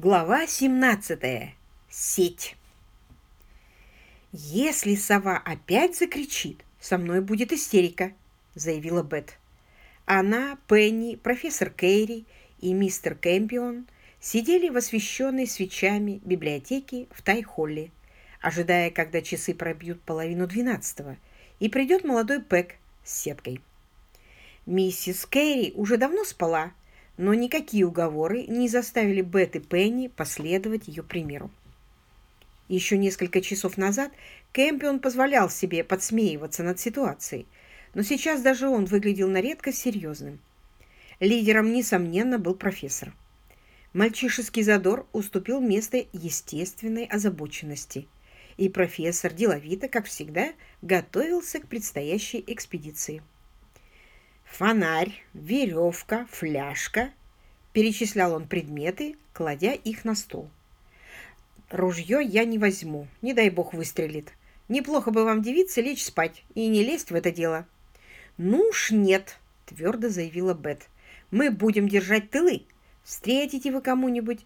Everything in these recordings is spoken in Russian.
Глава 17. Сеть. «Если сова опять закричит, со мной будет истерика», — заявила Бет. Она, Пенни, профессор Кейри и мистер Кэмпион сидели в освещенной свечами библиотеке в Тай-Холле, ожидая, когда часы пробьют половину двенадцатого, и придет молодой Пэк с сеткой. Миссис Кейри уже давно спала, но никакие уговоры не заставили Бет и Пенни последовать ее примеру. Еще несколько часов назад Кэмпион позволял себе подсмеиваться над ситуацией, но сейчас даже он выглядел на редкость серьезным. Лидером, несомненно, был профессор. Мальчишеский задор уступил место естественной озабоченности, и профессор деловито, как всегда, готовился к предстоящей экспедиции. Фонарь, веревка, фляжка. Перечислял он предметы, кладя их на стол. Ружье я не возьму, не дай бог выстрелит. Неплохо бы вам, девица, лечь спать и не лезть в это дело. Ну уж нет, твердо заявила Бет. Мы будем держать тылы. Встретите вы кому-нибудь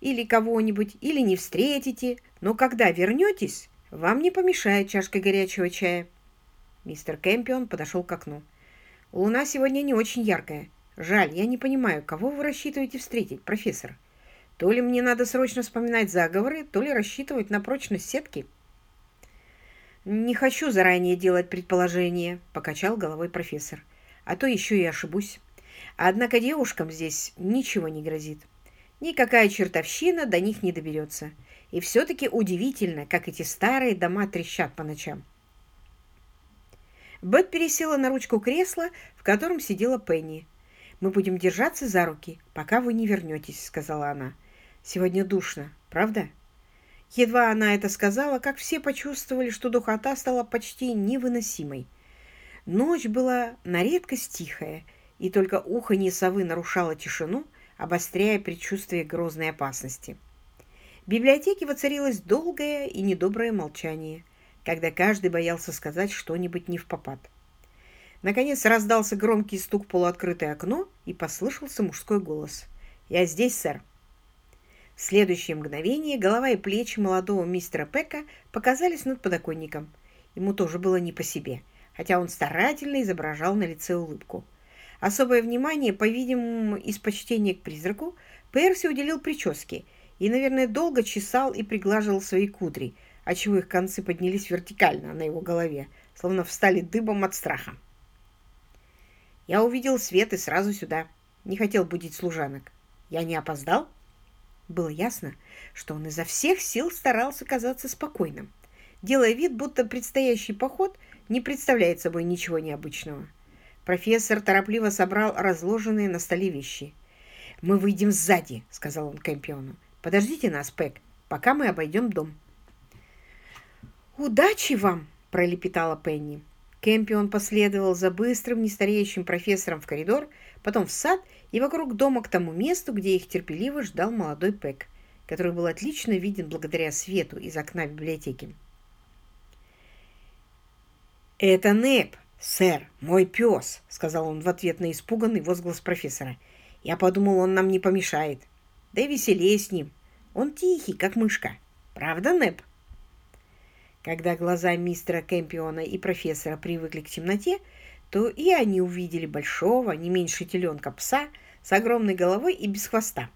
или кого-нибудь, или не встретите, но когда вернетесь, вам не помешает чашка горячего чая. Мистер Кэмпион подошел к окну. Луна сегодня не очень яркая. Жаль, я не понимаю, кого вы рассчитываете встретить, профессор? То ли мне надо срочно вспоминать заговоры, то ли рассчитывать на прочность сетки. Не хочу заранее делать предположения, покачал головой профессор. А то еще и ошибусь. Однако девушкам здесь ничего не грозит. Никакая чертовщина до них не доберется. И все-таки удивительно, как эти старые дома трещат по ночам. Бет пересела на ручку кресла, в котором сидела Пенни. «Мы будем держаться за руки, пока вы не вернетесь», — сказала она. «Сегодня душно, правда?» Едва она это сказала, как все почувствовали, что духота стала почти невыносимой. Ночь была на редкость тихая, и только уханье совы нарушало тишину, обостряя предчувствие грозной опасности. В библиотеке воцарилось долгое и недоброе молчание — когда каждый боялся сказать что-нибудь не в попад. Наконец раздался громкий стук в полуоткрытое окно и послышался мужской голос. «Я здесь, сэр». В следующее мгновение голова и плечи молодого мистера Пека показались над подоконником. Ему тоже было не по себе, хотя он старательно изображал на лице улыбку. Особое внимание, по-видимому, из почтения к призраку, Перси уделил прическе и, наверное, долго чесал и приглаживал свои кудри, отчего их концы поднялись вертикально на его голове, словно встали дыбом от страха. Я увидел свет и сразу сюда. Не хотел будить служанок. Я не опоздал? Было ясно, что он изо всех сил старался казаться спокойным, делая вид, будто предстоящий поход не представляет собой ничего необычного. Профессор торопливо собрал разложенные на столе вещи. «Мы выйдем сзади», — сказал он Кэмпиону. «Подождите нас, Пэк, пока мы обойдем дом». «Удачи вам!» – пролепетала Пенни. Кэмпион последовал за быстрым, нестареющим профессором в коридор, потом в сад и вокруг дома к тому месту, где их терпеливо ждал молодой Пэк, который был отлично виден благодаря свету из окна библиотеки. «Это Нэп, сэр, мой пес», — сказал он в ответ на испуганный возглас профессора. «Я подумал, он нам не помешает. Да и веселее с ним. Он тихий, как мышка. Правда, Нэп?» Когда глаза мистера Кэмпиона и профессора привыкли к темноте, то и они увидели большого, не меньше теленка пса с огромной головой и без хвоста.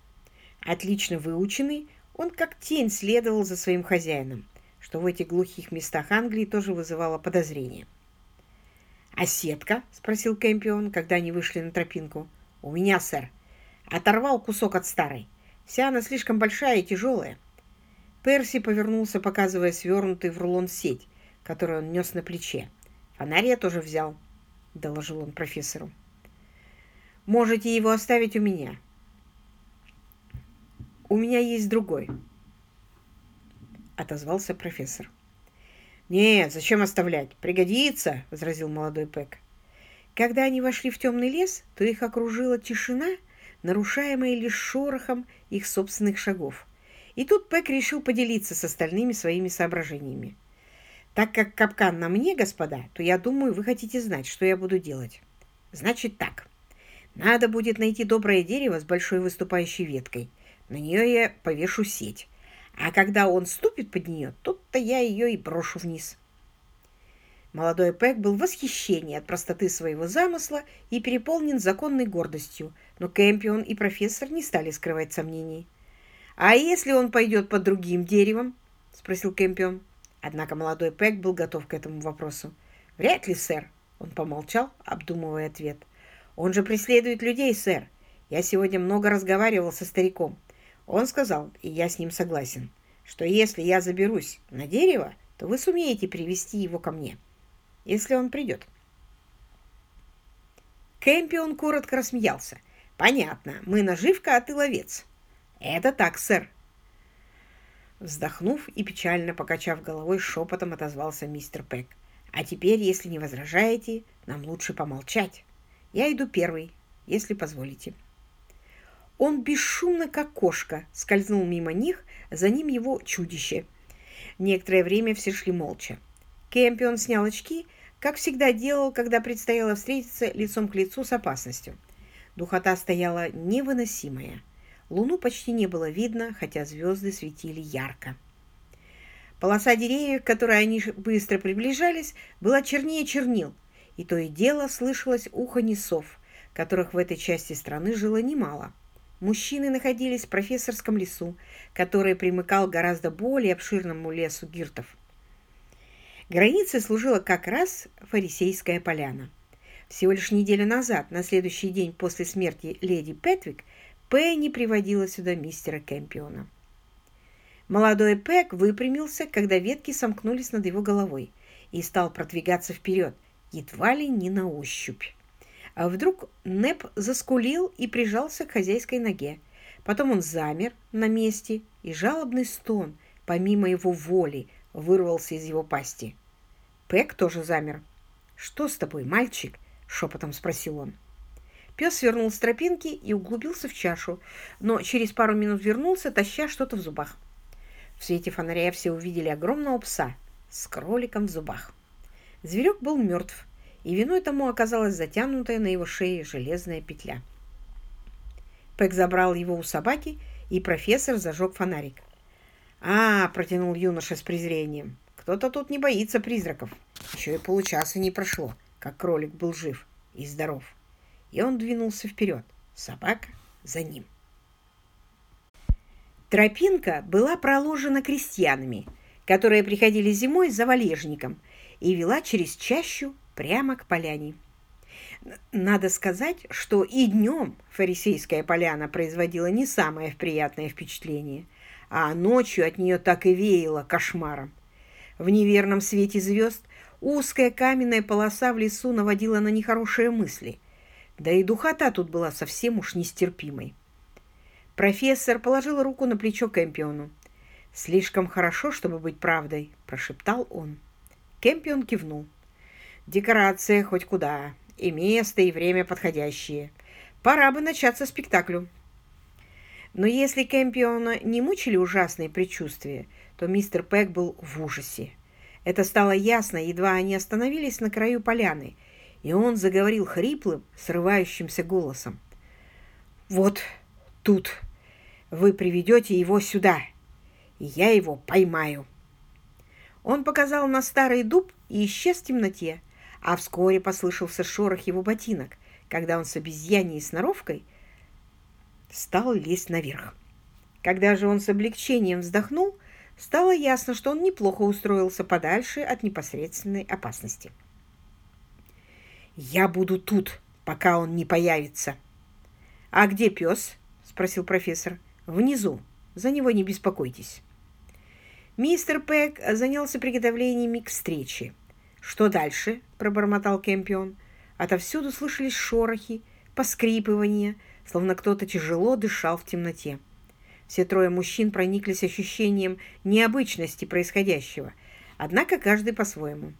Отлично выученный, он как тень следовал за своим хозяином, что в этих глухих местах Англии тоже вызывало подозрение. «А сетка?» — спросил Кэмпион, когда они вышли на тропинку. «У меня, сэр. Оторвал кусок от старой. Вся она слишком большая и тяжелая. Перси повернулся, показывая свернутый в рулон сеть, которую он нес на плече. «Фонарь я тоже взял», — доложил он профессору. «Можете его оставить у меня». «У меня есть другой», — отозвался профессор. «Нет, зачем оставлять? Пригодится», — возразил молодой Пэк. Когда они вошли в темный лес, то их окружила тишина, нарушаемая лишь шорохом их собственных шагов. И тут Пэк решил поделиться с остальными своими соображениями. Так как капкан на мне, господа, то я думаю, вы хотите знать, что я буду делать. Значит так. Надо будет найти доброе дерево с большой выступающей веткой. На нее я повешу сеть. А когда он ступит под нее, тут-то я ее и брошу вниз. Молодой Пэк был в восхищении от простоты своего замысла и переполнен законной гордостью, но Кэмпион и профессор не стали скрывать сомнений. «А если он пойдет под другим деревом?» — спросил Кэмпион. Однако молодой Пэк был готов к этому вопросу. «Вряд ли, сэр», — он помолчал, обдумывая ответ. «Он же преследует людей, сэр. Я сегодня много разговаривал со стариком. Он сказал, и я с ним согласен, что если я заберусь на дерево, то вы сумеете привести его ко мне» если он придет. Кэмпион коротко рассмеялся. «Понятно, мы наживка, а ты ловец». «Это так, сэр». Вздохнув и печально покачав головой, шепотом отозвался мистер Пэк. «А теперь, если не возражаете, нам лучше помолчать. Я иду первый, если позволите». Он бесшумно, как кошка, скользнул мимо них, за ним его чудище. Некоторое время все шли молча. Кэмпион снял очки, как всегда делал, когда предстояло встретиться лицом к лицу с опасностью. Духота стояла невыносимая. Луну почти не было видно, хотя звезды светили ярко. Полоса деревьев, к которой они быстро приближались, была чернее чернил, и то и дело слышалось ухо несов, которых в этой части страны жило немало. Мужчины находились в профессорском лесу, который примыкал к гораздо более обширному лесу гиртов. Границей служила как раз Фарисейская поляна. Всего лишь неделю назад, на следующий день после смерти леди Петвик, Пенни приводила сюда мистера Кэмпиона. Молодой Пэк выпрямился, когда ветки сомкнулись над его головой, и стал продвигаться вперед, едва ли не на ощупь. А вдруг Неп заскулил и прижался к хозяйской ноге. Потом он замер на месте, и жалобный стон, помимо его воли, вырвался из его пасти. Пэк тоже замер. «Что с тобой, мальчик?» — шепотом спросил он. Пес свернул с тропинки и углубился в чашу, но через пару минут вернулся, таща что-то в зубах. В свете фонаря все увидели огромного пса с кроликом в зубах. Зверек был мертв, и виной тому оказалась затянутая на его шее железная петля. Пэк забрал его у собаки, и профессор зажег фонарик. «А, — протянул юноша с презрением, — кто-то тут не боится призраков. Еще и получаса не прошло, как кролик был жив и здоров. И он двинулся вперед, собака за ним. Тропинка была проложена крестьянами, которые приходили зимой за валежником и вела через чащу прямо к поляне. Надо сказать, что и днем фарисейская поляна производила не самое приятное впечатление – а ночью от нее так и веяло кошмаром. В неверном свете звезд узкая каменная полоса в лесу наводила на нехорошие мысли, да и духота тут была совсем уж нестерпимой. Профессор положил руку на плечо Кэмпиону. «Слишком хорошо, чтобы быть правдой», – прошептал он. Кэмпион кивнул. «Декорация хоть куда, и место, и время подходящие. Пора бы начаться спектаклю». Но если Кэмпиона не мучили ужасные предчувствия, то мистер Пэк был в ужасе. Это стало ясно, едва они остановились на краю поляны, и он заговорил хриплым, срывающимся голосом. «Вот тут вы приведете его сюда, и я его поймаю». Он показал на старый дуб и исчез в темноте, а вскоре послышался шорох его ботинок, когда он с обезьяньей сноровкой – стал лезть наверх. Когда же он с облегчением вздохнул, стало ясно, что он неплохо устроился подальше от непосредственной опасности. «Я буду тут, пока он не появится». «А где пес?» – спросил профессор. «Внизу. За него не беспокойтесь». Мистер Пэк занялся приготовлениями к встрече. «Что дальше?» – пробормотал Кэмпион. Отовсюду слышались шорохи, поскрипывания – словно кто-то тяжело дышал в темноте. Все трое мужчин прониклись ощущением необычности происходящего, однако каждый по-своему.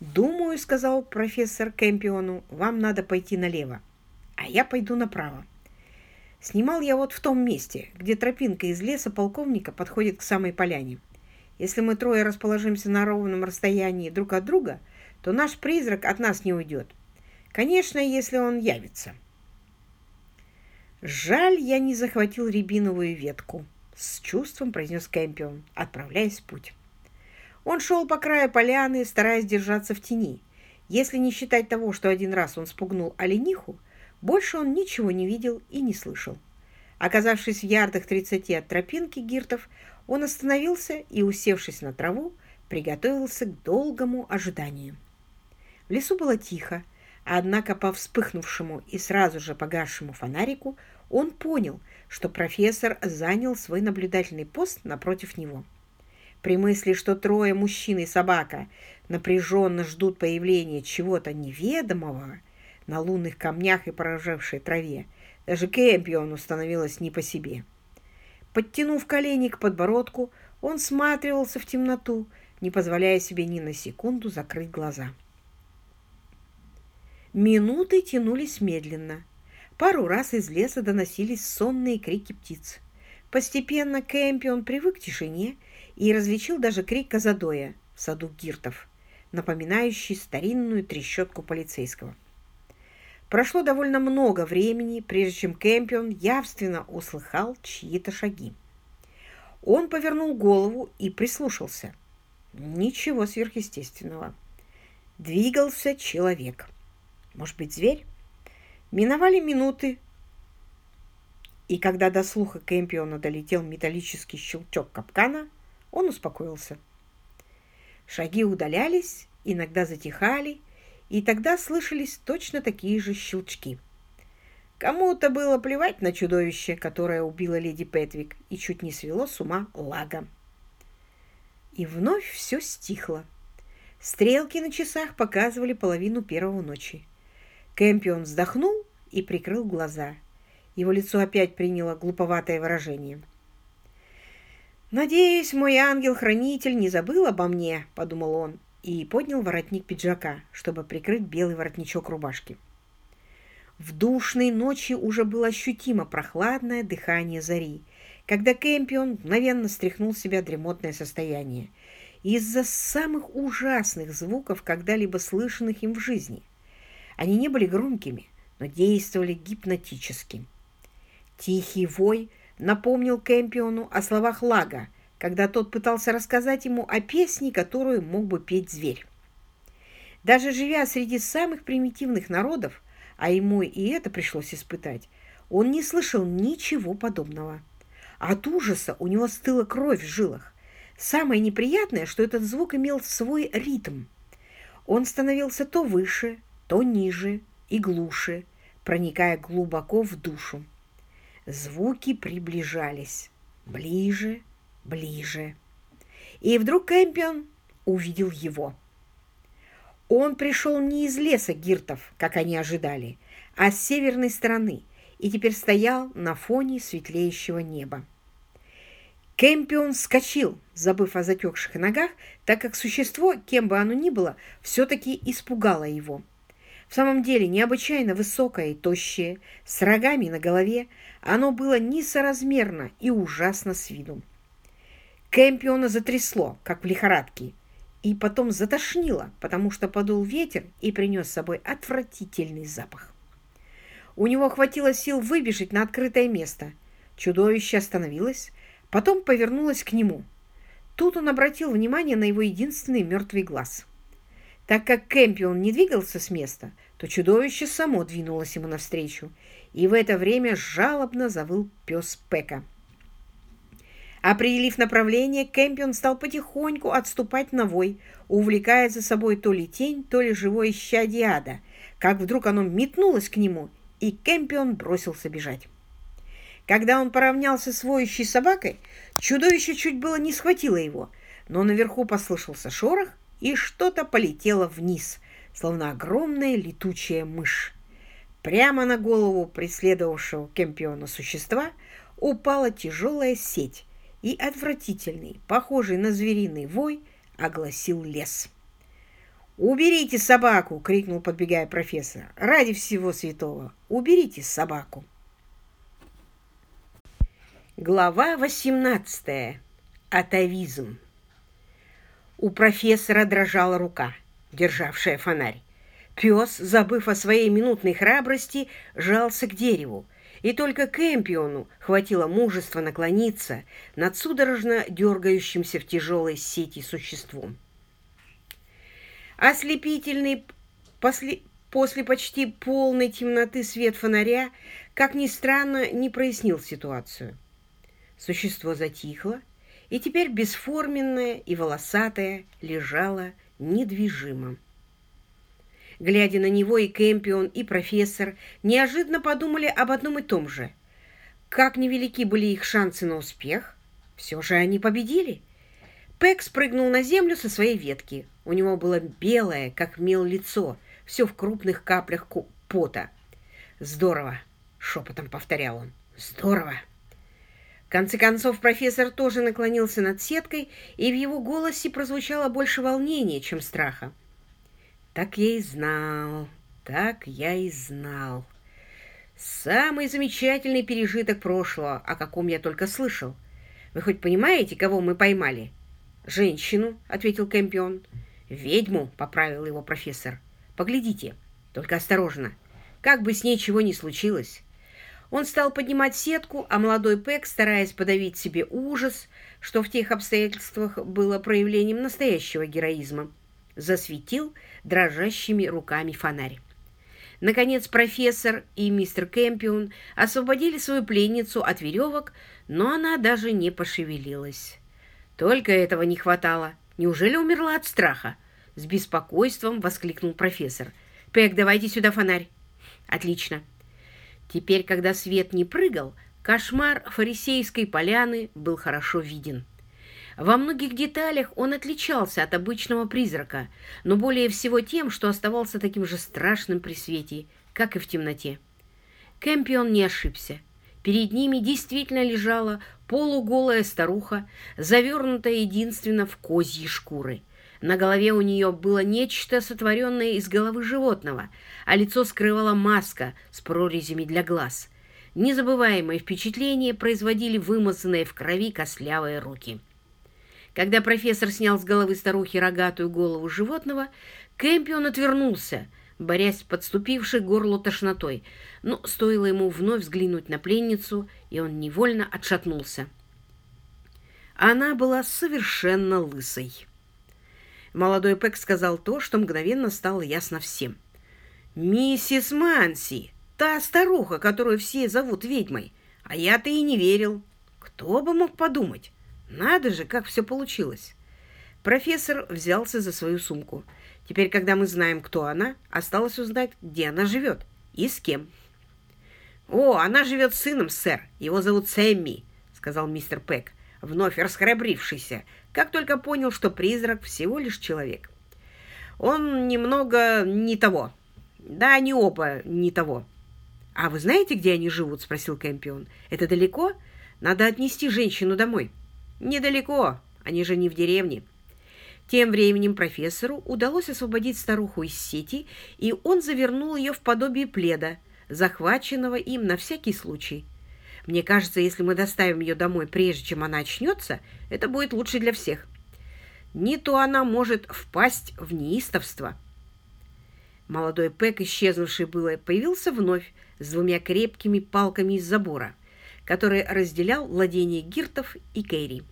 «Думаю, — сказал профессор Кэмпиону, — вам надо пойти налево, а я пойду направо. Снимал я вот в том месте, где тропинка из леса полковника подходит к самой поляне. Если мы трое расположимся на ровном расстоянии друг от друга, то наш призрак от нас не уйдет. Конечно, если он явится». «Жаль, я не захватил рябиновую ветку», — с чувством произнес Кэмпион, отправляясь в путь. Он шел по краю поляны, стараясь держаться в тени. Если не считать того, что один раз он спугнул олениху, больше он ничего не видел и не слышал. Оказавшись в ярдах тридцати от тропинки гиртов, он остановился и, усевшись на траву, приготовился к долгому ожиданию. В лесу было тихо, однако по вспыхнувшему и сразу же погасшему фонарику он понял, что профессор занял свой наблюдательный пост напротив него. При мысли, что трое мужчин и собака напряженно ждут появления чего-то неведомого на лунных камнях и поражавшей траве, даже Кэмпиону становилось не по себе. Подтянув колени к подбородку, он сматривался в темноту, не позволяя себе ни на секунду закрыть глаза. Минуты тянулись медленно. Пару раз из леса доносились сонные крики птиц. Постепенно Кэмпион привык к тишине и различил даже крик Казадоя в саду Гиртов, напоминающий старинную трещотку полицейского. Прошло довольно много времени, прежде чем Кэмпион явственно услыхал чьи-то шаги. Он повернул голову и прислушался. Ничего сверхъестественного. Двигался человек. Может быть, зверь? Миновали минуты, и когда до слуха Кэмпиона долетел металлический щелчок капкана, он успокоился. Шаги удалялись, иногда затихали, и тогда слышались точно такие же щелчки. Кому-то было плевать на чудовище, которое убило леди Петвик и чуть не свело с ума Лага. И вновь все стихло. Стрелки на часах показывали половину первого ночи. Кэмпион вздохнул и прикрыл глаза. Его лицо опять приняло глуповатое выражение. «Надеюсь, мой ангел-хранитель не забыл обо мне», — подумал он, и поднял воротник пиджака, чтобы прикрыть белый воротничок рубашки. В душной ночи уже было ощутимо прохладное дыхание зари, когда Кэмпион мгновенно стряхнул с себя дремотное состояние из-за самых ужасных звуков, когда-либо слышанных им в жизни. Они не были громкими, но действовали гипнотически. Тихий вой напомнил Кэмпиону о словах Лага – когда тот пытался рассказать ему о песне, которую мог бы петь зверь. Даже живя среди самых примитивных народов, а ему и это пришлось испытать, он не слышал ничего подобного. От ужаса у него стыла кровь в жилах. Самое неприятное, что этот звук имел свой ритм. Он становился то выше, то ниже и глуше, проникая глубоко в душу. Звуки приближались, ближе, ближе. И вдруг Кэмпион увидел его. Он пришел не из леса гиртов, как они ожидали, а с северной стороны и теперь стоял на фоне светлеющего неба. Кэмпион вскочил, забыв о затекших ногах, так как существо, кем бы оно ни было, все-таки испугало его. В самом деле, необычайно высокое и тощее, с рогами на голове, оно было несоразмерно и ужасно с виду. Кэмпиона затрясло, как в лихорадке, и потом затошнило, потому что подул ветер и принес с собой отвратительный запах. У него хватило сил выбежать на открытое место. Чудовище остановилось, потом повернулось к нему. Тут он обратил внимание на его единственный мертвый глаз. Так как Кэмпион не двигался с места, то чудовище само двинулось ему навстречу, и в это время жалобно завыл пес Пека. Определив направление, Кэмпион стал потихоньку отступать на вой, увлекая за собой то ли тень, то ли живое исчадие ада, как вдруг оно метнулось к нему, и Кэмпион бросился бежать. Когда он поравнялся с воющей собакой, чудовище чуть было не схватило его, но наверху послышался шорох, и что-то полетело вниз, словно огромная летучая мышь. Прямо на голову преследовавшего Кэмпиона существа упала тяжелая сеть, и отвратительный, похожий на звериный вой, огласил лес. «Уберите собаку!» — крикнул, подбегая профессор. «Ради всего святого! Уберите собаку!» Глава 18. Атовизм. У профессора дрожала рука, державшая фонарь. Пес, забыв о своей минутной храбрости, жался к дереву, и только Кэмпиону хватило мужества наклониться над судорожно дергающимся в тяжелой сети существом. Ослепительный после, после почти полной темноты свет фонаря, как ни странно, не прояснил ситуацию. Существо затихло, и теперь бесформенное и волосатое лежало недвижимо. Глядя на него, и Кэмпион, и профессор неожиданно подумали об одном и том же. Как невелики были их шансы на успех, все же они победили. Пэк спрыгнул на землю со своей ветки. У него было белое, как мел, лицо, все в крупных каплях пота. «Здорово!» — шепотом повторял он. «Здорово!» В конце концов, профессор тоже наклонился над сеткой, и в его голосе прозвучало больше волнения, чем страха. Так я и знал, так я и знал. Самый замечательный пережиток прошлого, о каком я только слышал. Вы хоть понимаете, кого мы поймали? Женщину, ответил Кэмпион. Ведьму, поправил его профессор. Поглядите, только осторожно, как бы с ней чего ни случилось. Он стал поднимать сетку, а молодой Пэк, стараясь подавить себе ужас, что в тех обстоятельствах было проявлением настоящего героизма, засветил дрожащими руками фонарь. Наконец профессор и мистер Кэмпион освободили свою пленницу от веревок, но она даже не пошевелилась. Только этого не хватало. Неужели умерла от страха? С беспокойством воскликнул профессор. «Пэк, давайте сюда фонарь». «Отлично». Теперь, когда свет не прыгал, кошмар фарисейской поляны был хорошо виден. Во многих деталях он отличался от обычного призрака, но более всего тем, что оставался таким же страшным при свете, как и в темноте. Кэмпион не ошибся. Перед ними действительно лежала полуголая старуха, завернутая единственно в козьи шкуры. На голове у нее было нечто, сотворенное из головы животного, а лицо скрывала маска с прорезями для глаз. Незабываемое впечатление производили вымазанные в крови костлявые руки. Когда профессор снял с головы старухи рогатую голову животного, Кэмпион отвернулся, борясь с подступившей горлу тошнотой, но стоило ему вновь взглянуть на пленницу, и он невольно отшатнулся. Она была совершенно лысой. Молодой Пэк сказал то, что мгновенно стало ясно всем. «Миссис Манси, та старуха, которую все зовут ведьмой, а я-то и не верил. Кто бы мог подумать?» Надо же, как все получилось. Профессор взялся за свою сумку. Теперь, когда мы знаем, кто она, осталось узнать, где она живет и с кем. «О, она живет с сыном, сэр. Его зовут Сэмми», — сказал мистер Пэк, вновь расхрабрившийся, как только понял, что призрак всего лишь человек. «Он немного не того. Да, они оба не того». «А вы знаете, где они живут?» — спросил Кэмпион. «Это далеко? Надо отнести женщину домой». «Недалеко, они же не в деревне». Тем временем профессору удалось освободить старуху из сети, и он завернул ее в подобие пледа, захваченного им на всякий случай. Мне кажется, если мы доставим ее домой, прежде чем она очнется, это будет лучше для всех. Не то она может впасть в неистовство. Молодой Пэк, исчезнувший было, появился вновь с двумя крепкими палками из забора, который разделял владение Гиртов и Кэрри.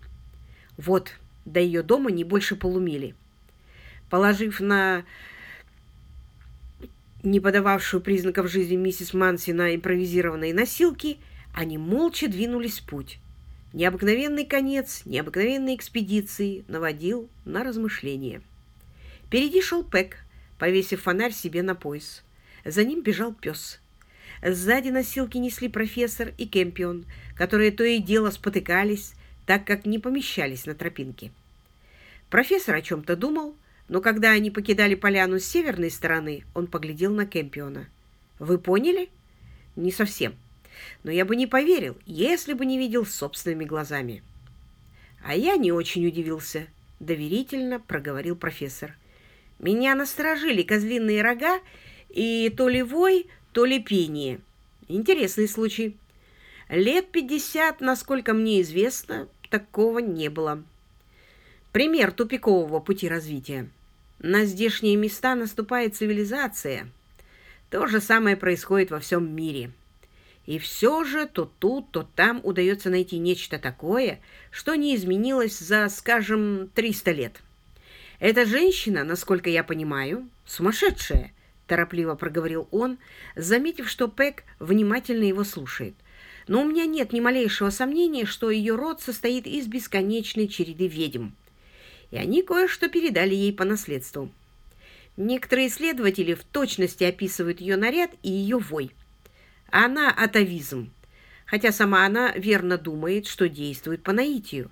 Вот, до ее дома не больше полумили. Положив на не подававшую признаков жизни миссис Манси на импровизированные носилки, они молча двинулись в путь. Необыкновенный конец необыкновенной экспедиции наводил на размышления. Впереди шел Пэк, повесив фонарь себе на пояс. За ним бежал пес. Сзади носилки несли профессор и Кемпион, которые то и дело спотыкались, так как не помещались на тропинке. Профессор о чем-то думал, но когда они покидали поляну с северной стороны, он поглядел на Кемпиона. «Вы поняли?» «Не совсем. Но я бы не поверил, если бы не видел собственными глазами». «А я не очень удивился», — доверительно проговорил профессор. «Меня насторожили козлиные рога и то ли вой, то ли пение. Интересный случай. Лет пятьдесят, насколько мне известно, такого не было. Пример тупикового пути развития. На здешние места наступает цивилизация. То же самое происходит во всем мире. И все же то тут, то там удается найти нечто такое, что не изменилось за, скажем, 300 лет. Эта женщина, насколько я понимаю, сумасшедшая, торопливо проговорил он, заметив, что Пэк внимательно его слушает. Но у меня нет ни малейшего сомнения, что ее род состоит из бесконечной череды ведьм. И они кое-что передали ей по наследству. Некоторые исследователи в точности описывают ее наряд и ее вой. Она атовизм, хотя сама она верно думает, что действует по наитию.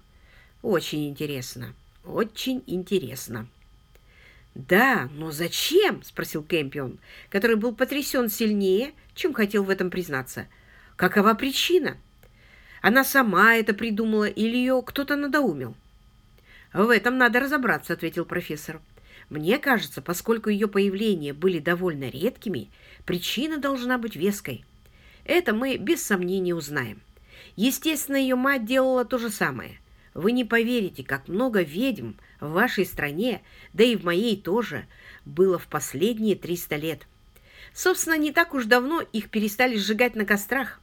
Очень интересно, очень интересно. «Да, но зачем?» – спросил Кэмпион, который был потрясен сильнее, чем хотел в этом признаться. «Какова причина? Она сама это придумала или ее кто-то надоумил?» «В этом надо разобраться», – ответил профессор. «Мне кажется, поскольку ее появления были довольно редкими, причина должна быть веской. Это мы без сомнения узнаем. Естественно, ее мать делала то же самое – вы не поверите, как много ведьм в вашей стране, да и в моей тоже, было в последние 300 лет. Собственно, не так уж давно их перестали сжигать на кострах.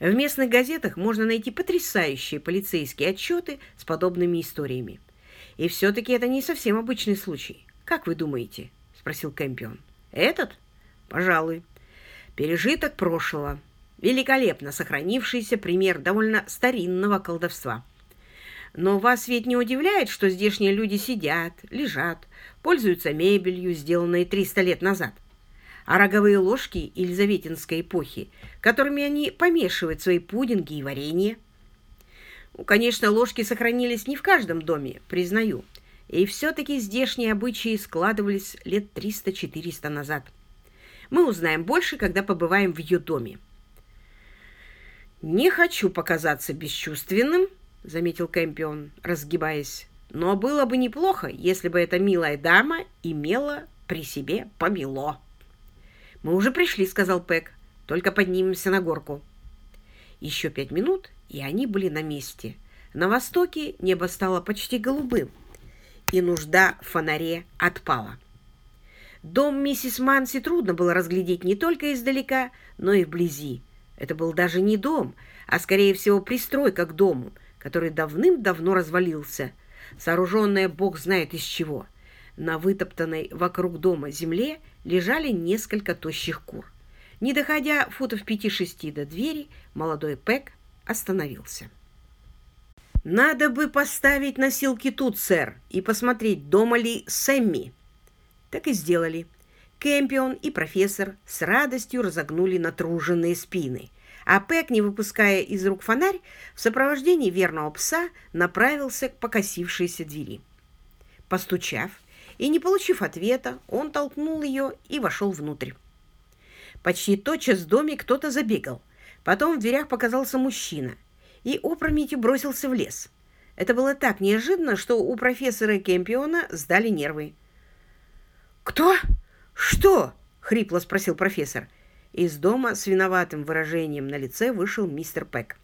В местных газетах можно найти потрясающие полицейские отчеты с подобными историями. И все-таки это не совсем обычный случай. Как вы думаете? Спросил Кэмпион. Этот? Пожалуй. Пережиток прошлого великолепно сохранившийся пример довольно старинного колдовства. Но вас ведь не удивляет, что здешние люди сидят, лежат, пользуются мебелью, сделанной 300 лет назад. А роговые ложки Елизаветинской эпохи, которыми они помешивают свои пудинги и варенье. Ну, конечно, ложки сохранились не в каждом доме, признаю. И все-таки здешние обычаи складывались лет 300-400 назад. Мы узнаем больше, когда побываем в ее доме. «Не хочу показаться бесчувственным», — заметил Кэмпион, разгибаясь. «Но было бы неплохо, если бы эта милая дама имела при себе помело». «Мы уже пришли», — сказал Пэк. «Только поднимемся на горку». Еще пять минут, и они были на месте. На востоке небо стало почти голубым, и нужда в фонаре отпала. Дом миссис Манси трудно было разглядеть не только издалека, но и вблизи. Это был даже не дом, а, скорее всего, пристройка к дому, который давным-давно развалился, сооруженная бог знает из чего. На вытоптанной вокруг дома земле лежали несколько тощих кур. Не доходя футов пяти-шести до двери, молодой Пэк остановился. «Надо бы поставить носилки тут, сэр, и посмотреть, дома ли Сэмми». Так и сделали. Кэмпион и профессор с радостью разогнули натруженные спины, а Пэк, не выпуская из рук фонарь, в сопровождении верного пса направился к покосившейся двери. Постучав и не получив ответа, он толкнул ее и вошел внутрь. Почти тотчас в доме кто-то забегал. Потом в дверях показался мужчина и опрометью бросился в лес. Это было так неожиданно, что у профессора Кемпиона сдали нервы. «Кто?» «Что?» — хрипло спросил профессор. Из дома с виноватым выражением на лице вышел мистер Пэк.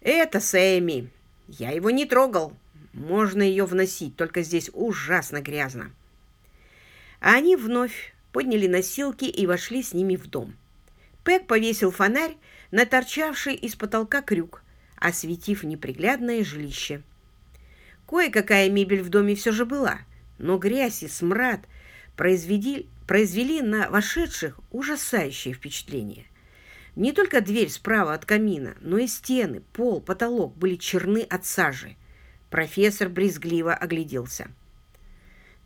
«Это Сэмми. Я его не трогал. Можно ее вносить, только здесь ужасно грязно». они вновь подняли носилки и вошли с ними в дом. Пэк повесил фонарь на торчавший из потолка крюк, осветив неприглядное жилище. Кое-какая мебель в доме все же была, но грязь и смрад произвели, произвели на вошедших ужасающее впечатление. Не только дверь справа от камина, но и стены, пол, потолок были черны от сажи. Профессор брезгливо огляделся.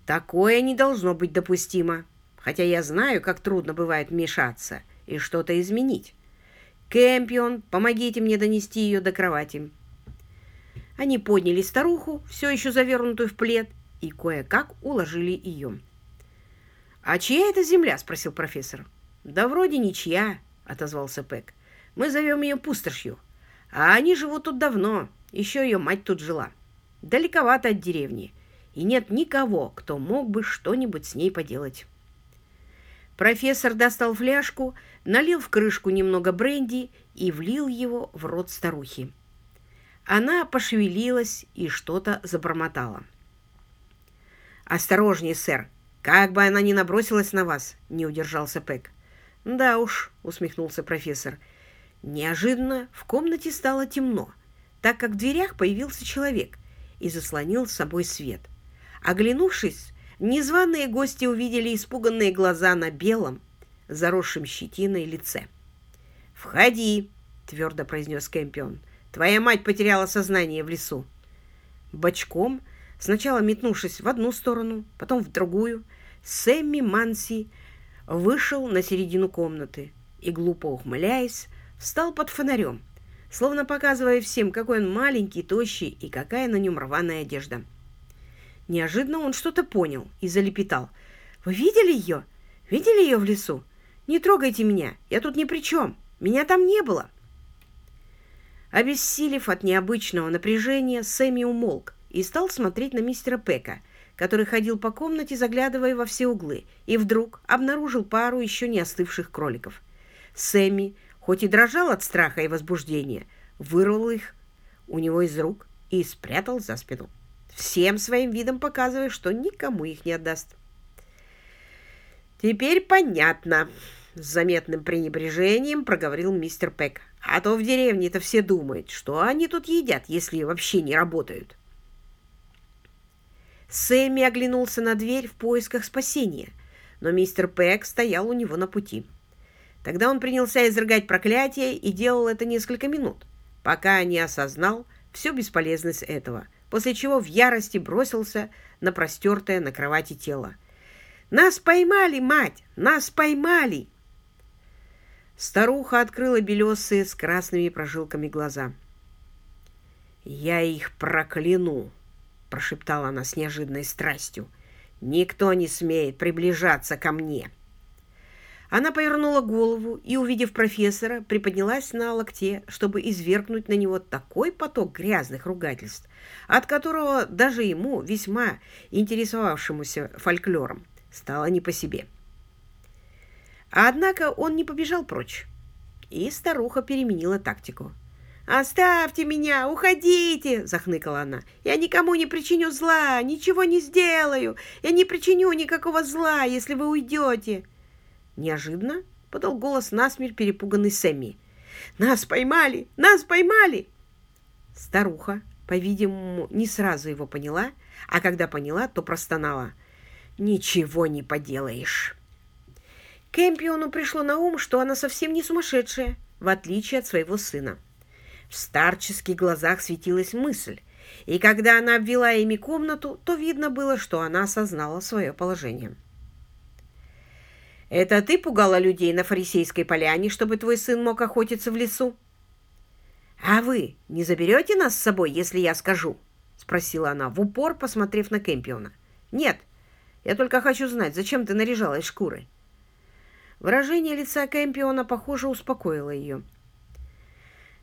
Такое не должно быть допустимо, хотя я знаю, как трудно бывает вмешаться и что-то изменить. Кэмпион, помогите мне донести ее до кровати. Они подняли старуху, все еще завернутую в плед, и кое-как уложили ее. «А чья это земля?» – спросил профессор. «Да вроде ничья», – отозвался Пэк. «Мы зовем ее пустошью. А они живут тут давно. Еще ее мать тут жила. Далековато от деревни. И нет никого, кто мог бы что-нибудь с ней поделать». Профессор достал фляжку, налил в крышку немного бренди и влил его в рот старухи. Она пошевелилась и что-то забормотала. «Осторожнее, сэр!» «Как бы она ни набросилась на вас!» — не удержался Пэк. «Да уж», — усмехнулся профессор. Неожиданно в комнате стало темно, так как в дверях появился человек и заслонил с собой свет. Оглянувшись, незваные гости увидели испуганные глаза на белом, заросшем щетиной лице. «Входи!» — твердо произнес Кэмпион. «Твоя мать потеряла сознание в лесу». Бочком, сначала метнувшись в одну сторону, потом в другую, Сэмми Манси вышел на середину комнаты и, глупо ухмыляясь, встал под фонарем, словно показывая всем, какой он маленький, тощий и какая на нем рваная одежда. Неожиданно он что-то понял и залепетал. «Вы видели ее? Видели ее в лесу? Не трогайте меня, я тут ни при чем, меня там не было». Обессилев от необычного напряжения, Сэмми умолк и стал смотреть на мистера Пека, который ходил по комнате, заглядывая во все углы, и вдруг обнаружил пару еще не остывших кроликов. Сэмми, хоть и дрожал от страха и возбуждения, вырвал их у него из рук и спрятал за спину, всем своим видом показывая, что никому их не отдаст. «Теперь понятно», — с заметным пренебрежением проговорил мистер Пек. «А то в деревне-то все думают, что они тут едят, если вообще не работают». Сэмми оглянулся на дверь в поисках спасения, но мистер Пэк стоял у него на пути. Тогда он принялся изрыгать проклятие и делал это несколько минут, пока не осознал всю бесполезность этого, после чего в ярости бросился на простертое на кровати тело. «Нас поймали, мать! Нас поймали!» Старуха открыла белесые с красными прожилками глаза. «Я их прокляну!» Прошептала она с неожиданной страстью. «Никто не смеет приближаться ко мне!» Она повернула голову и, увидев профессора, приподнялась на локте, чтобы извергнуть на него такой поток грязных ругательств, от которого даже ему, весьма интересовавшемуся фольклором, стало не по себе. Однако он не побежал прочь, и старуха переменила тактику. «Оставьте меня! Уходите!» – захныкала она. «Я никому не причиню зла, ничего не сделаю! Я не причиню никакого зла, если вы уйдете!» Неожиданно подал голос насмерть перепуганный Сэмми. «Нас поймали! Нас поймали!» Старуха, по-видимому, не сразу его поняла, а когда поняла, то простонала. «Ничего не поделаешь!» Кэмпиону пришло на ум, что она совсем не сумасшедшая, в отличие от своего сына. В старческих глазах светилась мысль, и когда она обвела ими комнату, то видно было, что она осознала свое положение. «Это ты пугала людей на фарисейской поляне, чтобы твой сын мог охотиться в лесу?» «А вы не заберете нас с собой, если я скажу?» — спросила она, в упор посмотрев на Кэмпиона. «Нет, я только хочу знать, зачем ты наряжалась шкурой?» Выражение лица Кэмпиона, похоже, успокоило ее.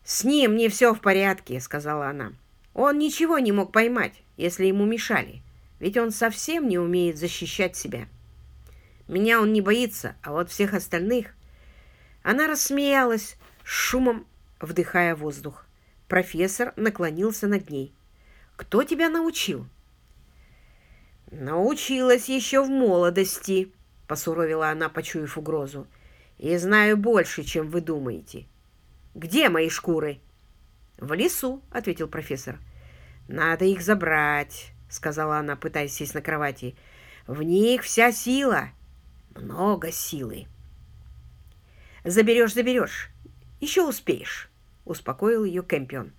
«С ним не все в порядке», — сказала она. «Он ничего не мог поймать, если ему мешали, ведь он совсем не умеет защищать себя. Меня он не боится, а вот всех остальных...» Она рассмеялась, шумом вдыхая воздух. Профессор наклонился над ней. «Кто тебя научил?» «Научилась еще в молодости», — посуровила она, почуяв угрозу. «И знаю больше, чем вы думаете. Где мои шкуры?» «В лесу», — ответил профессор. «Надо их забрать», — сказала она, пытаясь сесть на кровати. «В них вся сила. Много силы». «Заберешь, заберешь. Еще успеешь», — успокоил ее Кэмпион.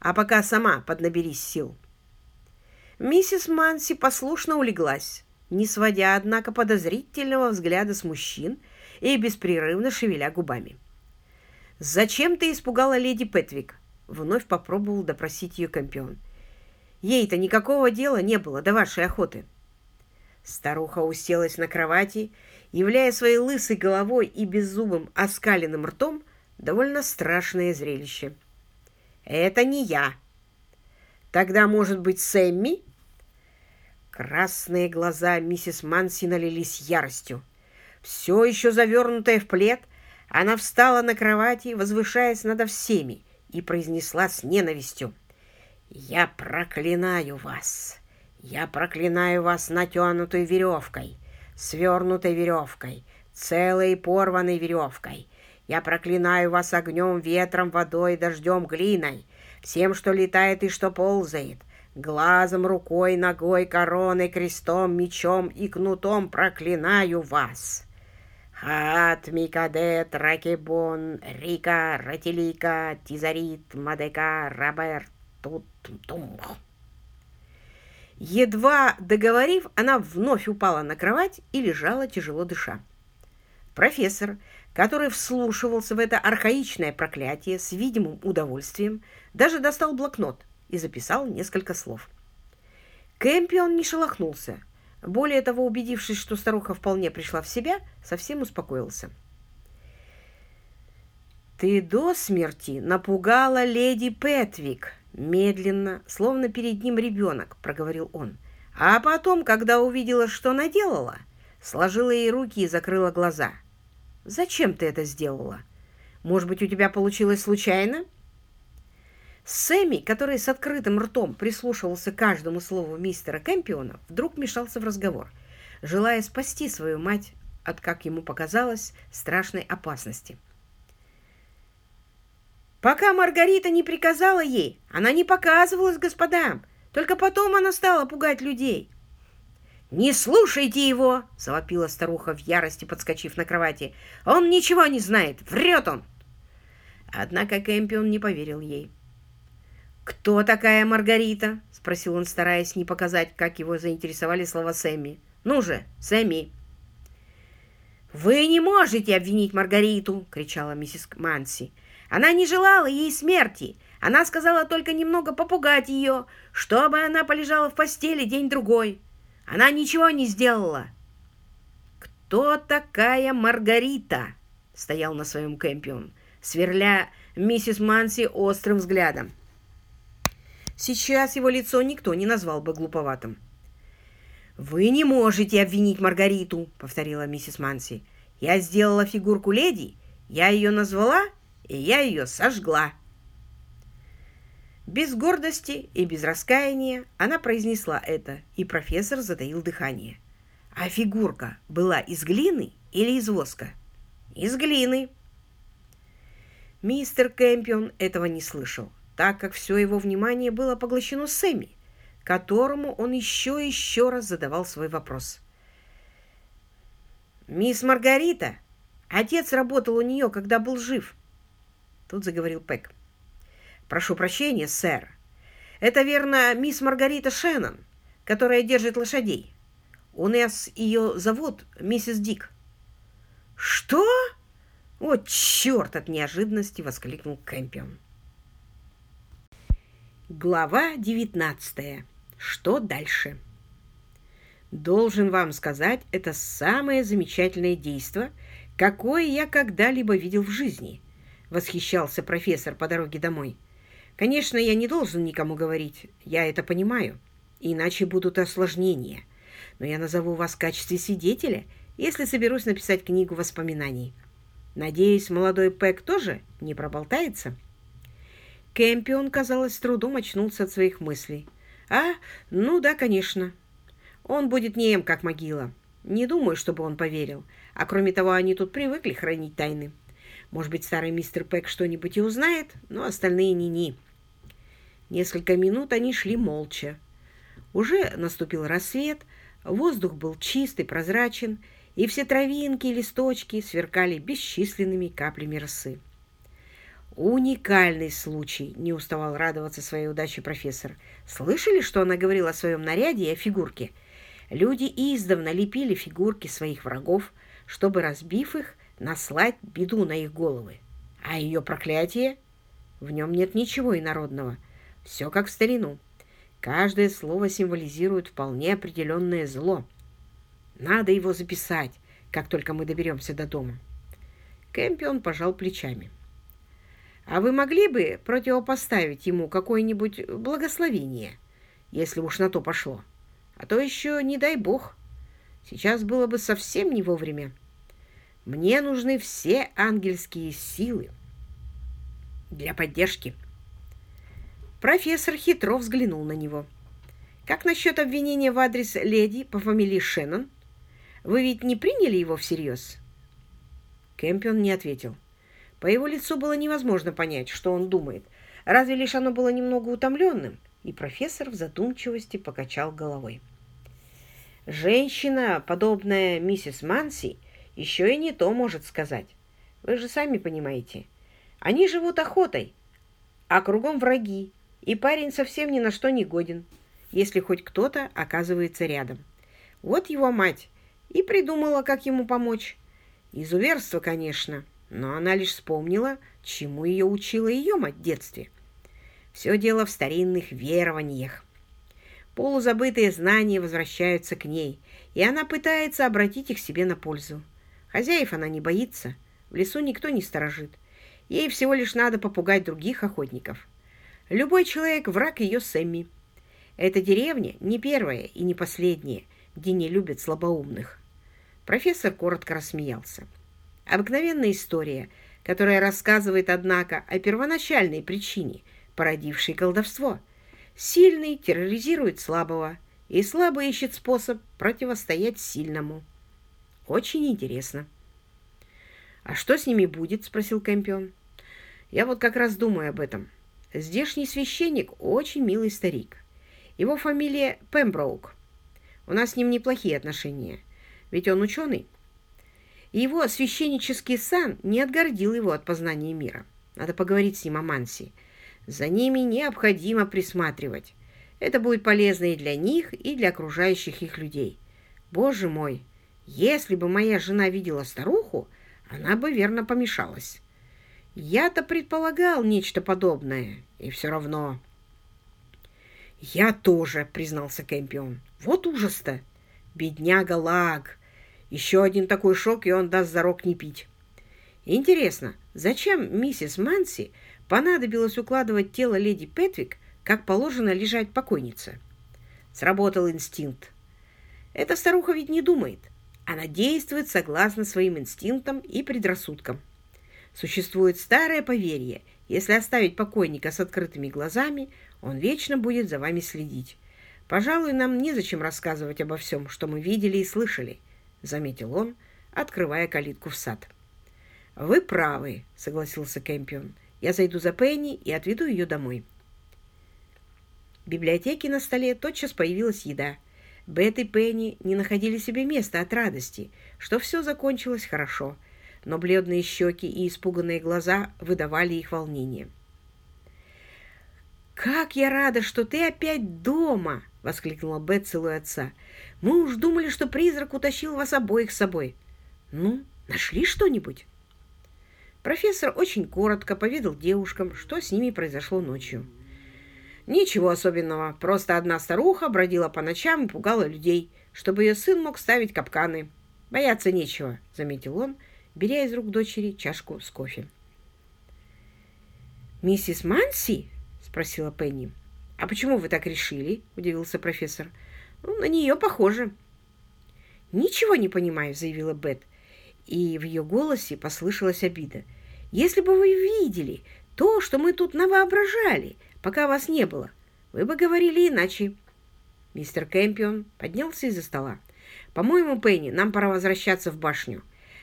«А пока сама поднаберись сил». Миссис Манси послушно улеглась, не сводя, однако, подозрительного взгляда с мужчин и беспрерывно шевеля губами. «Зачем ты испугала леди Петвик?» Вновь попробовал допросить ее компион. «Ей-то никакого дела не было до вашей охоты». Старуха уселась на кровати, являя своей лысой головой и беззубым оскаленным ртом довольно страшное зрелище. «Это не я». «Тогда, может быть, Сэмми?» Красные глаза миссис Манси налились яростью. Все еще завернутая в плед, она встала на кровати, возвышаясь над всеми, и произнесла с ненавистью. «Я проклинаю вас! Я проклинаю вас натянутой веревкой, свернутой веревкой, целой порванной веревкой. Я проклинаю вас огнем, ветром, водой, дождем, глиной, всем, что летает и что ползает. Глазом, рукой, ногой, короной, крестом, мечом и кнутом проклинаю вас. Хат, Микадет, Ракебон, Рика, Ратилика, Тизарит, Мадека, Роберт, Тут, Тумбо. Едва договорив, она вновь упала на кровать и лежала, тяжело дыша. Профессор, который вслушивался в это архаичное проклятие с видимым удовольствием, даже достал блокнот и записал несколько слов. Кэмпион не шелохнулся. Более того, убедившись, что старуха вполне пришла в себя, совсем успокоился. «Ты до смерти напугала леди Петвик», Медленно, словно перед ним ребенок, проговорил он. А потом, когда увидела, что наделала, сложила ей руки и закрыла глаза. «Зачем ты это сделала? Может быть, у тебя получилось случайно?» Сэмми, который с открытым ртом прислушивался к каждому слову мистера Кэмпиона, вдруг мешался в разговор, желая спасти свою мать от, как ему показалось, страшной опасности. Пока Маргарита не приказала ей, она не показывалась господам. Только потом она стала пугать людей. «Не слушайте его!» — завопила старуха в ярости, подскочив на кровати. «Он ничего не знает! Врет он!» Однако Кэмпион не поверил ей. «Кто такая Маргарита?» — спросил он, стараясь не показать, как его заинтересовали слова Сэмми. «Ну же, Сэмми!» «Вы не можете обвинить Маргариту!» — кричала миссис Манси. Она не желала ей смерти. Она сказала только немного попугать ее, чтобы она полежала в постели день-другой. Она ничего не сделала. «Кто такая Маргарита?» — стоял на своем кемпе сверля миссис Манси острым взглядом. Сейчас его лицо никто не назвал бы глуповатым. «Вы не можете обвинить Маргариту», — повторила миссис Манси. «Я сделала фигурку леди, я ее назвала и я ее сожгла. Без гордости и без раскаяния она произнесла это, и профессор затаил дыхание. А фигурка была из глины или из воска? Из глины. Мистер Кэмпион этого не слышал, так как все его внимание было поглощено Сэмми, которому он еще и еще раз задавал свой вопрос. «Мисс Маргарита, отец работал у нее, когда был жив. Тут заговорил Пэк. «Прошу прощения, сэр. Это, верно, мисс Маргарита Шеннон, которая держит лошадей. У нас ее зовут миссис Дик». «Что?» «О, черт!» от неожиданности воскликнул Кэмпион. Глава девятнадцатая. Что дальше? Должен вам сказать, это самое замечательное действо, какое я когда-либо видел в жизни –— восхищался профессор по дороге домой. «Конечно, я не должен никому говорить, я это понимаю, иначе будут осложнения. Но я назову вас в качестве свидетеля, если соберусь написать книгу воспоминаний. Надеюсь, молодой Пэк тоже не проболтается?» Кэмпион, казалось, с трудом очнулся от своих мыслей. «А, ну да, конечно. Он будет нем, как могила. Не думаю, чтобы он поверил. А кроме того, они тут привыкли хранить тайны. Может быть, старый мистер Пэк что-нибудь и узнает, но остальные ни-ни. Несколько минут они шли молча. Уже наступил рассвет, воздух был чистый, прозрачен, и все травинки и листочки сверкали бесчисленными каплями росы. «Уникальный случай!» — не уставал радоваться своей удаче профессор. «Слышали, что она говорила о своем наряде и о фигурке? Люди издавна лепили фигурки своих врагов, чтобы, разбив их, наслать беду на их головы. А ее проклятие? В нем нет ничего инородного. Все как в старину. Каждое слово символизирует вполне определенное зло. Надо его записать, как только мы доберемся до дома. Кэмпион пожал плечами. А вы могли бы противопоставить ему какое-нибудь благословение, если уж на то пошло? А то еще, не дай бог, сейчас было бы совсем не вовремя. Мне нужны все ангельские силы для поддержки. Профессор хитро взглянул на него. Как насчет обвинения в адрес леди по фамилии Шеннон? Вы ведь не приняли его всерьез? Кэмпион не ответил. По его лицу было невозможно понять, что он думает, разве лишь оно было немного утомленным, и профессор в задумчивости покачал головой. Женщина, подобная миссис Манси, еще и не то может сказать. Вы же сами понимаете. Они живут охотой, а кругом враги, и парень совсем ни на что не годен, если хоть кто-то оказывается рядом. Вот его мать и придумала, как ему помочь. Изуверство, конечно, но она лишь вспомнила, чему ее учила ее мать в детстве. Все дело в старинных верованиях. Полузабытые знания возвращаются к ней, и она пытается обратить их себе на пользу. Хозяев она не боится, в лесу никто не сторожит. Ей всего лишь надо попугать других охотников. Любой человек – враг ее Сэмми. Эта деревня не первая и не последняя, где не любят слабоумных. Профессор коротко рассмеялся. Обыкновенная история, которая рассказывает, однако, о первоначальной причине, породившей колдовство – Сильный терроризирует слабого, и слабый ищет способ противостоять сильному. Очень интересно. «А что с ними будет?» – спросил Кэмпион. «Я вот как раз думаю об этом. Здешний священник очень милый старик. Его фамилия Пемброук. У нас с ним неплохие отношения, ведь он ученый. Его священнический сан не отгордил его от познания мира. Надо поговорить с ним о Манси. За ними необходимо присматривать. Это будет полезно и для них, и для окружающих их людей. Боже мой, если бы моя жена видела старуху, она бы верно помешалась. Я-то предполагал нечто подобное, и все равно... «Я тоже», — признался Кэмпион. «Вот ужас-то! Бедняга Лаг! Еще один такой шок, и он даст зарок не пить. Интересно, зачем миссис Манси понадобилось укладывать тело леди Петвик, как положено лежать покойнице. Сработал инстинкт. Эта старуха ведь не думает. Она действует согласно своим инстинктам и предрассудкам. Существует старое поверье, если оставить покойника с открытыми глазами, он вечно будет за вами следить. Пожалуй, нам незачем рассказывать обо всем, что мы видели и слышали, — заметил он, открывая калитку в сад. — Вы правы, — согласился Кэмпион. Я зайду за Пенни и отведу ее домой. В библиотеке на столе тотчас появилась еда. Бет и Пенни не находили себе места от радости, что все закончилось хорошо, но бледные щеки и испуганные глаза выдавали их волнение. «Как я рада, что ты опять дома!» — воскликнула Бет, целуя отца. «Мы уж думали, что призрак утащил вас обоих с собой. Ну, нашли что-нибудь?» Профессор очень коротко поведал девушкам, что с ними произошло ночью. Ничего особенного, просто одна старуха бродила по ночам и пугала людей, чтобы ее сын мог ставить капканы. Бояться нечего, заметил он, беря из рук дочери чашку с кофе. «Миссис Манси?» — спросила Пенни. «А почему вы так решили?» — удивился профессор. «Ну, на нее похоже». «Ничего не понимаю», — заявила Бет и в ее голосе послышалась обида. «Если бы вы видели то, что мы тут навоображали, пока вас не было, вы бы говорили иначе». Мистер Кэмпион поднялся из-за стола. «По-моему, Пенни, нам пора возвращаться в башню.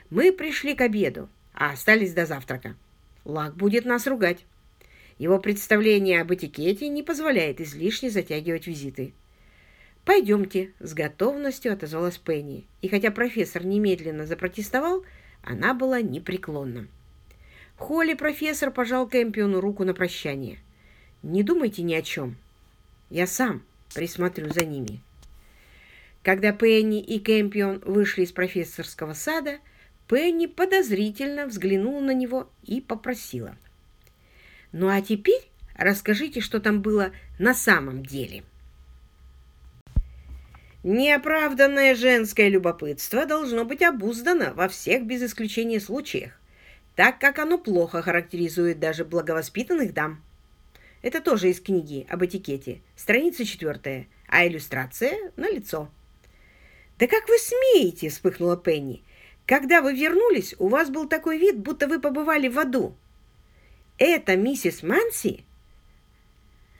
Мы пришли к обеду, а остались до завтрака. Лак будет нас ругать. Его представление об этикете не позволяет излишне затягивать визиты». «Пойдемте», — с готовностью отозвалась Пенни. И хотя профессор немедленно запротестовал, она была непреклонна. В холле профессор пожал Кэмпиону руку на прощание. «Не думайте ни о чем. Я сам присмотрю за ними». Когда Пенни и Кэмпион вышли из профессорского сада, Пенни подозрительно взглянула на него и попросила. «Ну а теперь расскажите, что там было на самом деле». Неоправданное женское любопытство должно быть обуздано во всех без исключения случаях, так как оно плохо характеризует даже благовоспитанных дам. Это тоже из книги об этикете, страница четвертая, а иллюстрация на лицо. «Да как вы смеете?» – вспыхнула Пенни. «Когда вы вернулись, у вас был такой вид, будто вы побывали в аду». «Это миссис Манси?»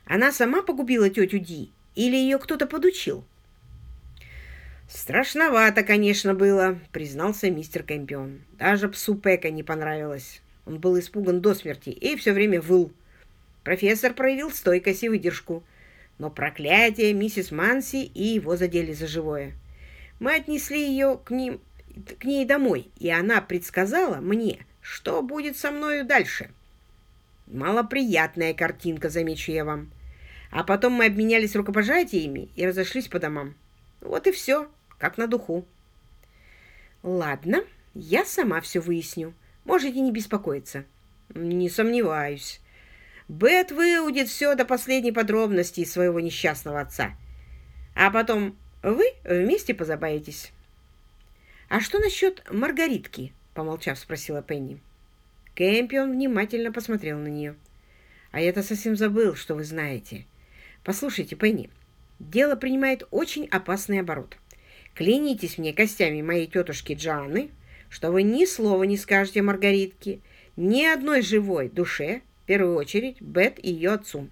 Она сама погубила тетю Ди или ее кто-то подучил? «Страшновато, конечно, было», — признался мистер Кэмпион. «Даже псу Пека не понравилось. Он был испуган до смерти и все время выл. Профессор проявил стойкость и выдержку, но проклятие миссис Манси и его задели за живое. Мы отнесли ее к, ним, к ней домой, и она предсказала мне, что будет со мною дальше. Малоприятная картинка, замечу я вам. А потом мы обменялись рукопожатиями и разошлись по домам. Вот и все, как на духу. Ладно, я сама все выясню. Можете не беспокоиться. Не сомневаюсь. Бет выудит все до последней подробности своего несчастного отца. А потом вы вместе позабавитесь. А что насчет Маргаритки? Помолчав, спросила Пенни. Кэмпион внимательно посмотрел на нее. А я-то совсем забыл, что вы знаете. Послушайте, Пенни, дело принимает очень опасный оборот. Клянитесь мне костями моей тетушки Джоанны, что вы ни слова не скажете Маргаритке, ни одной живой душе, в первую очередь, Бет и ее отцу.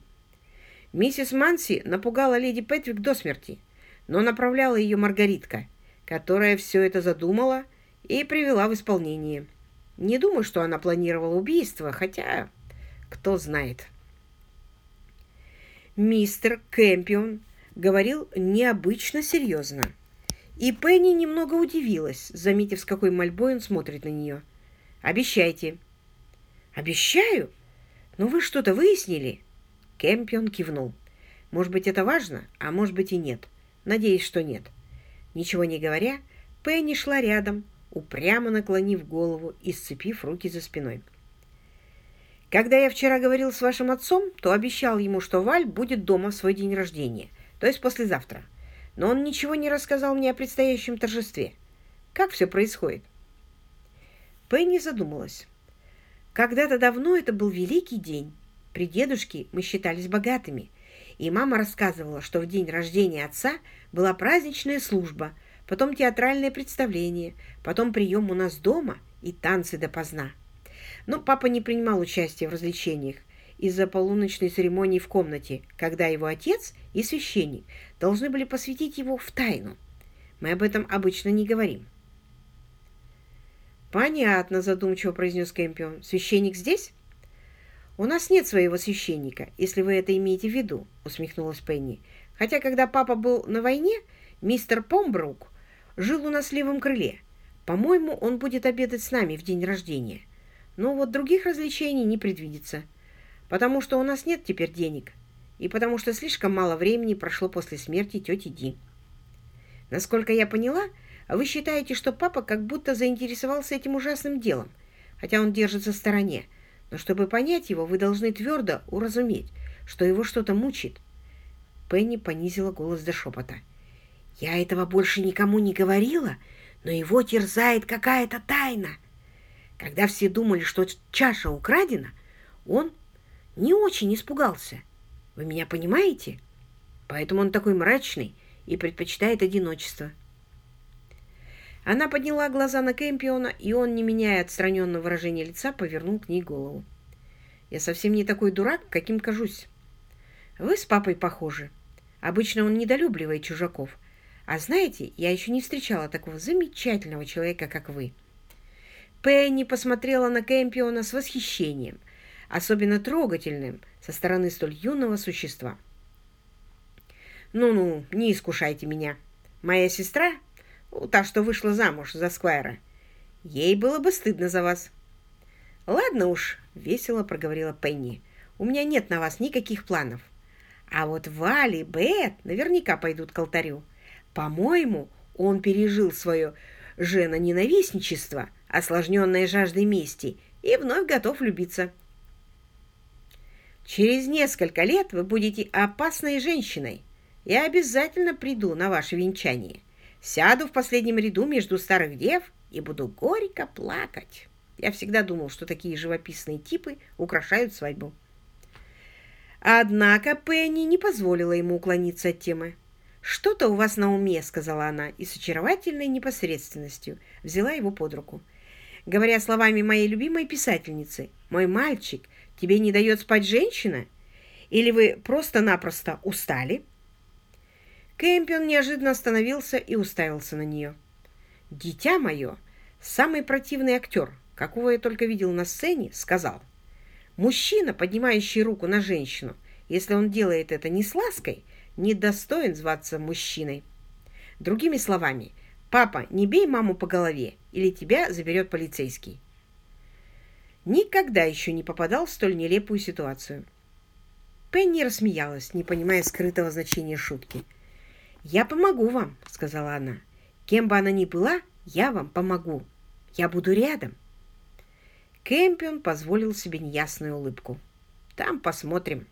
Миссис Манси напугала леди Петрик до смерти, но направляла ее Маргаритка, которая все это задумала и привела в исполнение. Не думаю, что она планировала убийство, хотя кто знает. Мистер Кэмпион говорил необычно серьезно. И Пенни немного удивилась, заметив, с какой мольбой он смотрит на нее. «Обещайте». «Обещаю? Но вы что-то выяснили?» Кэмпион кивнул. «Может быть, это важно, а может быть и нет. Надеюсь, что нет». Ничего не говоря, Пенни шла рядом, упрямо наклонив голову и сцепив руки за спиной. «Когда я вчера говорил с вашим отцом, то обещал ему, что Валь будет дома в свой день рождения, то есть послезавтра но он ничего не рассказал мне о предстоящем торжестве. Как все происходит?» Пенни задумалась. «Когда-то давно это был великий день. При дедушке мы считались богатыми, и мама рассказывала, что в день рождения отца была праздничная служба, потом театральное представление, потом прием у нас дома и танцы допоздна. Но папа не принимал участия в развлечениях, из-за полуночной церемонии в комнате, когда его отец и священник должны были посвятить его в тайну. Мы об этом обычно не говорим. «Понятно», — задумчиво произнес Кэмпион. «Священник здесь?» «У нас нет своего священника, если вы это имеете в виду», — усмехнулась Пенни. «Хотя, когда папа был на войне, мистер Помбрук жил у нас в левом крыле. По-моему, он будет обедать с нами в день рождения. Но вот других развлечений не предвидится» потому что у нас нет теперь денег, и потому что слишком мало времени прошло после смерти тети Ди. Насколько я поняла, вы считаете, что папа как будто заинтересовался этим ужасным делом, хотя он держится в стороне, но чтобы понять его, вы должны твердо уразуметь, что его что-то мучит. Пенни понизила голос до шепота. «Я этого больше никому не говорила, но его терзает какая-то тайна. Когда все думали, что чаша украдена, он не очень испугался. Вы меня понимаете? Поэтому он такой мрачный и предпочитает одиночество. Она подняла глаза на Кэмпиона, и он, не меняя отстраненного выражения лица, повернул к ней голову. «Я совсем не такой дурак, каким кажусь. Вы с папой похожи. Обычно он недолюбливает чужаков. А знаете, я еще не встречала такого замечательного человека, как вы». Пенни посмотрела на Кэмпиона с восхищением – особенно трогательным со стороны столь юного существа. «Ну-ну, не искушайте меня. Моя сестра, та, что вышла замуж за Сквайра, ей было бы стыдно за вас». «Ладно уж», — весело проговорила Пенни, — «у меня нет на вас никаких планов. А вот Вали, Бет наверняка пойдут к алтарю. По-моему, он пережил свое женоненавистничество, осложненное жаждой мести, и вновь готов влюбиться». Через несколько лет вы будете опасной женщиной. Я обязательно приду на ваше венчание. Сяду в последнем ряду между старых дев и буду горько плакать. Я всегда думал, что такие живописные типы украшают свадьбу. Однако Пенни не позволила ему уклониться от темы. «Что-то у вас на уме», — сказала она, и с очаровательной непосредственностью взяла его под руку. Говоря словами моей любимой писательницы, «Мой мальчик Тебе не дает спать женщина? Или вы просто-напросто устали?» Кэмпион неожиданно остановился и уставился на нее. «Дитя мое, самый противный актер, какого я только видел на сцене, сказал, мужчина, поднимающий руку на женщину, если он делает это не с лаской, не достоин зваться мужчиной. Другими словами, папа, не бей маму по голове, или тебя заберет полицейский. Никогда еще не попадал в столь нелепую ситуацию. Пенни рассмеялась, не понимая скрытого значения шутки. «Я помогу вам», — сказала она. «Кем бы она ни была, я вам помогу. Я буду рядом». Кэмпион позволил себе неясную улыбку. «Там посмотрим».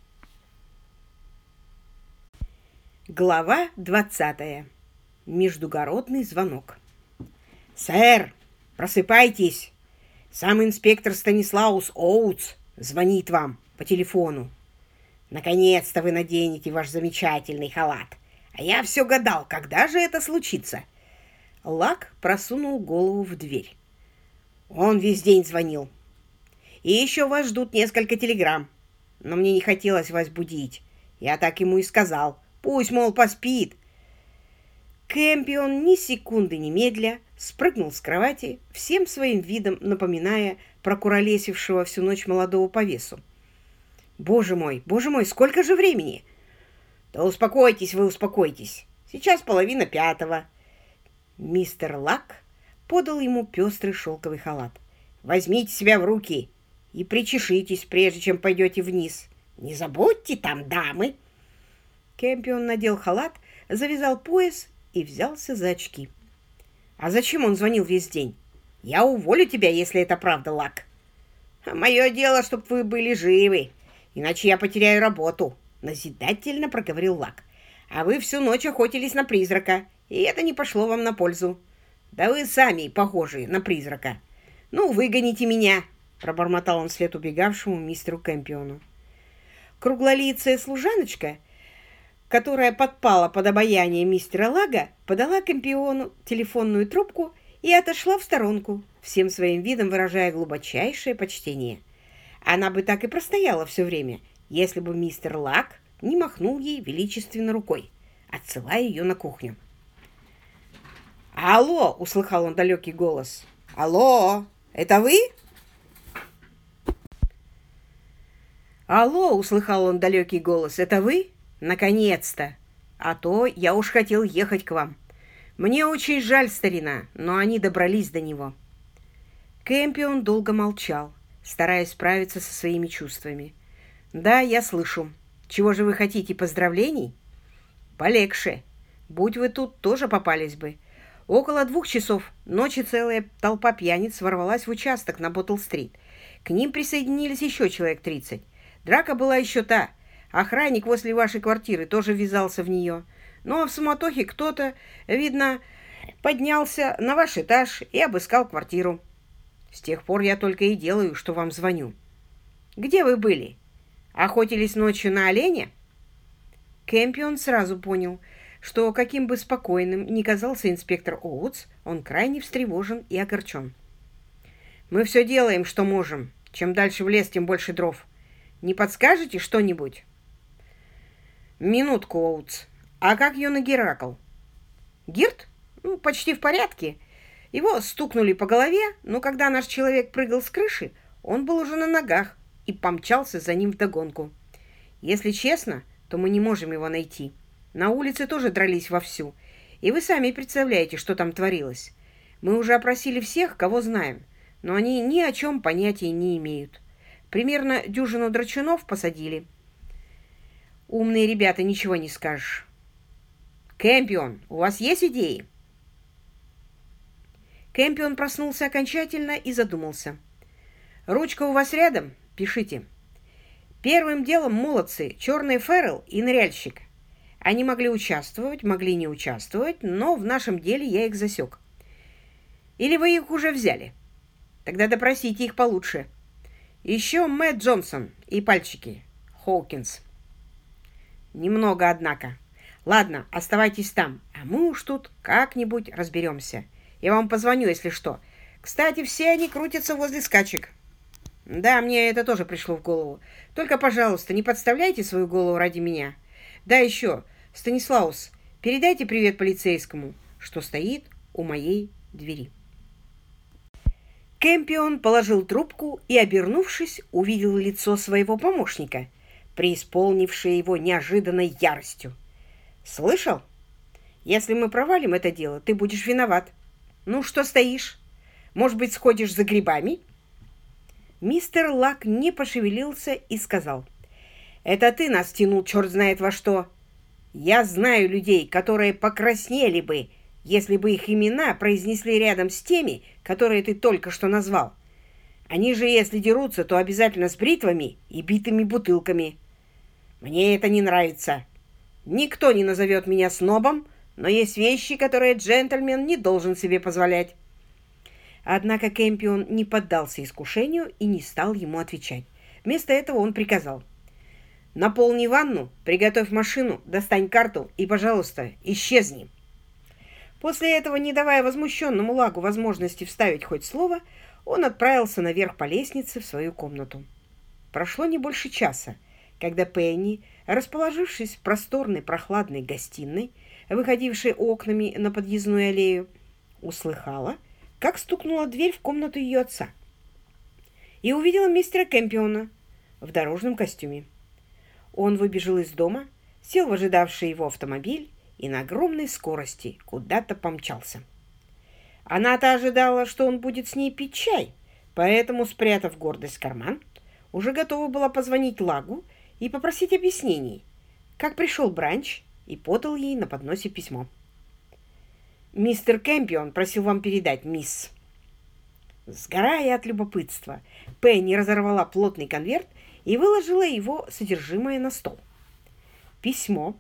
Глава двадцатая. Междугородный звонок. «Сэр, просыпайтесь! Сам инспектор Станислаус Оутс звонит вам по телефону. Наконец-то вы наденете ваш замечательный халат. А я все гадал, когда же это случится?» Лак просунул голову в дверь. Он весь день звонил. И еще вас ждут несколько телеграмм. Но мне не хотелось вас будить. Я так ему и сказал. Пусть, мол, поспит. Кэмпион ни секунды не медля спрыгнул с кровати, всем своим видом напоминая про куролесившего всю ночь молодого повесу. «Боже мой, боже мой, сколько же времени!» «Да успокойтесь вы, успокойтесь. Сейчас половина пятого». Мистер Лак подал ему пестрый шелковый халат. «Возьмите себя в руки и причешитесь, прежде чем пойдете вниз. Не забудьте, там дамы!» Кэмпион надел халат, завязал пояс и взялся за очки. «А зачем он звонил весь день? Я уволю тебя, если это правда, Лак». А «Мое дело, чтобы вы были живы, иначе я потеряю работу», назидательно проговорил Лак. «А вы всю ночь охотились на призрака, и это не пошло вам на пользу. Да вы сами похожи на призрака. Ну, выгоните меня!» пробормотал он вслед убегавшему мистеру Кэмпиону. Круглолицая служаночка, которая подпала под обаяние мистера Лага, подала Кэмпиону телефонную трубку и отошла в сторонку, всем своим видом выражая глубочайшее почтение. Она бы так и простояла все время — если бы мистер Лак не махнул ей величественно рукой, отсылая ее на кухню. «Алло!» — услыхал он далекий голос. «Алло! Это вы?» «Алло!» — услыхал он далекий голос. «Это вы? Наконец-то! А то я уж хотел ехать к вам. Мне очень жаль, старина, но они добрались до него». Кэмпион долго молчал, стараясь справиться со своими чувствами. «Да, я слышу. Чего же вы хотите, поздравлений?» «Полегше. Будь вы тут, тоже попались бы. Около двух часов ночи целая толпа пьяниц ворвалась в участок на Боттл-стрит. К ним присоединились еще человек тридцать. Драка была еще та. Охранник возле вашей квартиры тоже ввязался в нее. Ну а в суматохе кто-то, видно, поднялся на ваш этаж и обыскал квартиру. С тех пор я только и делаю, что вам звоню. Где вы были?» Охотились ночью на оленя? Кэмпион сразу понял, что каким бы спокойным ни казался инспектор Оутс, он крайне встревожен и огорчен. «Мы все делаем, что можем. Чем дальше в лес, тем больше дров. Не подскажете что-нибудь?» «Минутку, Оутс. А как юный Геракл?» «Гирт? Ну, почти в порядке. Его стукнули по голове, но когда наш человек прыгал с крыши, он был уже на ногах, и помчался за ним вдогонку. Если честно, то мы не можем его найти. На улице тоже дрались вовсю, и вы сами представляете, что там творилось. Мы уже опросили всех, кого знаем, но они ни о чем понятия не имеют. Примерно дюжину драчунов посадили. Умные ребята, ничего не скажешь. Кэмпион, у вас есть идеи? Кэмпион проснулся окончательно и задумался. «Ручка у вас рядом?» Пишите. Первым делом молодцы, черный Феррел и ныряльщик. Они могли участвовать, могли не участвовать, но в нашем деле я их засек. Или вы их уже взяли? Тогда допросите их получше. Еще Мэтт Джонсон и пальчики. Хоукинс. Немного, однако. Ладно, оставайтесь там, а мы уж тут как-нибудь разберемся. Я вам позвоню, если что. Кстати, все они крутятся возле скачек. Да, мне это тоже пришло в голову. Только, пожалуйста, не подставляйте свою голову ради меня. Да, еще, Станислаус, Передайте привет полицейскому, что стоит у моей двери. Кэмпион положил трубку и, обернувшись, увидел лицо своего помощника, преисполнившее его неожиданной яростью. «Слышал? Если мы провалим это дело, ты будешь виноват. Ну, что стоишь? Может быть, сходишь за грибами?» Мистер Лак не пошевелился и сказал. «Это ты нас тянул черт знает во что. Я знаю людей, которые покраснели бы, если бы их имена произнесли рядом с теми, которые ты только что назвал. Они же, если дерутся, то обязательно с бритвами и битыми бутылками. Мне это не нравится. Никто не назовет меня снобом, но есть вещи, которые джентльмен не должен себе позволять. Однако Кэмпион не поддался искушению и не стал ему отвечать. Вместо этого он приказал — Наполни ванну, приготовь машину, достань карту и, пожалуйста, исчезни. После этого, не давая возмущенному Лагу возможности вставить хоть слово, он отправился наверх по лестнице в свою комнату. Прошло не больше часа, когда Пенни, расположившись в просторной прохладной гостиной, выходившей окнами на подъездную аллею, услыхала, как стукнула дверь в комнату ее отца и увидела мистера Кэмпиона в дорожном костюме. Он выбежал из дома, сел в ожидавший его автомобиль и на огромной скорости куда-то помчался. Она-то ожидала, что он будет с ней пить чай, поэтому, спрятав гордость в карман, уже готова была позвонить Лагу и попросить объяснений, как пришел Бранч и подал ей на подносе письмо. «Мистер Кэмпион просил вам передать, мисс». Сгорая от любопытства, Пенни разорвала плотный конверт и выложила его содержимое на стол. Письмо,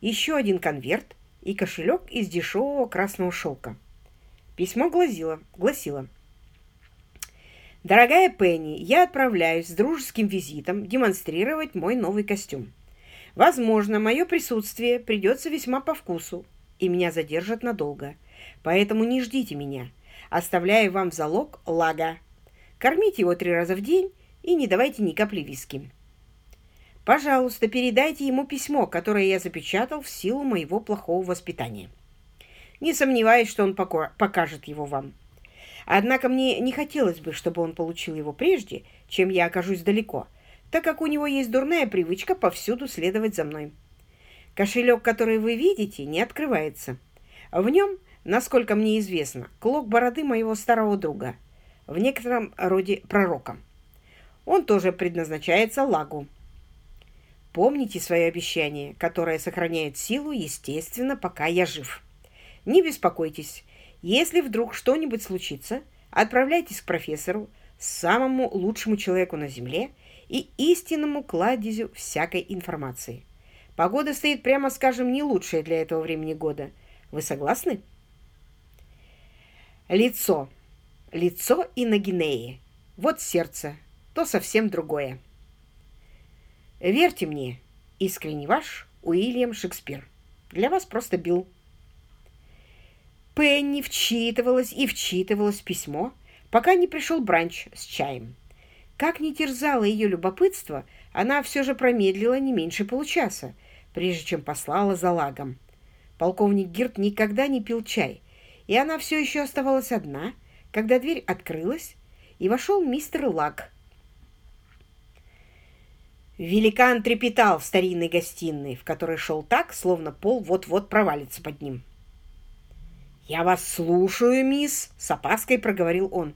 еще один конверт и кошелек из дешевого красного шелка. Письмо гласило, гласило «Дорогая Пенни, я отправляюсь с дружеским визитом демонстрировать мой новый костюм. Возможно, мое присутствие придется весьма по вкусу, и меня задержат надолго. Поэтому не ждите меня. Оставляю вам в залог лага. Кормите его три раза в день и не давайте ни капли виски. Пожалуйста, передайте ему письмо, которое я запечатал в силу моего плохого воспитания. Не сомневаюсь, что он покажет его вам. Однако мне не хотелось бы, чтобы он получил его прежде, чем я окажусь далеко, так как у него есть дурная привычка повсюду следовать за мной. Кошелек, который вы видите, не открывается. В нем, насколько мне известно, клок бороды моего старого друга, в некотором роде пророка. Он тоже предназначается лагу. Помните свое обещание, которое сохраняет силу, естественно, пока я жив. Не беспокойтесь. Если вдруг что-нибудь случится, отправляйтесь к профессору, самому лучшему человеку на Земле и истинному кладезю всякой информации. Погода стоит, прямо скажем, не лучшая для этого времени года. Вы согласны? Лицо. Лицо и на Гинее. Вот сердце, то совсем другое. Верьте мне, искренне ваш Уильям Шекспир. Для вас просто Билл. Пенни вчитывалась и вчитывалась в письмо, пока не пришел Бранч с чаем. Как не терзало ее любопытство, она все же промедлила не меньше получаса, прежде чем послала за лагом. Полковник Гирт никогда не пил чай, и она все еще оставалась одна, когда дверь открылась, и вошел мистер Лаг Великан трепетал в старинной гостиной, в которой шел так, словно пол вот-вот провалится под ним. «Я вас слушаю, мисс!» — с опаской проговорил он.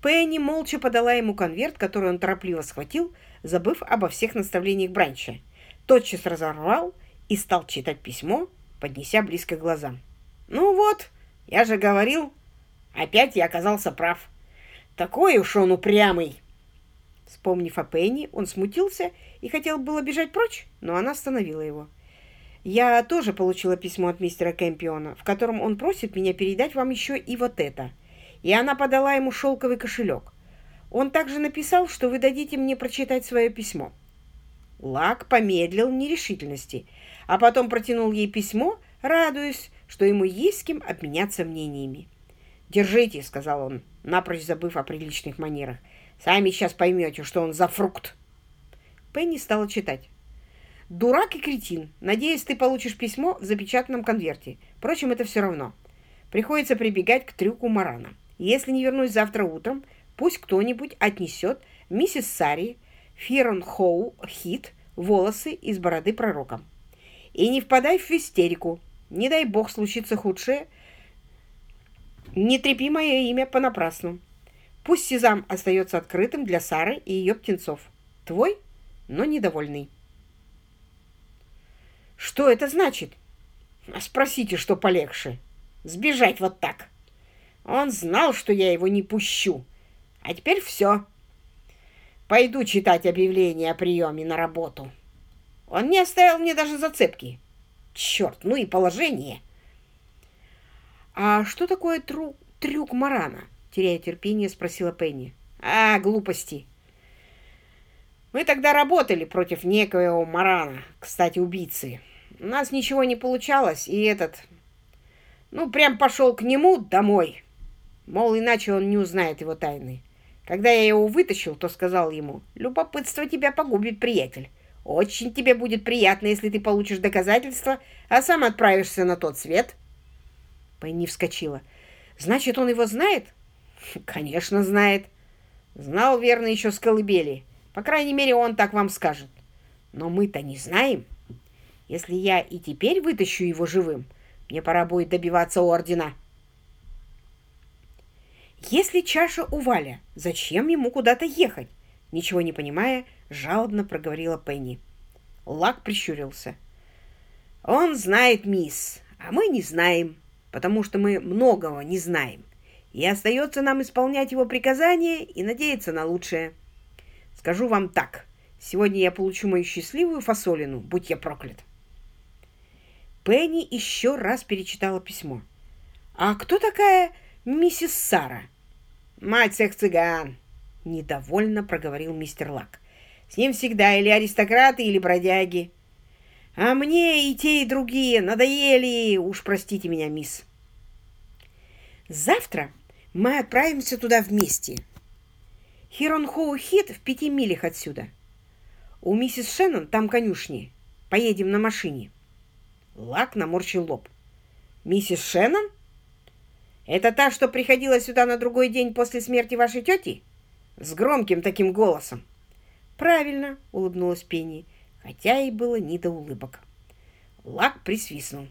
Пенни молча подала ему конверт, который он торопливо схватил, забыв обо всех наставлениях Бранча. Тотчас разорвал и стал читать письмо, поднеся близко к глазам. «Ну вот, я же говорил, опять я оказался прав. Такой уж он упрямый!» Вспомнив о Пенни, он смутился и хотел было бежать прочь, но она остановила его. «Я тоже получила письмо от мистера Кэмпиона, в котором он просит меня передать вам еще и вот это». И она подала ему шелковый кошелек. Он также написал, что вы дадите мне прочитать свое письмо. Лак помедлил в нерешительности, а потом протянул ей письмо, радуясь, что ему есть с кем обменяться мнениями. «Держите», — сказал он, напрочь забыв о приличных манерах. Сами сейчас поймете, что он за фрукт. Пенни стала читать. Дурак и кретин. Надеюсь, ты получишь письмо в запечатанном конверте. Впрочем, это все равно. Приходится прибегать к трюку Марана. Если не вернусь завтра утром, пусть кто-нибудь отнесет миссис Сари, Фирон Хоу, Хит, волосы из бороды пророка. И не впадай в истерику. Не дай бог случится худшее. Не трепи мое имя понапрасну. Пусть сезам остается открытым для Сары и ее птенцов. Твой, но недовольный. Что это значит? Спросите, что полегче. Сбежать вот так. Он знал, что я его не пущу. А теперь все. Пойду читать объявление о приеме на работу. Он не оставил мне даже зацепки. Черт, ну и положение. А что такое тру трюк Марана? Теряя терпение, спросила Пенни. А, глупости. Мы тогда работали против некоего Марана, кстати, убийцы. У нас ничего не получалось, и этот... Ну, прям пошел к нему домой. Мол, иначе он не узнает его тайны. Когда я его вытащил, то сказал ему, «Любопытство тебя погубит, приятель. Очень тебе будет приятно, если ты получишь доказательства, а сам отправишься на тот свет». Пенни вскочила. «Значит, он его знает?» «Конечно, знает. Знал, верно, еще с колыбели. По крайней мере, он так вам скажет. Но мы-то не знаем. Если я и теперь вытащу его живым, мне пора будет добиваться ордена». «Если чаша у Валя, зачем ему куда-то ехать?» Ничего не понимая, жалобно проговорила Пенни. Лак прищурился. «Он знает, мисс, а мы не знаем, потому что мы многого не знаем, и остается нам исполнять его приказания и надеяться на лучшее. Скажу вам так, сегодня я получу мою счастливую фасолину, будь я проклят». Пенни еще раз перечитала письмо. «А кто такая миссис Сара?» «Мать всех цыган!» — недовольно проговорил мистер Лак. «С ним всегда или аристократы, или бродяги. А мне и те, и другие надоели, уж простите меня, мисс». «Завтра мы отправимся туда вместе. Хиронхоу-Хит в пяти милях отсюда. У миссис Шеннон там конюшни. Поедем на машине». Лак наморщил лоб. «Миссис Шеннон?» Это та, что приходила сюда на другой день после смерти вашей тети? С громким таким голосом. Правильно, улыбнулась Пенни, хотя и было не до улыбок. Лак присвистнул.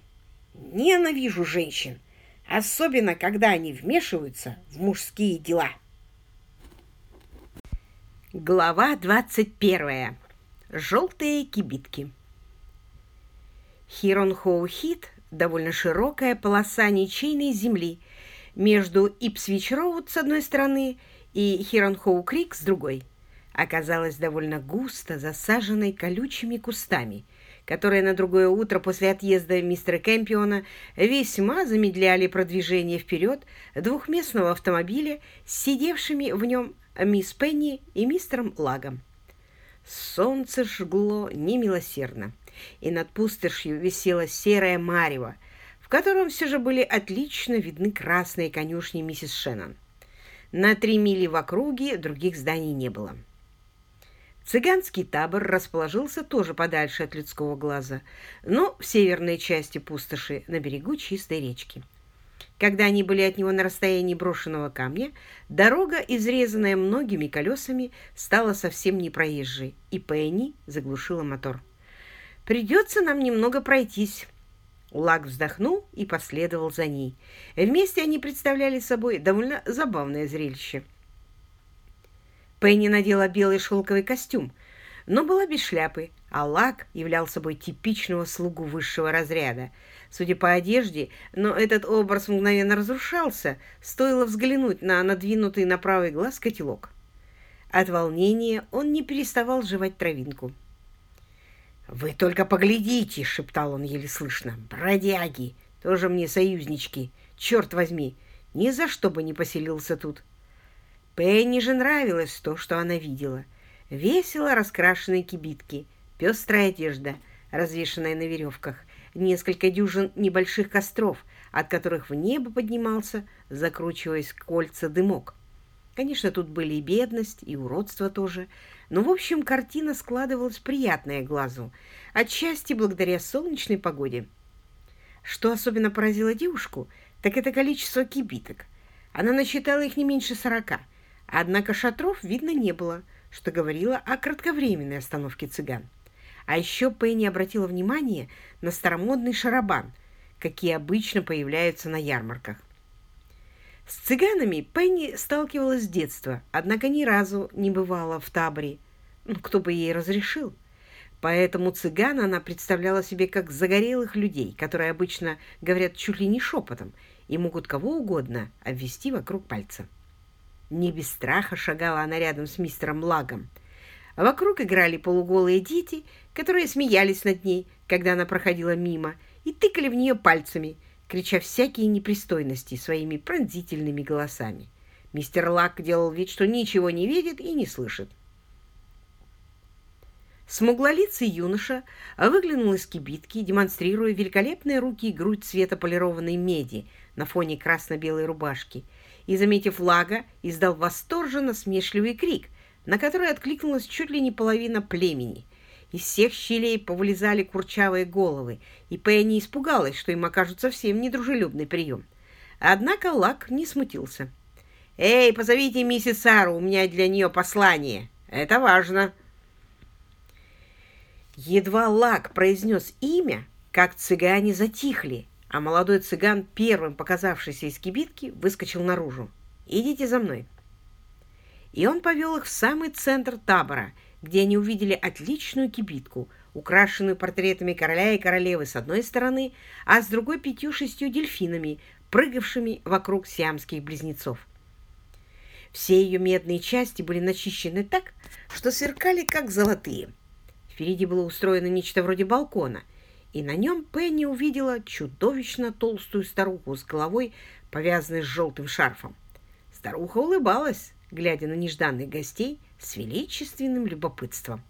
Ненавижу женщин, особенно когда они вмешиваются в мужские дела. Глава двадцать первая. Желтые кибитки. Хирон-Хоу-Хит – довольно широкая полоса ничейной земли – между Ипсвич-Роуд с одной стороны и Хиронхоу-Крик с другой, оказалась довольно густо засаженной колючими кустами, которые на другое утро после отъезда мистера Кэмпиона весьма замедляли продвижение вперед двухместного автомобиля с сидевшими в нем мисс Пенни и мистером Лагом. Солнце жгло немилосердно, и над пустошью висела серая марево, котором все же были отлично видны красные конюшни миссис Шеннон. На три мили в округе других зданий не было. Цыганский табор расположился тоже подальше от людского глаза, но в северной части пустоши на берегу чистой речки. Когда они были от него на расстоянии брошенного камня, дорога, изрезанная многими колесами, стала совсем непроезжей, и Пенни заглушила мотор. «Придется нам немного пройтись», Лак вздохнул и последовал за ней. Вместе они представляли собой довольно забавное зрелище. Пенни надела белый шелковый костюм, но была без шляпы, а Лак являл собой типичного слугу высшего разряда. Судя по одежде, но этот образ мгновенно разрушался, стоило взглянуть на надвинутый на правый глаз котелок. От волнения он не переставал жевать травинку. «Вы только поглядите!» — шептал он еле слышно. «Бродяги! Тоже мне союзнички! Черт возьми! Ни за что бы не поселился тут!» Пенни же нравилось то, что она видела. Весело раскрашенные кибитки, пестрая одежда, развешанная на веревках, несколько дюжин небольших костров, от которых в небо поднимался, закручиваясь кольца дымок. Конечно, тут были и бедность, и уродство тоже, Но, в общем, картина складывалась приятная глазу, отчасти благодаря солнечной погоде. Что особенно поразило девушку, так это количество кибиток. Она насчитала их не меньше сорока, однако шатров видно не было, что говорило о кратковременной остановке цыган. А еще Пенни обратила внимание на старомодный шарабан, какие обычно появляются на ярмарках. С цыганами Пенни сталкивалась с детства, однако ни разу не бывала в таборе. Ну, кто бы ей разрешил? Поэтому цыган она представляла себе как загорелых людей, которые обычно говорят чуть ли не шепотом и могут кого угодно обвести вокруг пальца. Не без страха шагала она рядом с мистером Лагом. Вокруг играли полуголые дети, которые смеялись над ней, когда она проходила мимо, и тыкали в нее пальцами – крича всякие непристойности своими пронзительными голосами. Мистер Лак делал вид, что ничего не видит и не слышит. Смуглолицый юноша выглянул из кибитки, демонстрируя великолепные руки и грудь цвета полированной меди на фоне красно-белой рубашки, и, заметив Лага, издал восторженно смешливый крик, на который откликнулась чуть ли не половина племени. Из всех щелей повылезали курчавые головы, и Пенни испугалась, что им окажут совсем недружелюбный прием. Однако Лак не смутился. «Эй, позовите миссис Сару, у меня для нее послание. Это важно». Едва Лак произнес имя, как цыгане затихли, а молодой цыган, первым показавшийся из кибитки, выскочил наружу. «Идите за мной». И он повел их в самый центр табора – где они увидели отличную кибитку, украшенную портретами короля и королевы с одной стороны, а с другой пятью-шестью дельфинами, прыгавшими вокруг сиамских близнецов. Все ее медные части были начищены так, что сверкали, как золотые. Впереди было устроено нечто вроде балкона, и на нем Пенни увидела чудовищно толстую старуху с головой, повязанной с желтым шарфом. Старуха улыбалась, глядя на нежданных гостей с величественным любопытством.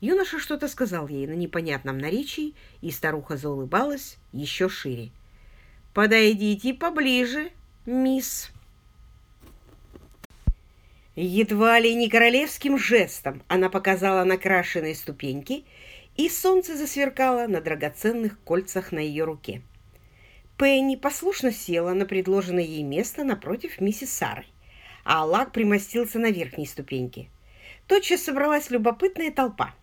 Юноша что-то сказал ей на непонятном наречии, и старуха заулыбалась еще шире. «Подойдите поближе, мисс!» Едва ли не королевским жестом она показала накрашенные ступеньки, и солнце засверкало на драгоценных кольцах на ее руке. Пенни послушно села на предложенное ей место напротив миссис Сары а Аллах примостился на верхней ступеньке. Тотчас собралась любопытная толпа.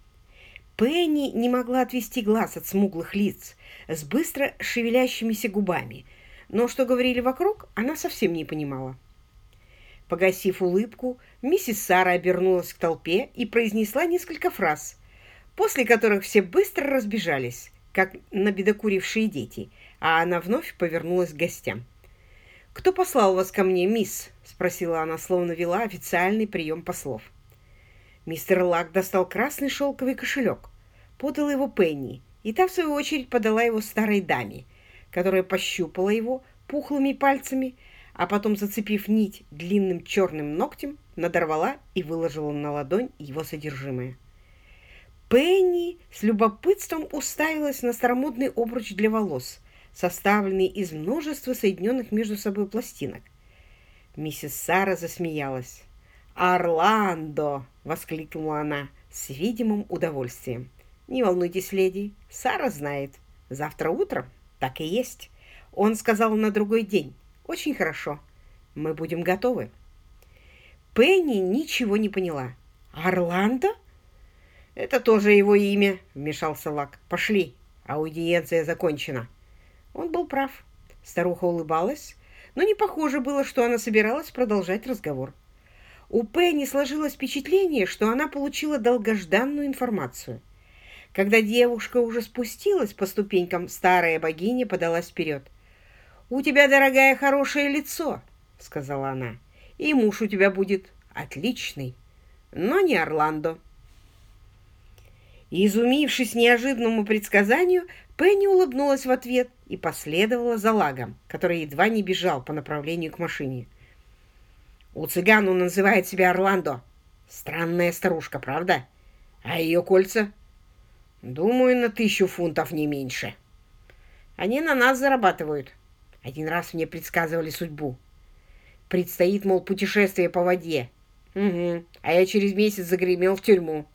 Пенни не могла отвести глаз от смуглых лиц с быстро шевелящимися губами, но что говорили вокруг, она совсем не понимала. Погасив улыбку, миссис Сара обернулась к толпе и произнесла несколько фраз, после которых все быстро разбежались, как набедокурившие дети, а она вновь повернулась к гостям. «Кто послал вас ко мне, мисс?» — спросила она, словно вела официальный прием послов. Мистер Лак достал красный шелковый кошелек, подал его Пенни, и та, в свою очередь, подала его старой даме, которая пощупала его пухлыми пальцами, а потом, зацепив нить длинным черным ногтем, надорвала и выложила на ладонь его содержимое. Пенни с любопытством уставилась на старомодный обруч для волос — составленный из множества соединенных между собой пластинок. Миссис Сара засмеялась. «Орландо!» — воскликнула она с видимым удовольствием. «Не волнуйтесь, леди, Сара знает. Завтра утром так и есть. Он сказал на другой день. Очень хорошо. Мы будем готовы». Пенни ничего не поняла. «Орландо?» «Это тоже его имя», — вмешался Лак. «Пошли, аудиенция закончена». Он был прав. Старуха улыбалась, но не похоже было, что она собиралась продолжать разговор. У Пенни сложилось впечатление, что она получила долгожданную информацию. Когда девушка уже спустилась по ступенькам, старая богиня подалась вперед. «У тебя, дорогая, хорошее лицо», — сказала она, — «и муж у тебя будет отличный, но не Орландо». Изумившись неожиданному предсказанию, Пенни улыбнулась в ответ и последовала за лагом, который едва не бежал по направлению к машине. «У цыган он называет себя Орландо. Странная старушка, правда? А ее кольца?» «Думаю, на тысячу фунтов не меньше. Они на нас зарабатывают. Один раз мне предсказывали судьбу. Предстоит, мол, путешествие по воде. «Угу, а я через месяц загремел в тюрьму».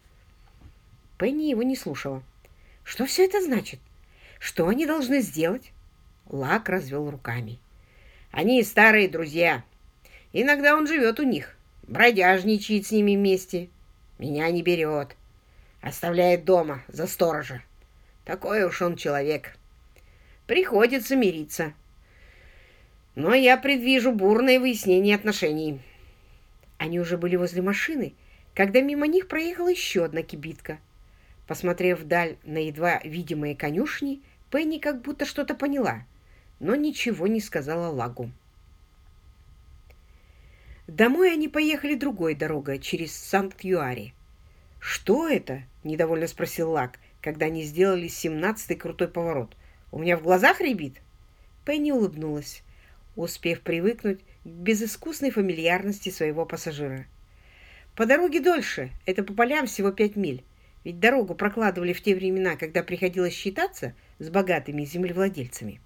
Пенни его не слушала. «Что все это значит? Что они должны сделать?» Лак развел руками. «Они старые друзья. Иногда он живет у них, бродяжничает с ними вместе. Меня не берет. Оставляет дома за сторожа. Такой уж он человек. Приходится мириться. Но я предвижу бурное выяснение отношений». Они уже были возле машины, когда мимо них проехала еще одна кибитка. Посмотрев вдаль на едва видимые конюшни, Пенни как будто что-то поняла, но ничего не сказала Лагу. Домой они поехали другой дорогой, через Санкт-Юари. «Что это?» – недовольно спросил Лаг, когда они сделали семнадцатый крутой поворот. «У меня в глазах рябит?» Пенни улыбнулась, успев привыкнуть к безыскусной фамильярности своего пассажира. «По дороге дольше, это по полям всего пять миль. Ведь дорогу прокладывали в те времена, когда приходилось считаться с богатыми землевладельцами.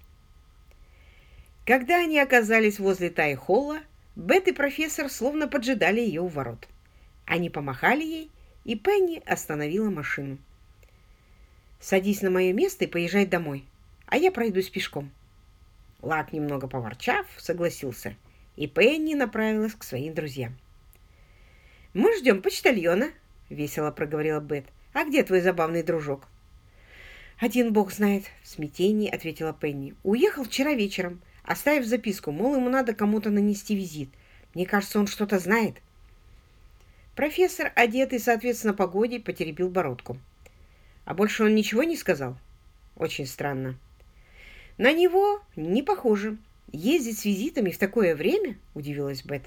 Когда они оказались возле Тай-Холла, Бет и профессор словно поджидали ее у ворот. Они помахали ей, и Пенни остановила машину. «Садись на мое место и поезжай домой, а я пройдусь пешком». Лак, немного поворчав, согласился, и Пенни направилась к своим друзьям. «Мы ждем почтальона», — весело проговорила Бет. А где твой забавный дружок?» «Один бог знает», — в смятении ответила Пенни. «Уехал вчера вечером, оставив записку, мол, ему надо кому-то нанести визит. Мне кажется, он что-то знает». Профессор, одетый, соответственно, погоде, потеребил бородку. «А больше он ничего не сказал?» «Очень странно». «На него не похоже. Ездить с визитами в такое время?» — удивилась Бет.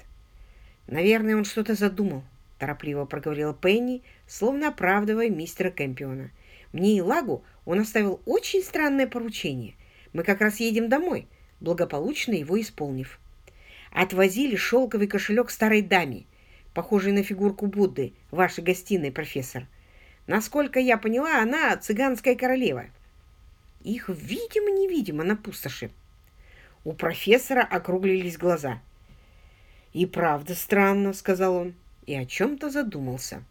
«Наверное, он что-то задумал», — торопливо проговорила Пенни, словно оправдывая мистера Кэмпиона. «Мне и Лагу он оставил очень странное поручение. Мы как раз едем домой, благополучно его исполнив. Отвозили шелковый кошелек старой даме, похожей на фигурку Будды, в вашей гостиной, профессор. Насколько я поняла, она цыганская королева. Их видимо-невидимо на пустоши. У профессора округлились глаза. «И правда странно», — сказал он и о чем-то задумался.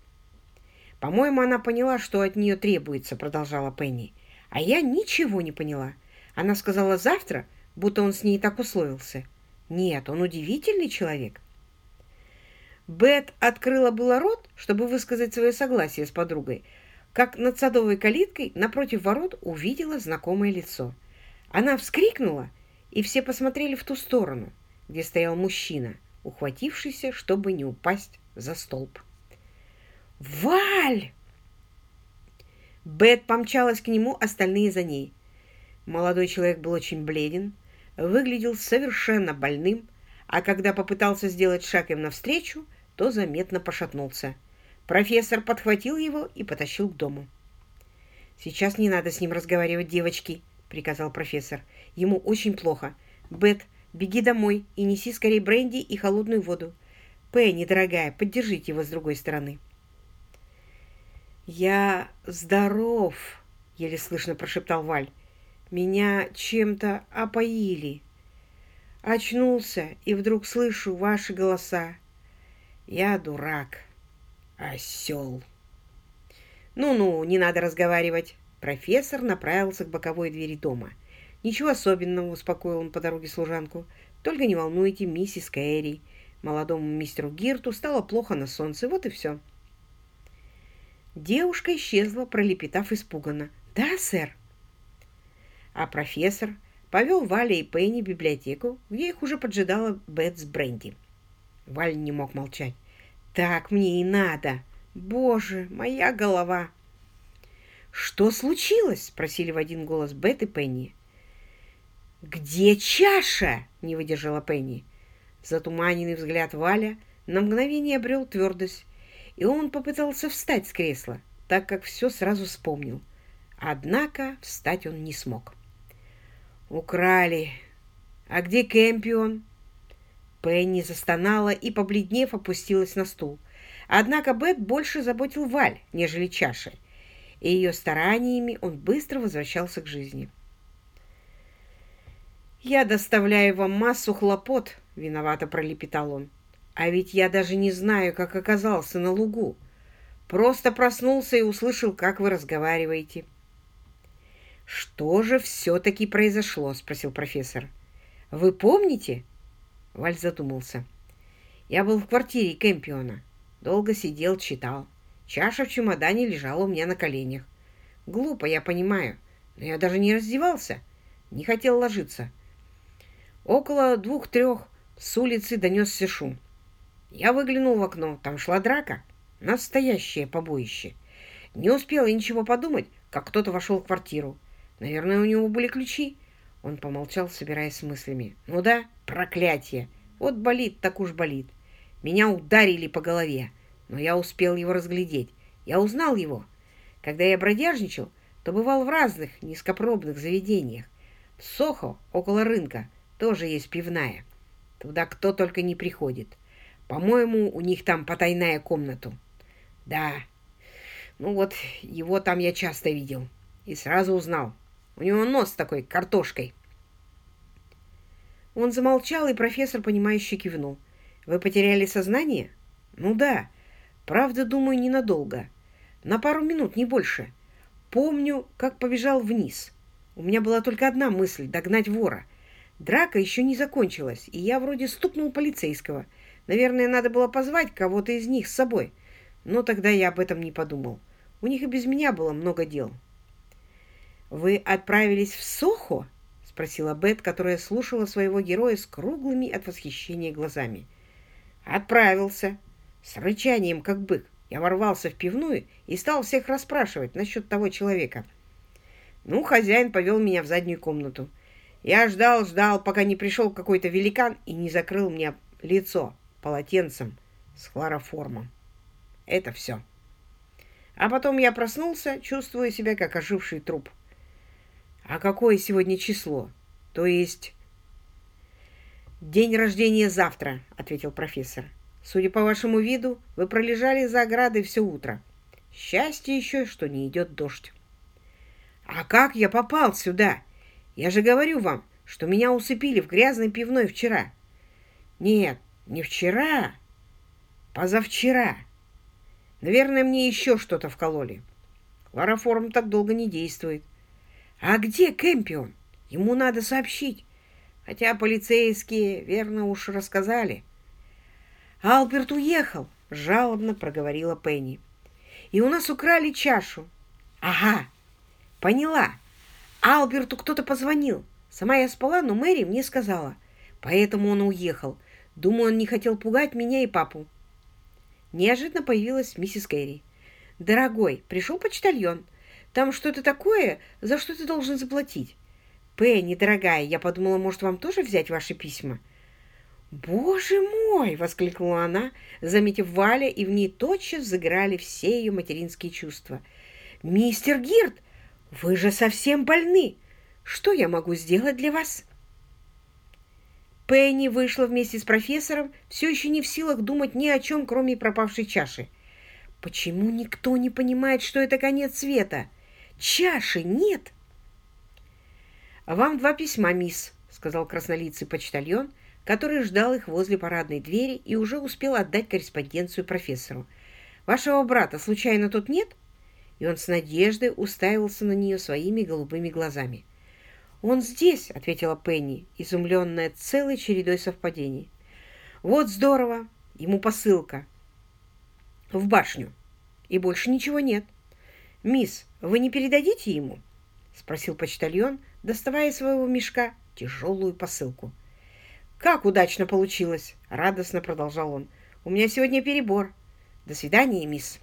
«По-моему, она поняла, что от нее требуется», — продолжала Пенни. «А я ничего не поняла. Она сказала завтра, будто он с ней так условился. Нет, он удивительный человек». Бет открыла было рот, чтобы высказать свое согласие с подругой, как над садовой калиткой напротив ворот увидела знакомое лицо. Она вскрикнула, и все посмотрели в ту сторону, где стоял мужчина, ухватившийся, чтобы не упасть за столб. «Валь!» Бет помчалась к нему, остальные за ней. Молодой человек был очень бледен, выглядел совершенно больным, а когда попытался сделать шаг им навстречу, то заметно пошатнулся. Профессор подхватил его и потащил к дому. «Сейчас не надо с ним разговаривать, девочки», — приказал профессор. «Ему очень плохо. Бет, беги домой и неси скорее бренди и холодную воду. Пенни, дорогая, поддержите его с другой стороны. «Я здоров», — еле слышно прошептал Валь. «Меня чем-то опоили. Очнулся, и вдруг слышу ваши голоса. Я дурак, осел». «Ну-ну, не надо разговаривать». Профессор направился к боковой двери дома. «Ничего особенного», — успокоил он по дороге служанку. «Только не волнуйте, миссис Кэрри. Молодому мистеру Гирту стало плохо на солнце, вот и все. Девушка исчезла, пролепетав испуганно. «Да, сэр». А профессор повел Валя и Пенни в библиотеку, где их уже поджидала Бет с Бренди. Валь не мог молчать. «Так мне и надо! Боже, моя голова!» «Что случилось?» — спросили в один голос Бет и Пенни. «Где чаша?» — не выдержала Пенни. Затуманенный взгляд Валя на мгновение обрел твердость, и он попытался встать с кресла, так как все сразу вспомнил. Однако встать он не смог. «Украли! А где Кэмпион?» Пенни застонала и, побледнев, опустилась на стул. Однако Бет больше заботил Валь, нежели чаши, и ее стараниями он быстро возвращался к жизни. «Я доставляю вам массу хлопот», — виновато пролепетал он. А ведь я даже не знаю, как оказался на лугу. Просто проснулся и услышал, как вы разговариваете. «Что же все-таки произошло?» — спросил профессор. «Вы помните?» Валь задумался. «Я был в квартире Кэмпиона. Долго сидел, читал. Чаша в чемодане лежала у меня на коленях. Глупо, я понимаю, но я даже не раздевался. Не хотел ложиться. Около двух-трех с улицы донесся шум. Я выглянул в окно. Там шла драка. Настоящее побоище. Не успел я ничего подумать, как кто-то вошел в квартиру. Наверное, у него были ключи. Он помолчал, собираясь с мыслями. Ну да, проклятие. Вот болит, так уж болит. Меня ударили по голове, но я успел его разглядеть. Я узнал его. Когда я бродяжничал, то бывал в разных низкопробных заведениях. В Сохо, около рынка, тоже есть пивная. Туда кто только не приходит. По-моему, у них там потайная комната. Да. Ну вот, его там я часто видел. И сразу узнал. У него нос такой картошкой. Он замолчал, и профессор, понимающе кивнул. «Вы потеряли сознание?» «Ну да. Правда, думаю, ненадолго. На пару минут, не больше. Помню, как побежал вниз. У меня была только одна мысль — догнать вора. Драка еще не закончилась, и я вроде стукнул полицейского. Наверное, надо было позвать кого-то из них с собой. Но тогда я об этом не подумал. У них и без меня было много дел». «Вы отправились в Сохо?» — спросила Бет, которая слушала своего героя с круглыми от восхищения глазами. «Отправился. С рычанием, как бык. Я ворвался в пивную и стал всех расспрашивать насчет того человека. Ну, хозяин повел меня в заднюю комнату. Я ждал, ждал, пока не пришел какой-то великан и не закрыл мне лицо полотенцем с хлороформом. Это все. А потом я проснулся, чувствуя себя как оживший труп. А какое сегодня число? То есть... День рождения завтра, ответил профессор. Судя по вашему виду, вы пролежали за оградой все утро. Счастье еще, что не идет дождь. А как я попал сюда? Я же говорю вам, что меня усыпили в грязной пивной вчера. Нет, не вчера, позавчера. Наверное, мне еще что-то вкололи. Хлороформ так долго не действует. А где Кэмпион? Ему надо сообщить. Хотя полицейские, верно уж, рассказали. Алберт уехал, жалобно проговорила Пенни. И у нас украли чашу. Ага, поняла. Алберту кто-то позвонил. Сама я спала, но Мэри мне сказала. Поэтому он уехал. Думаю, он не хотел пугать меня и папу. Неожиданно появилась миссис Кэрри. «Дорогой, пришел почтальон. Там что-то такое, за что ты должен заплатить. Пенни, дорогая, я подумала, может, вам тоже взять ваши письма? «Боже мой!» — воскликнула она, заметив Валя, и в ней тотчас заграли все ее материнские чувства. «Мистер Гирд, вы же совсем больны! Что я могу сделать для вас?» Пенни вышла вместе с профессором, все еще не в силах думать ни о чем, кроме пропавшей чаши. «Почему никто не понимает, что это конец света?» Чаши нет. «Вам два письма, мисс», — сказал краснолицый почтальон, который ждал их возле парадной двери и уже успел отдать корреспонденцию профессору. «Вашего брата случайно тут нет?» И он с надеждой уставился на нее своими голубыми глазами. «Он здесь», — ответила Пенни, изумленная целой чередой совпадений. «Вот здорово! Ему посылка. В башню. И больше ничего нет. Мисс, вы не передадите ему?» — спросил почтальон, доставая из своего мешка тяжелую посылку. «Как удачно получилось!» — радостно продолжал он. «У меня сегодня перебор. До свидания, мисс!»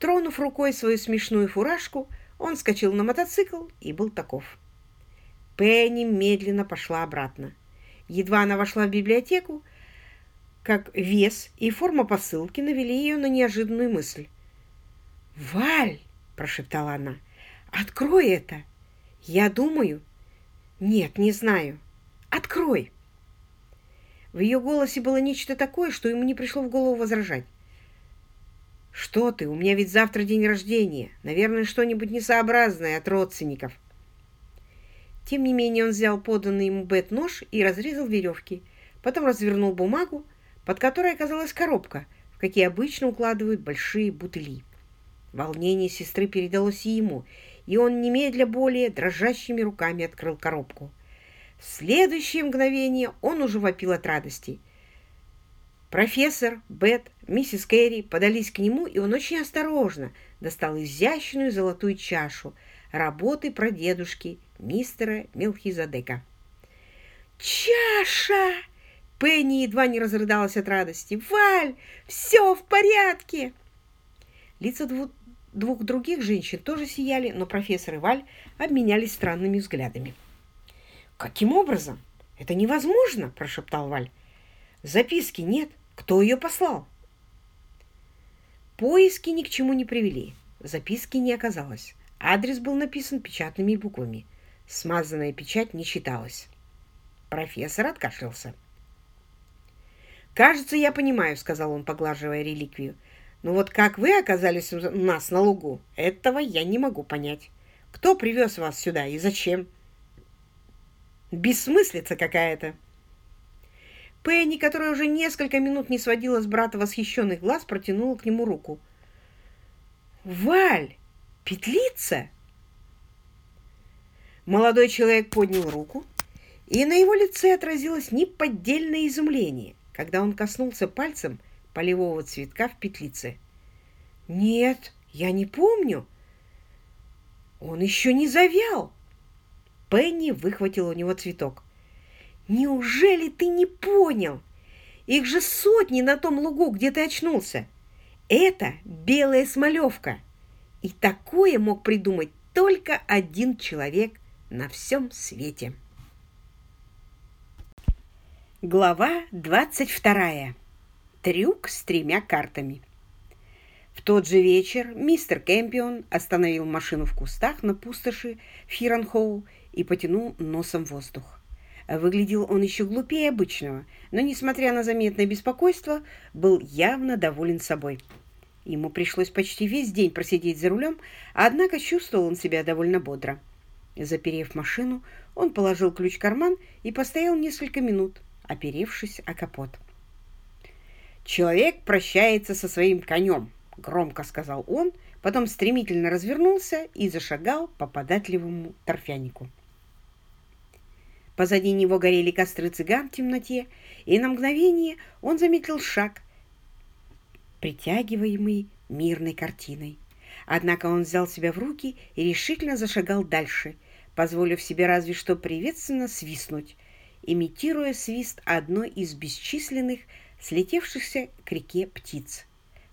Тронув рукой свою смешную фуражку, он скочил на мотоцикл и был таков. Пенни медленно пошла обратно. Едва она вошла в библиотеку, как вес и форма посылки навели ее на неожиданную мысль. «Валь!» прошептала она. «Открой это! Я думаю...» «Нет, не знаю. Открой!» В ее голосе было нечто такое, что ему не пришло в голову возражать. «Что ты? У меня ведь завтра день рождения. Наверное, что-нибудь несообразное от родственников». Тем не менее он взял поданный ему Бет нож и разрезал веревки. Потом развернул бумагу, под которой оказалась коробка, в какие обычно укладывают большие бутыли. Волнение сестры передалось и ему, и он немедля более дрожащими руками открыл коробку. В следующее мгновение он уже вопил от радости. Профессор, Бет, миссис Кэрри подались к нему, и он очень осторожно достал изящную золотую чашу работы прадедушки мистера Мелхизадека. «Чаша!» Пенни едва не разрыдалась от радости. «Валь, все в порядке!» Лица двух, двух других женщин тоже сияли, но профессор и Валь обменялись странными взглядами. «Каким образом? Это невозможно!» – прошептал Валь. «Записки нет. Кто ее послал?» Поиски ни к чему не привели. Записки не оказалось. Адрес был написан печатными буквами. Смазанная печать не читалась. Профессор откашлялся. «Кажется, я понимаю», — сказал он, поглаживая реликвию. «Но вот как вы оказались у нас на лугу, этого я не могу понять. Кто привез вас сюда и зачем?» «Бессмыслица какая-то!» Пенни, которая уже несколько минут не сводила с брата восхищенных глаз, протянула к нему руку. «Валь! Петлица!» Молодой человек поднял руку, и на его лице отразилось неподдельное изумление, когда он коснулся пальцем полевого цветка в петлице. «Нет, я не помню. Он еще не завял!» Пенни выхватил у него цветок. «Неужели ты не понял? Их же сотни на том лугу, где ты очнулся. Это белая смолевка. И такое мог придумать только один человек на всем свете». Глава 22. Трюк с тремя картами. В тот же вечер мистер Кэмпион остановил машину в кустах на пустоши Фиранхоу и потянул носом воздух. Выглядел он еще глупее обычного, но, несмотря на заметное беспокойство, был явно доволен собой. Ему пришлось почти весь день просидеть за рулем, однако чувствовал он себя довольно бодро. Заперев машину, он положил ключ в карман и постоял несколько минут, оперевшись о капот. «Человек прощается со своим конем», — громко сказал он, потом стремительно развернулся и зашагал по податливому торфянику. Позади него горели костры цыган в темноте, и на мгновение он заметил шаг, притягиваемый мирной картиной. Однако он взял себя в руки и решительно зашагал дальше, позволив себе разве что приветственно свистнуть, имитируя свист одной из бесчисленных слетевшихся к реке птиц.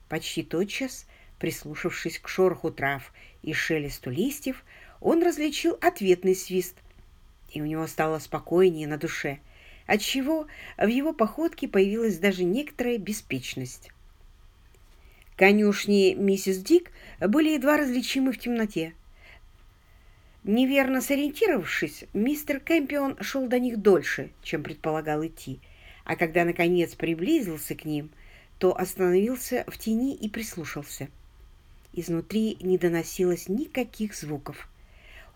Почти тотчас, прислушавшись к шороху трав и шелесту листьев, он различил ответный свист, и у него стало спокойнее на душе, отчего в его походке появилась даже некоторая беспечность. Конюшни миссис Дик были едва различимы в темноте, Неверно сориентировавшись, мистер Кэмпион шел до них дольше, чем предполагал идти, а когда, наконец, приблизился к ним, то остановился в тени и прислушался. Изнутри не доносилось никаких звуков.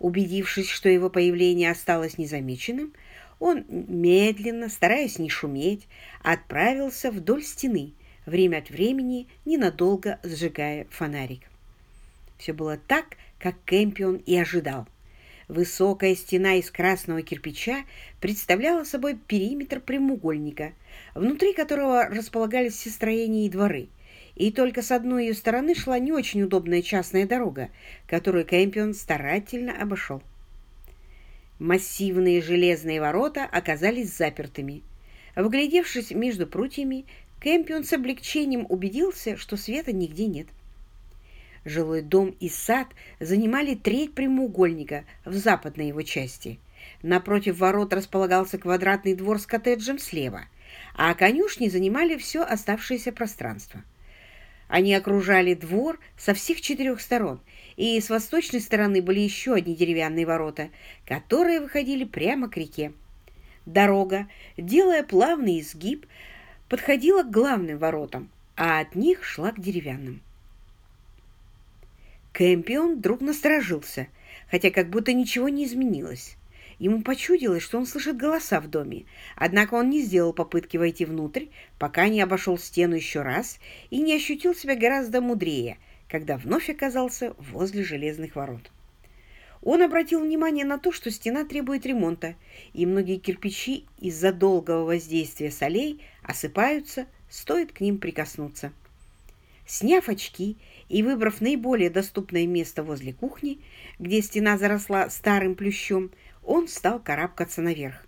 Убедившись, что его появление осталось незамеченным, он медленно, стараясь не шуметь, отправился вдоль стены, время от времени ненадолго сжигая фонарик. Все было так, как Кэмпион и ожидал. Высокая стена из красного кирпича представляла собой периметр прямоугольника, внутри которого располагались все строения и дворы, и только с одной ее стороны шла не очень удобная частная дорога, которую Кэмпион старательно обошел. Массивные железные ворота оказались запертыми. Вглядевшись между прутьями, Кэмпион с облегчением убедился, что света нигде нет. Жилой дом и сад занимали треть прямоугольника в западной его части. Напротив ворот располагался квадратный двор с коттеджем слева, а конюшни занимали все оставшееся пространство. Они окружали двор со всех четырех сторон, и с восточной стороны были еще одни деревянные ворота, которые выходили прямо к реке. Дорога, делая плавный изгиб, подходила к главным воротам, а от них шла к деревянным. Кэмпион вдруг насторожился, хотя как будто ничего не изменилось. Ему почудилось, что он слышит голоса в доме, однако он не сделал попытки войти внутрь, пока не обошел стену еще раз и не ощутил себя гораздо мудрее, когда вновь оказался возле железных ворот. Он обратил внимание на то, что стена требует ремонта, и многие кирпичи из-за долгого воздействия солей осыпаются, стоит к ним прикоснуться. Сняв очки и выбрав наиболее доступное место возле кухни, где стена заросла старым плющом, он стал карабкаться наверх.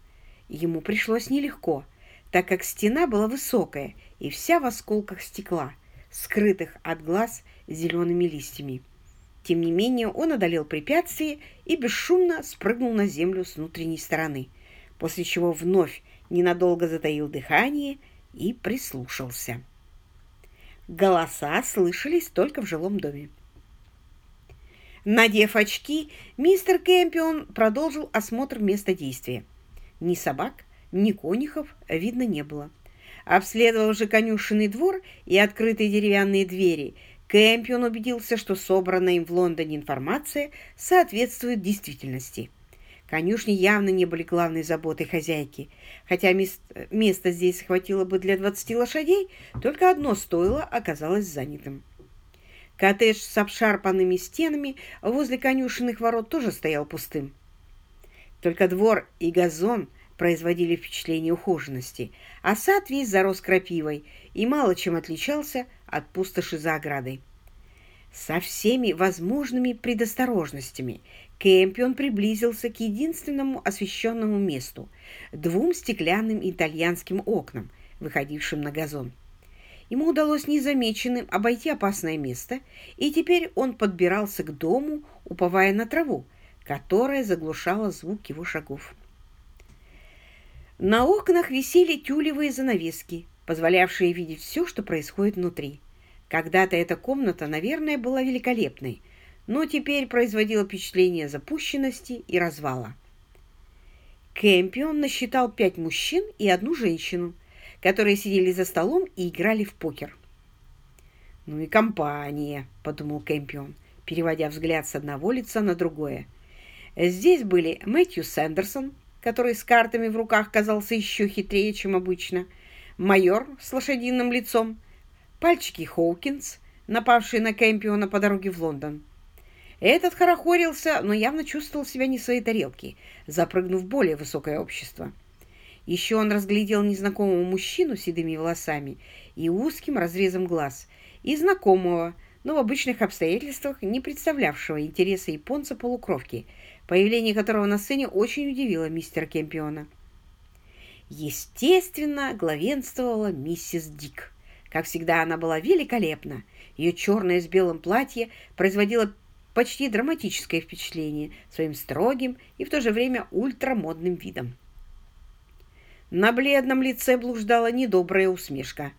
Ему пришлось нелегко, так как стена была высокая и вся в осколках стекла, скрытых от глаз зелеными листьями. Тем не менее, он одолел препятствие и бесшумно спрыгнул на землю с внутренней стороны, после чего вновь ненадолго затаил дыхание и прислушался. Голоса слышались только в жилом доме. Надев очки, мистер Кэмпион продолжил осмотр места действия. Ни собак, ни конюхов видно не было. Обследовав же конюшенный двор и открытые деревянные двери, Кэмпион убедился, что собранная им в Лондоне информация соответствует действительности. Конюшни явно не были главной заботой хозяйки. Хотя мест, места здесь хватило бы для 20 лошадей, только одно стоило оказалось занятым. Коттедж с обшарпанными стенами возле конюшенных ворот тоже стоял пустым. Только двор и газон производили впечатление ухоженности, а сад весь зарос крапивой и мало чем отличался от пустоши за оградой. Со всеми возможными предосторожностями Кэмпион приблизился к единственному освещенному месту – двум стеклянным итальянским окнам, выходившим на газон. Ему удалось незамеченным обойти опасное место, и теперь он подбирался к дому, уповая на траву, которая заглушала звук его шагов. На окнах висели тюлевые занавески, позволявшие видеть все, что происходит внутри. Когда-то эта комната, наверное, была великолепной, но теперь производила впечатление запущенности и развала. Кэмпион насчитал пять мужчин и одну женщину, которые сидели за столом и играли в покер. «Ну и компания», — подумал Кэмпион, переводя взгляд с одного лица на другое. Здесь были Мэтью Сэндерсон, который с картами в руках казался еще хитрее, чем обычно, майор с лошадиным лицом, пальчики Хоукинс, напавшие на Кэмпиона по дороге в Лондон. Этот хорохорился, но явно чувствовал себя не в своей тарелке, запрыгнув в более высокое общество. Еще он разглядел незнакомого мужчину с седыми волосами и узким разрезом глаз, и знакомого, но в обычных обстоятельствах не представлявшего интереса японца полукровки, появление которого на сцене очень удивило мистера Кемпиона. Естественно, главенствовала миссис Дик. Как всегда, она была великолепна. Ее черное с белым платье производило почти драматическое впечатление своим строгим и в то же время ультрамодным видом. На бледном лице блуждала недобрая усмешка.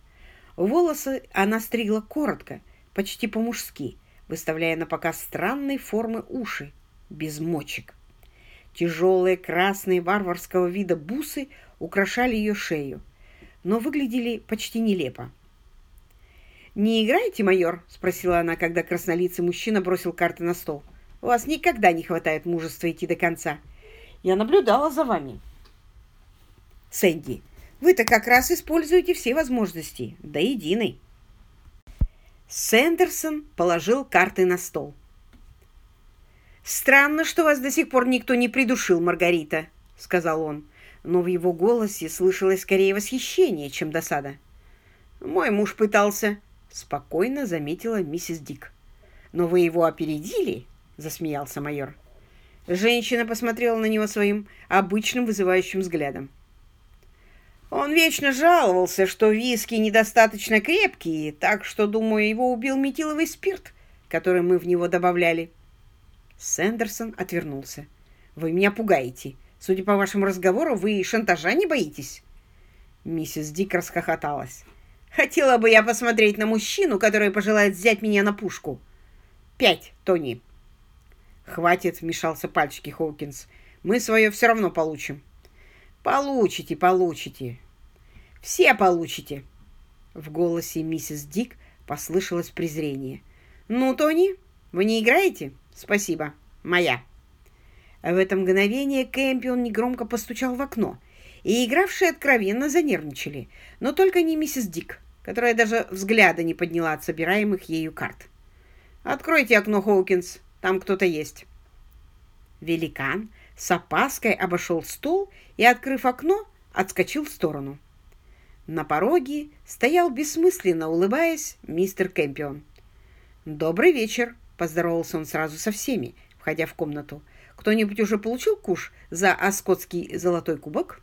Волосы она стригла коротко, почти по-мужски, выставляя на показ странной формы уши, без мочек. Тяжелые красные варварского вида бусы украшали ее шею, но выглядели почти нелепо. «Не играете, майор?» — спросила она, когда краснолицый мужчина бросил карты на стол. «У вас никогда не хватает мужества идти до конца. Я наблюдала за вами». «Сэнди, вы-то как раз используете все возможности, до единой». Сэндерсон положил карты на стол. «Странно, что вас до сих пор никто не придушил, Маргарита», — сказал он, но в его голосе слышалось скорее восхищение, чем досада. «Мой муж пытался», — спокойно заметила миссис Дик. «Но вы его опередили?» — засмеялся майор. Женщина посмотрела на него своим обычным вызывающим взглядом. Он вечно жаловался, что виски недостаточно крепкие, так что, думаю, его убил метиловый спирт, который мы в него добавляли. Сэндерсон отвернулся. «Вы меня пугаете. Судя по вашему разговору, вы шантажа не боитесь?» Миссис Дик расхохоталась. «Хотела бы я посмотреть на мужчину, который пожелает взять меня на пушку. Пять, Тони». «Хватит», — вмешался пальчики Хоукинс. «Мы свое все равно получим». Получите, получите. Все получите. В голосе миссис Дик послышалось презрение. Ну, Тони, вы не играете? Спасибо. Моя. В это мгновение Кэмпион негромко постучал в окно, и игравшие откровенно занервничали, но только не миссис Дик, которая даже взгляда не подняла от собираемых ею карт. «Откройте окно, Хоукинс, там кто-то есть». Великан с опаской обошел стол и, открыв окно, отскочил в сторону. На пороге стоял бессмысленно, улыбаясь, мистер Кэмпион. «Добрый вечер!» – поздоровался он сразу со всеми, входя в комнату. «Кто-нибудь уже получил куш за оскотский золотой кубок?»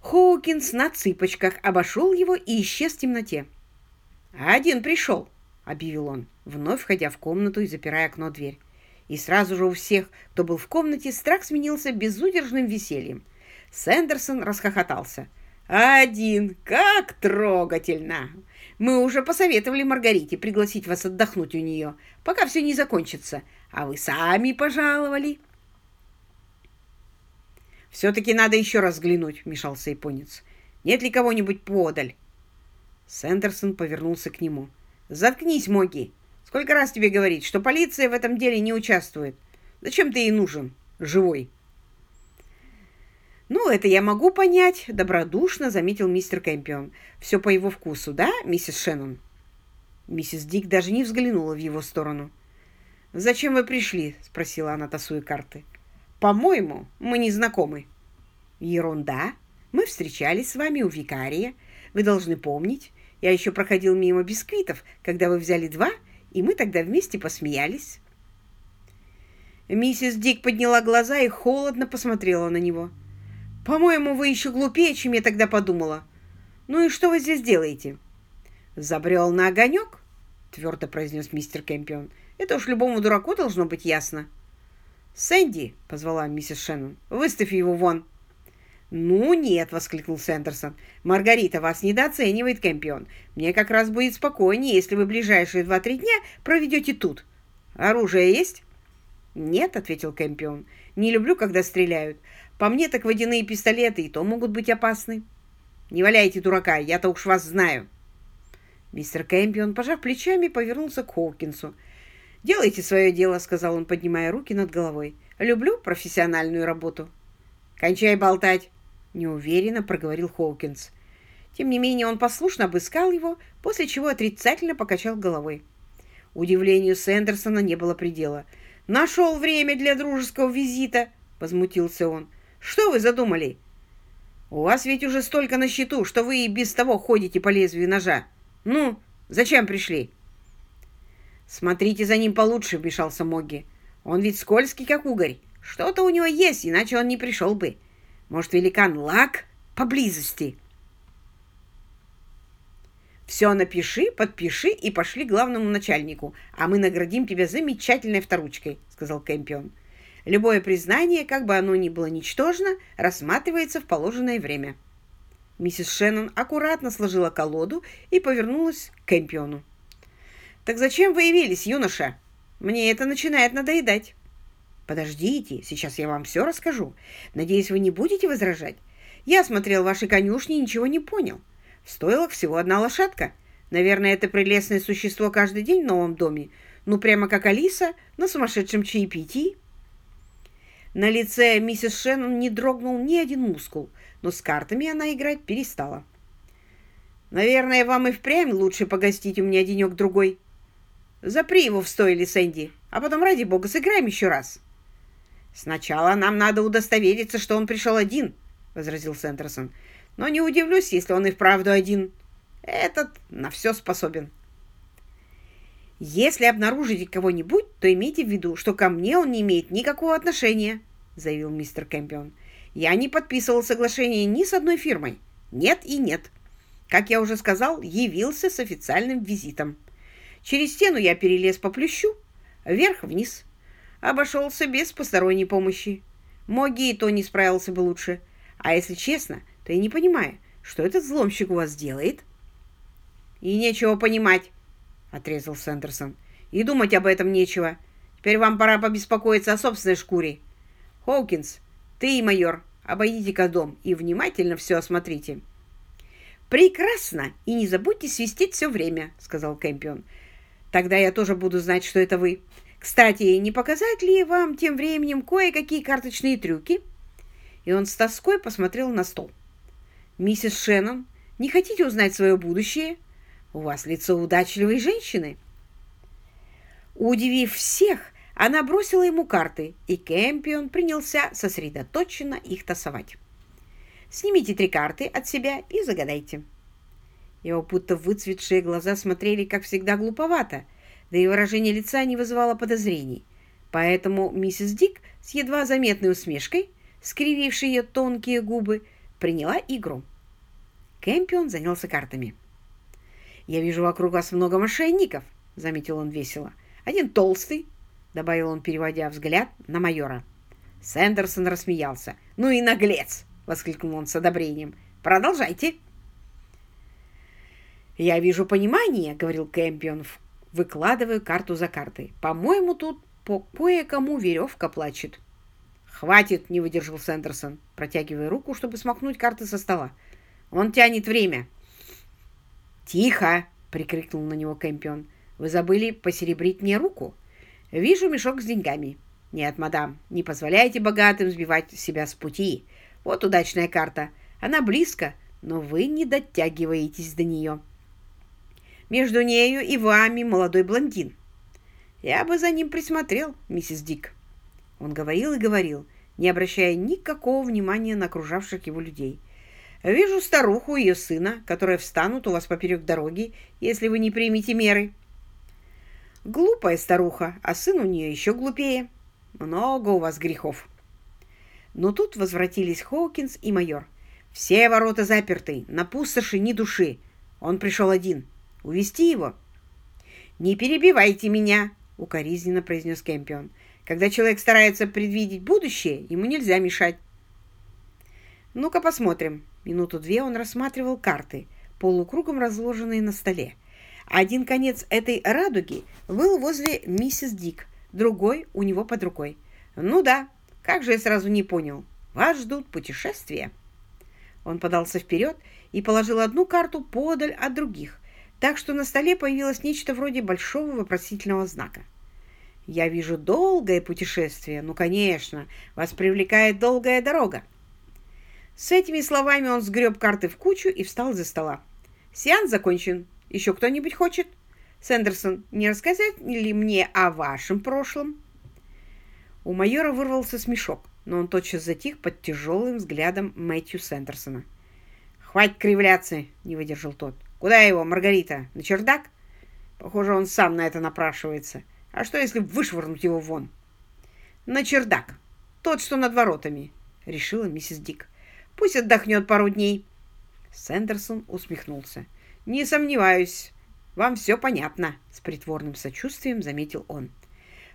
Хоукинс на цыпочках обошел его и исчез в темноте. «Один пришел!» – объявил он, вновь входя в комнату и запирая окно-дверь. И сразу же у всех, кто был в комнате, страх сменился безудержным весельем. Сэндерсон расхохотался. «Один! Как трогательно! Мы уже посоветовали Маргарите пригласить вас отдохнуть у нее, пока все не закончится, а вы сами пожаловали». «Все-таки надо еще раз взглянуть», — вмешался японец. «Нет ли кого-нибудь подаль?» Сэндерсон повернулся к нему. «Заткнись, Моги! Сколько раз тебе говорить, что полиция в этом деле не участвует? Зачем ты ей нужен, живой?» «Ну, это я могу понять», — добродушно заметил мистер Кэмпион. «Все по его вкусу, да, миссис Шеннон?» Миссис Дик даже не взглянула в его сторону. «Зачем вы пришли?» — спросила она, тасуя карты. «По-моему, мы не знакомы». «Ерунда. Мы встречались с вами у викария. Вы должны помнить. Я еще проходил мимо бисквитов, когда вы взяли два и мы тогда вместе посмеялись. Миссис Дик подняла глаза и холодно посмотрела на него. «По-моему, вы еще глупее, чем я тогда подумала. Ну и что вы здесь делаете?» «Забрел на огонек?» — твердо произнес мистер Кэмпион. «Это уж любому дураку должно быть ясно». «Сэнди!» — позвала миссис Шеннон. «Выставь его вон!» «Ну нет!» — воскликнул Сэндерсон. «Маргарита вас недооценивает, Кэмпион. Мне как раз будет спокойнее, если вы ближайшие два-три дня проведете тут. Оружие есть?» «Нет», — ответил Кэмпион. «Не люблю, когда стреляют. По мне так водяные пистолеты и то могут быть опасны». «Не валяйте дурака, я-то уж вас знаю». Мистер Кэмпион, пожав плечами, повернулся к Хоукинсу. «Делайте свое дело», — сказал он, поднимая руки над головой. «Люблю профессиональную работу». «Кончай болтать», неуверенно проговорил Хоукинс. Тем не менее он послушно обыскал его, после чего отрицательно покачал головой. Удивлению Сэндерсона не было предела. «Нашел время для дружеского визита!» — возмутился он. «Что вы задумали? У вас ведь уже столько на счету, что вы и без того ходите по лезвию ножа. Ну, зачем пришли?» «Смотрите за ним получше», — вмешался Могги. «Он ведь скользкий, как угорь. Что-то у него есть, иначе он не пришел бы. Может, великан Лак поблизости?» «Все напиши, подпиши и пошли главному начальнику, а мы наградим тебя замечательной вторучкой», — сказал Кэмпион. «Любое признание, как бы оно ни было ничтожно, рассматривается в положенное время». Миссис Шеннон аккуратно сложила колоду и повернулась к Кэмпиону. «Так зачем вы явились, юноша? Мне это начинает надоедать». Подождите, сейчас я вам все расскажу. Надеюсь, вы не будете возражать? Я смотрел ваши конюшни и ничего не понял. В стойлах всего одна лошадка. Наверное, это прелестное существо каждый день в новом доме. Ну, прямо как Алиса на сумасшедшем чаепитии. На лице миссис Шеннон не дрогнул ни один мускул, но с картами она играть перестала. «Наверное, вам и впрямь лучше погостить у меня денек-другой. Запри его в стойле, Сэнди, а потом, ради бога, сыграем еще раз». «Сначала нам надо удостовериться, что он пришел один», — возразил Сентерсон. «Но не удивлюсь, если он и вправду один. Этот на все способен». «Если обнаружите кого-нибудь, то имейте в виду, что ко мне он не имеет никакого отношения», — заявил мистер Кэмпион. «Я не подписывал соглашение ни с одной фирмой. Нет и нет. Как я уже сказал, явился с официальным визитом. Через стену я перелез по плющу, вверх-вниз» обошелся без посторонней помощи. Моги и то не справился бы лучше. А если честно, то я не понимаю, что этот взломщик у вас делает. И нечего понимать, отрезал Сэндерсон. И думать об этом нечего. Теперь вам пора побеспокоиться о собственной шкуре. Хоукинс, ты и майор, обойдите-ка дом и внимательно все осмотрите. «Прекрасно! И не забудьте свистеть все время», — сказал Кэмпион. «Тогда я тоже буду знать, что это вы. Кстати, не показать ли вам тем временем кое-какие карточные трюки?» И он с тоской посмотрел на стол. «Миссис Шеннон, не хотите узнать свое будущее? У вас лицо удачливой женщины». Удивив всех, она бросила ему карты, и Кэмпион принялся сосредоточенно их тасовать. «Снимите три карты от себя и загадайте». Его будто выцветшие глаза смотрели, как всегда, глуповато, да и выражение лица не вызывало подозрений. Поэтому миссис Дик с едва заметной усмешкой, скривившей ее тонкие губы, приняла игру. Кэмпион занялся картами. «Я вижу вокруг вас много мошенников», — заметил он весело. «Один толстый, — добавил он, переводя взгляд на майора. Сэндерсон рассмеялся. «Ну и наглец!» — воскликнул он с одобрением. «Продолжайте!» «Я вижу понимание», — говорил Кэмпион, выкладывая карту за картой. «По-моему, тут по кое-кому веревка плачет». «Хватит!» — не выдержал Сэндерсон, протягивая руку, чтобы смахнуть карты со стола. «Он тянет время». «Тихо!» — прикрикнул на него Кэмпион. «Вы забыли посеребрить мне руку?» Вижу мешок с деньгами. Нет, мадам, не позволяйте богатым сбивать себя с пути. Вот удачная карта. Она близко, но вы не дотягиваетесь до нее. Между нею и вами молодой блондин. Я бы за ним присмотрел, миссис Дик. Он говорил и говорил, не обращая никакого внимания на окружавших его людей. Вижу старуху и ее сына, которые встанут у вас поперек дороги, если вы не примете меры. Глупая старуха, а сын у нее еще глупее. Много у вас грехов. Но тут возвратились Хоукинс и майор. Все ворота заперты, на пустоши ни души. Он пришел один. Увести его? «Не перебивайте меня», — укоризненно произнес Кэмпион. «Когда человек старается предвидеть будущее, ему нельзя мешать». «Ну-ка посмотрим». Минуту-две он рассматривал карты, полукругом разложенные на столе. Один конец этой радуги был возле миссис Дик, другой у него под рукой. «Ну да, как же я сразу не понял. Вас ждут путешествия». Он подался вперед и положил одну карту подаль от других, так что на столе появилось нечто вроде большого вопросительного знака. «Я вижу долгое путешествие. Ну, конечно, вас привлекает долгая дорога». С этими словами он сгреб карты в кучу и встал за стола. «Сеанс закончен. Еще кто-нибудь хочет? Сэндерсон, не рассказать ли мне о вашем прошлом?» У майора вырвался смешок, но он тотчас затих под тяжелым взглядом Мэтью Сэндерсона. «Хватит кривляться!» — не выдержал тот. «Куда его, Маргарита? На чердак?» Похоже, он сам на это напрашивается. А что, если вышвырнуть его вон? «На чердак. Тот, что над воротами», — решила миссис Дик. «Пусть отдохнет пару дней». Сэндерсон усмехнулся. «Не сомневаюсь, вам все понятно», — с притворным сочувствием заметил он.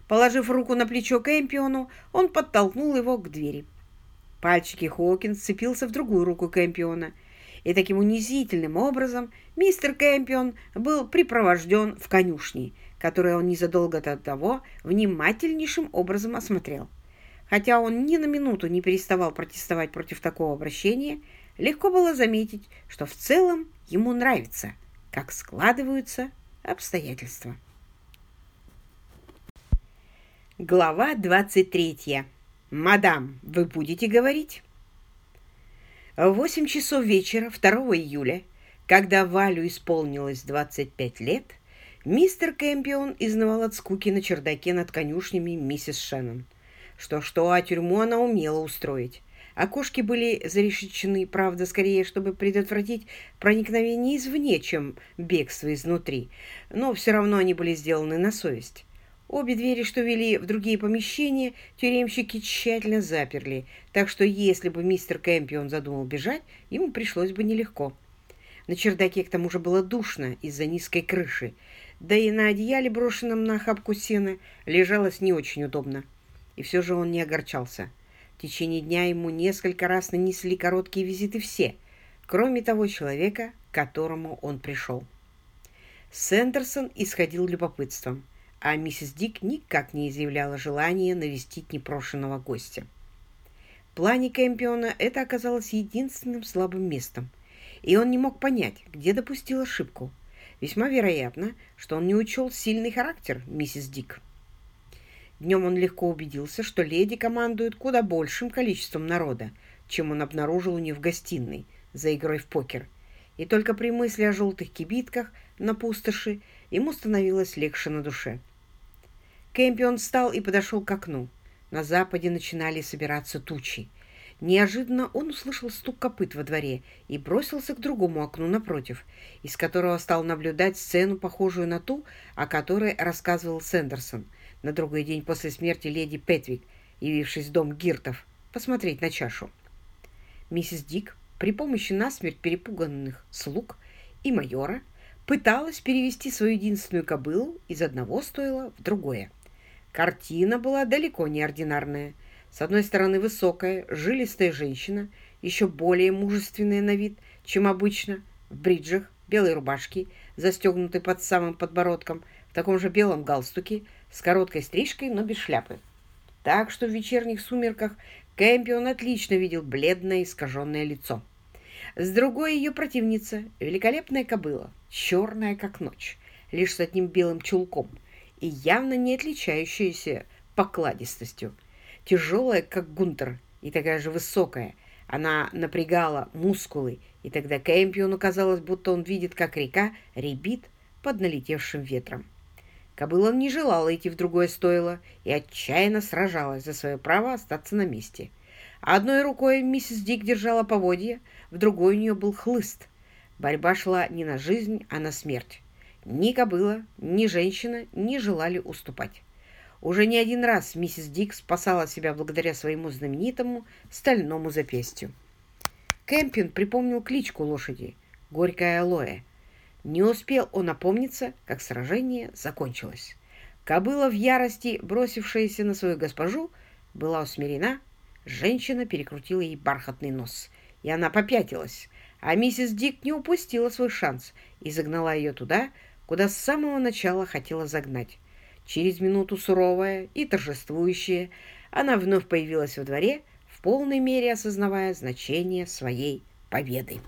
Положив руку на плечо Кэмпиону, он подтолкнул его к двери. Пальчики Хокинс сцепился в другую руку Кэмпиона, и таким унизительным образом мистер Кэмпион был припровожден в конюшни, которые он незадолго до того внимательнейшим образом осмотрел. Хотя он ни на минуту не переставал протестовать против такого обращения, легко было заметить, что в целом ему нравится, как складываются обстоятельства. Глава 23. «Мадам, вы будете говорить?» В 8 часов вечера 2 июля, когда Валю исполнилось 25 лет, мистер Кэмпион изнывал от скуки на чердаке над конюшнями миссис Шеннон. Что-что, а тюрьму она умела устроить. Окошки были зарешечены, правда, скорее, чтобы предотвратить проникновение извне, чем бегство изнутри, но все равно они были сделаны на совесть. Обе двери, что вели в другие помещения, тюремщики тщательно заперли, так что если бы мистер Кэмпион задумал бежать, ему пришлось бы нелегко. На чердаке к тому же было душно из-за низкой крыши, да и на одеяле, брошенном на охапку сена, лежалось не очень удобно. И все же он не огорчался. В течение дня ему несколько раз нанесли короткие визиты все, кроме того человека, к которому он пришел. Сендерсон исходил любопытством, а миссис Дик никак не изъявляла желания навестить непрошенного гостя. В плане Кэмпиона это оказалось единственным слабым местом, и он не мог понять, где допустил ошибку. Весьма вероятно, что он не учел сильный характер миссис Дик. Днем он легко убедился, что леди командует куда большим количеством народа, чем он обнаружил у нее в гостиной за игрой в покер. И только при мысли о желтых кибитках на пустоши ему становилось легче на душе. Кэмпион встал и подошел к окну. На западе начинали собираться тучи. Неожиданно он услышал стук копыт во дворе и бросился к другому окну напротив, из которого стал наблюдать сцену, похожую на ту, о которой рассказывал Сэндерсон на другой день после смерти леди Петвик, явившись в дом Гиртов, посмотреть на чашу. Миссис Дик при помощи насмерть перепуганных слуг и майора пыталась перевести свою единственную кобылу из одного стойла в другое. Картина была далеко не ординарная – с одной стороны высокая, жилистая женщина, еще более мужественная на вид, чем обычно, в бриджах, белой рубашке, застегнутой под самым подбородком, в таком же белом галстуке, с короткой стрижкой, но без шляпы. Так что в вечерних сумерках Кэмпион отлично видел бледное искаженное лицо. С другой ее противница, великолепная кобыла, черная как ночь, лишь с одним белым чулком и явно не отличающаяся покладистостью тяжелая, как гунтер, и такая же высокая. Она напрягала мускулы, и тогда Кэмпиону казалось, будто он видит, как река ребит под налетевшим ветром. Кобыла не желала идти в другое стойло и отчаянно сражалась за свое право остаться на месте. Одной рукой миссис Дик держала поводья, в другой у нее был хлыст. Борьба шла не на жизнь, а на смерть. Ни кобыла, ни женщина не желали уступать. Уже не один раз миссис Дик спасала себя благодаря своему знаменитому стальному запястью. Кэмпин припомнил кличку лошади — Горькая Алоэ. Не успел он опомниться, как сражение закончилось. Кобыла в ярости, бросившаяся на свою госпожу, была усмирена, женщина перекрутила ей бархатный нос, и она попятилась, а миссис Дик не упустила свой шанс и загнала ее туда, куда с самого начала хотела загнать. Через минуту суровая и торжествующая, она вновь появилась во дворе, в полной мере осознавая значение своей победы.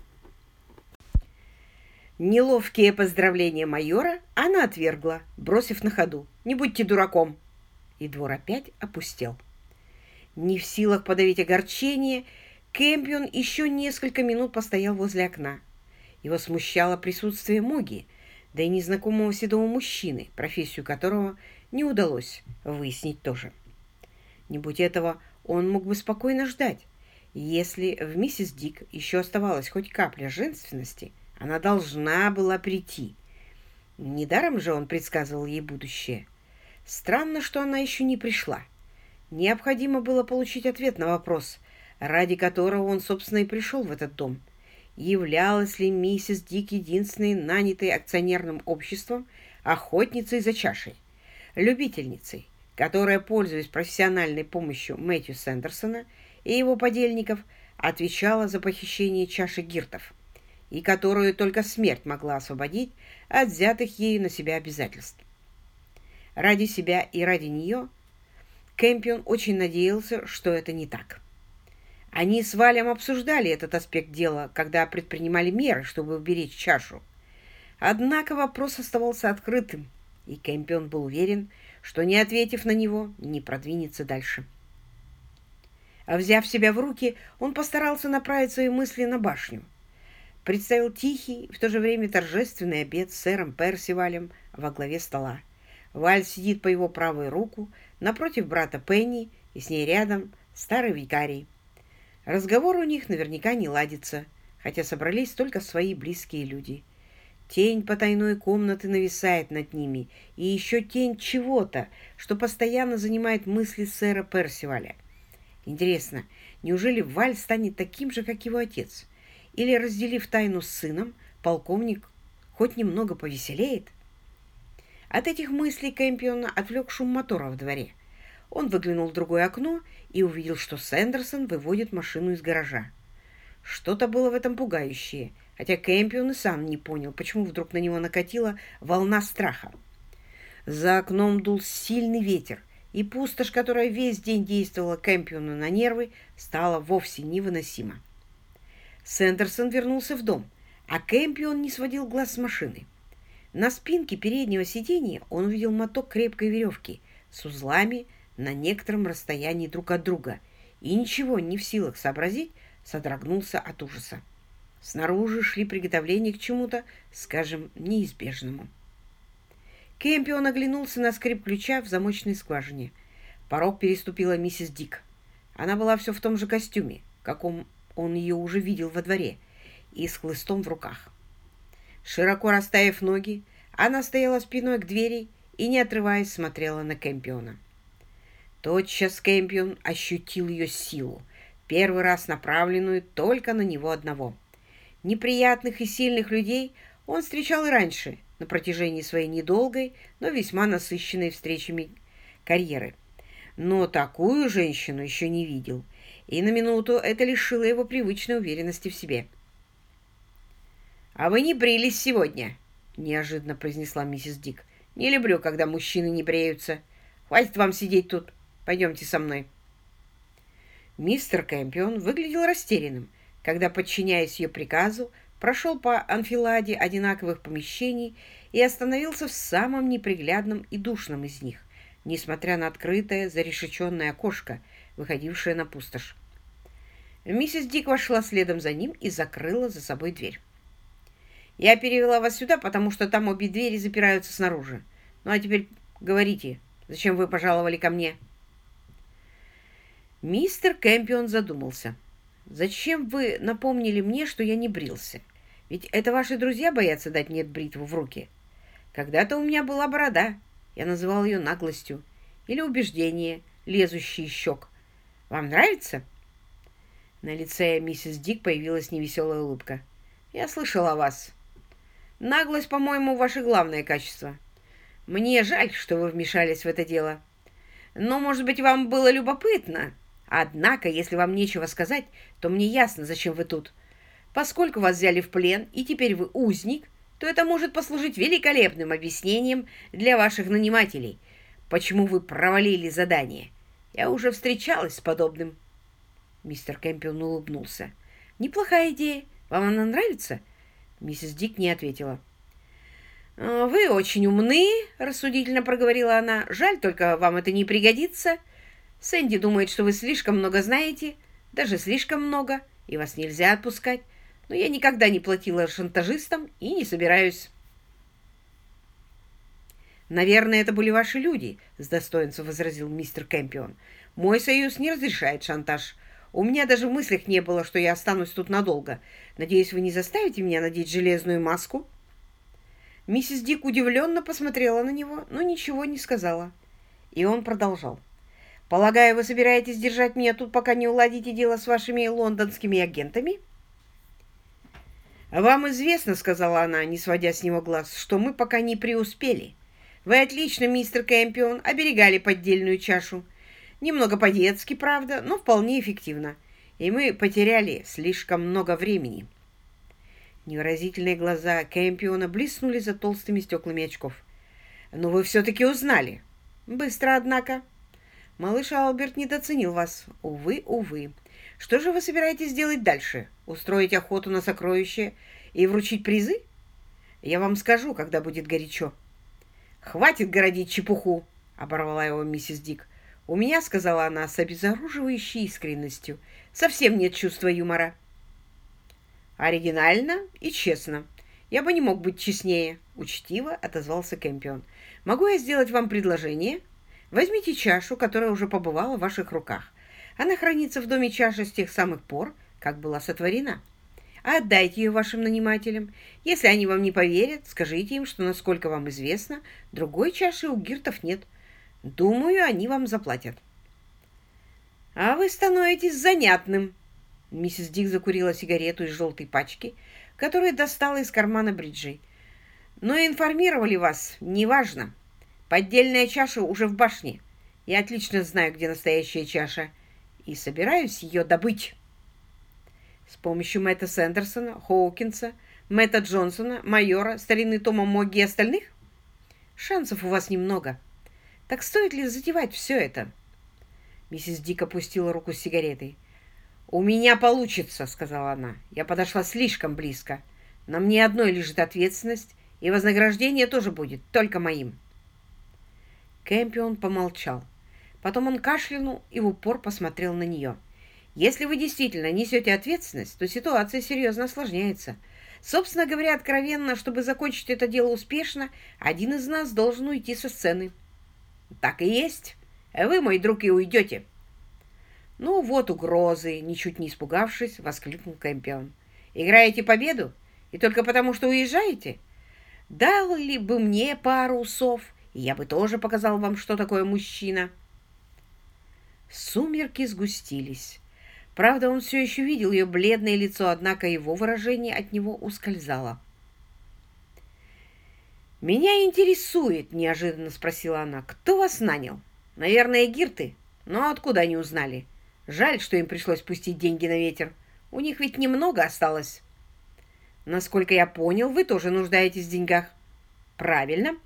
Неловкие поздравления майора она отвергла, бросив на ходу. «Не будьте дураком!» И двор опять опустел. Не в силах подавить огорчение, Кэмпион еще несколько минут постоял возле окна. Его смущало присутствие Моги, да и незнакомого седого мужчины, профессию которого не удалось выяснить тоже. Не будь этого, он мог бы спокойно ждать. Если в миссис Дик еще оставалась хоть капля женственности, она должна была прийти. Недаром же он предсказывал ей будущее. Странно, что она еще не пришла. Необходимо было получить ответ на вопрос, ради которого он, собственно, и пришел в этот дом – являлась ли миссис Дик единственной нанятой акционерным обществом охотницей за чашей, любительницей, которая, пользуясь профессиональной помощью Мэтью Сэндерсона и его подельников, отвечала за похищение чаши гиртов, и которую только смерть могла освободить от взятых ею на себя обязательств. Ради себя и ради нее Кэмпион очень надеялся, что это не так. Они с Валем обсуждали этот аспект дела, когда предпринимали меры, чтобы уберечь чашу. Однако вопрос оставался открытым, и Кэмпион был уверен, что, не ответив на него, не продвинется дальше. Взяв себя в руки, он постарался направить свои мысли на башню. Представил тихий, в то же время торжественный обед с сэром Персивалем во главе стола. Валь сидит по его правую руку, напротив брата Пенни, и с ней рядом старый викарий. Разговор у них наверняка не ладится, хотя собрались только свои близкие люди. Тень потайной комнаты нависает над ними, и еще тень чего-то, что постоянно занимает мысли сэра Персиваля. Интересно, неужели Валь станет таким же, как его отец? Или, разделив тайну с сыном, полковник хоть немного повеселеет? От этих мыслей Кэмпиона отвлек шум мотора в дворе. Он выглянул в другое окно и увидел, что Сэндерсон выводит машину из гаража. Что-то было в этом пугающее, хотя Кэмпион и сам не понял, почему вдруг на него накатила волна страха. За окном дул сильный ветер, и пустошь, которая весь день действовала Кэмпиону на нервы, стала вовсе невыносима. Сэндерсон вернулся в дом, а Кэмпион не сводил глаз с машины. На спинке переднего сиденья он увидел моток крепкой веревки с узлами, на некотором расстоянии друг от друга и ничего не в силах сообразить, содрогнулся от ужаса. Снаружи шли приготовления к чему-то, скажем, неизбежному. Кэмпион оглянулся на скрип ключа в замочной скважине. Порог переступила миссис Дик. Она была все в том же костюме, каком он ее уже видел во дворе, и с хлыстом в руках. Широко расставив ноги, она стояла спиной к двери и, не отрываясь, смотрела на Кэмпиона. Тотчас Кэмпион ощутил ее силу, первый раз направленную только на него одного. Неприятных и сильных людей он встречал и раньше, на протяжении своей недолгой, но весьма насыщенной встречами карьеры. Но такую женщину еще не видел, и на минуту это лишило его привычной уверенности в себе. «А вы не брились сегодня?» — неожиданно произнесла миссис Дик. «Не люблю, когда мужчины не бреются. Хватит вам сидеть тут. Пойдемте со мной». Мистер Кэмпион выглядел растерянным, когда, подчиняясь ее приказу, прошел по анфиладе одинаковых помещений и остановился в самом неприглядном и душном из них, несмотря на открытое зарешеченное окошко, выходившее на пустошь. Миссис Дик вошла следом за ним и закрыла за собой дверь. «Я перевела вас сюда, потому что там обе двери запираются снаружи. Ну а теперь говорите, зачем вы пожаловали ко мне?» Мистер Кэмпион задумался. «Зачем вы напомнили мне, что я не брился? Ведь это ваши друзья боятся дать мне бритву в руки. Когда-то у меня была борода. Я называл ее наглостью. Или убеждение, лезущий щек. Вам нравится?» На лице миссис Дик появилась невеселая улыбка. «Я слышала о вас. Наглость, по-моему, ваше главное качество. Мне жаль, что вы вмешались в это дело. Но, может быть, вам было любопытно. Однако, если вам нечего сказать, то мне ясно, зачем вы тут. Поскольку вас взяли в плен, и теперь вы узник, то это может послужить великолепным объяснением для ваших нанимателей, почему вы провалили задание. Я уже встречалась с подобным. Мистер Кэмпион улыбнулся. «Неплохая идея. Вам она нравится?» Миссис Дик не ответила. «А, «Вы очень умны», — рассудительно проговорила она. «Жаль, только вам это не пригодится. Сэнди думает, что вы слишком много знаете, даже слишком много, и вас нельзя отпускать. Но я никогда не платила шантажистам и не собираюсь». «Наверное, это были ваши люди», — с достоинством возразил мистер Кэмпион. «Мой союз не разрешает шантаж. У меня даже в мыслях не было, что я останусь тут надолго. Надеюсь, вы не заставите меня надеть железную маску?» Миссис Дик удивленно посмотрела на него, но ничего не сказала. И он продолжал. «Полагаю, вы собираетесь держать меня тут, пока не уладите дело с вашими лондонскими агентами?» «Вам известно, — сказала она, не сводя с него глаз, — что мы пока не преуспели. Вы отлично, мистер Кэмпион, оберегали поддельную чашу. Немного по-детски, правда, но вполне эффективно. И мы потеряли слишком много времени. Невыразительные глаза Кэмпиона блеснули за толстыми стеклами очков. «Но вы все-таки узнали. Быстро, однако». «Малыш Алберт недооценил вас. Увы, увы. Что же вы собираетесь делать дальше? Устроить охоту на сокровища и вручить призы? Я вам скажу, когда будет горячо». «Хватит городить чепуху!» — оборвала его миссис Дик. «У меня, — сказала она с обезоруживающей искренностью, — совсем нет чувства юмора». «Оригинально и честно. Я бы не мог быть честнее», — учтиво отозвался Кэмпион. «Могу я сделать вам предложение? Возьмите чашу, которая уже побывала в ваших руках. Она хранится в доме чаши с тех самых пор, как была сотворена. А отдайте ее вашим нанимателям. Если они вам не поверят, скажите им, что, насколько вам известно, другой чаши у гиртов нет». Думаю, они вам заплатят. А вы становитесь занятным. Миссис Дик закурила сигарету из желтой пачки, которую достала из кармана бриджей. Но информировали вас, неважно. Поддельная чаша уже в башне. Я отлично знаю, где настоящая чаша, и собираюсь ее добыть. С помощью Мэтта Сэндерсона, Хоукинса, Мэтта Джонсона, майора, старины Тома Могги и остальных? Шансов у вас немного. Так стоит ли затевать все это?» Миссис Дик опустила руку с сигаретой. «У меня получится», — сказала она. «Я подошла слишком близко. На мне одной лежит ответственность, и вознаграждение тоже будет только моим». Кэмпион помолчал. Потом он кашлянул и в упор посмотрел на нее. «Если вы действительно несете ответственность, то ситуация серьезно осложняется. Собственно говоря, откровенно, чтобы закончить это дело успешно, один из нас должен уйти со сцены». «Так и есть. Вы, мой друг, и уйдете». «Ну вот угрозы!» — ничуть не испугавшись, воскликнул Кэмпион. «Играете победу? И только потому, что уезжаете? Дал ли бы мне пару усов, я бы тоже показал вам, что такое мужчина?» Сумерки сгустились. Правда, он все еще видел ее бледное лицо, однако его выражение от него ускользало. «Меня интересует», — неожиданно спросила она, — «кто вас нанял? Наверное, Гирты? Но откуда они узнали? Жаль, что им пришлось пустить деньги на ветер. У них ведь немного осталось». «Насколько я понял, вы тоже нуждаетесь в деньгах». «Правильно».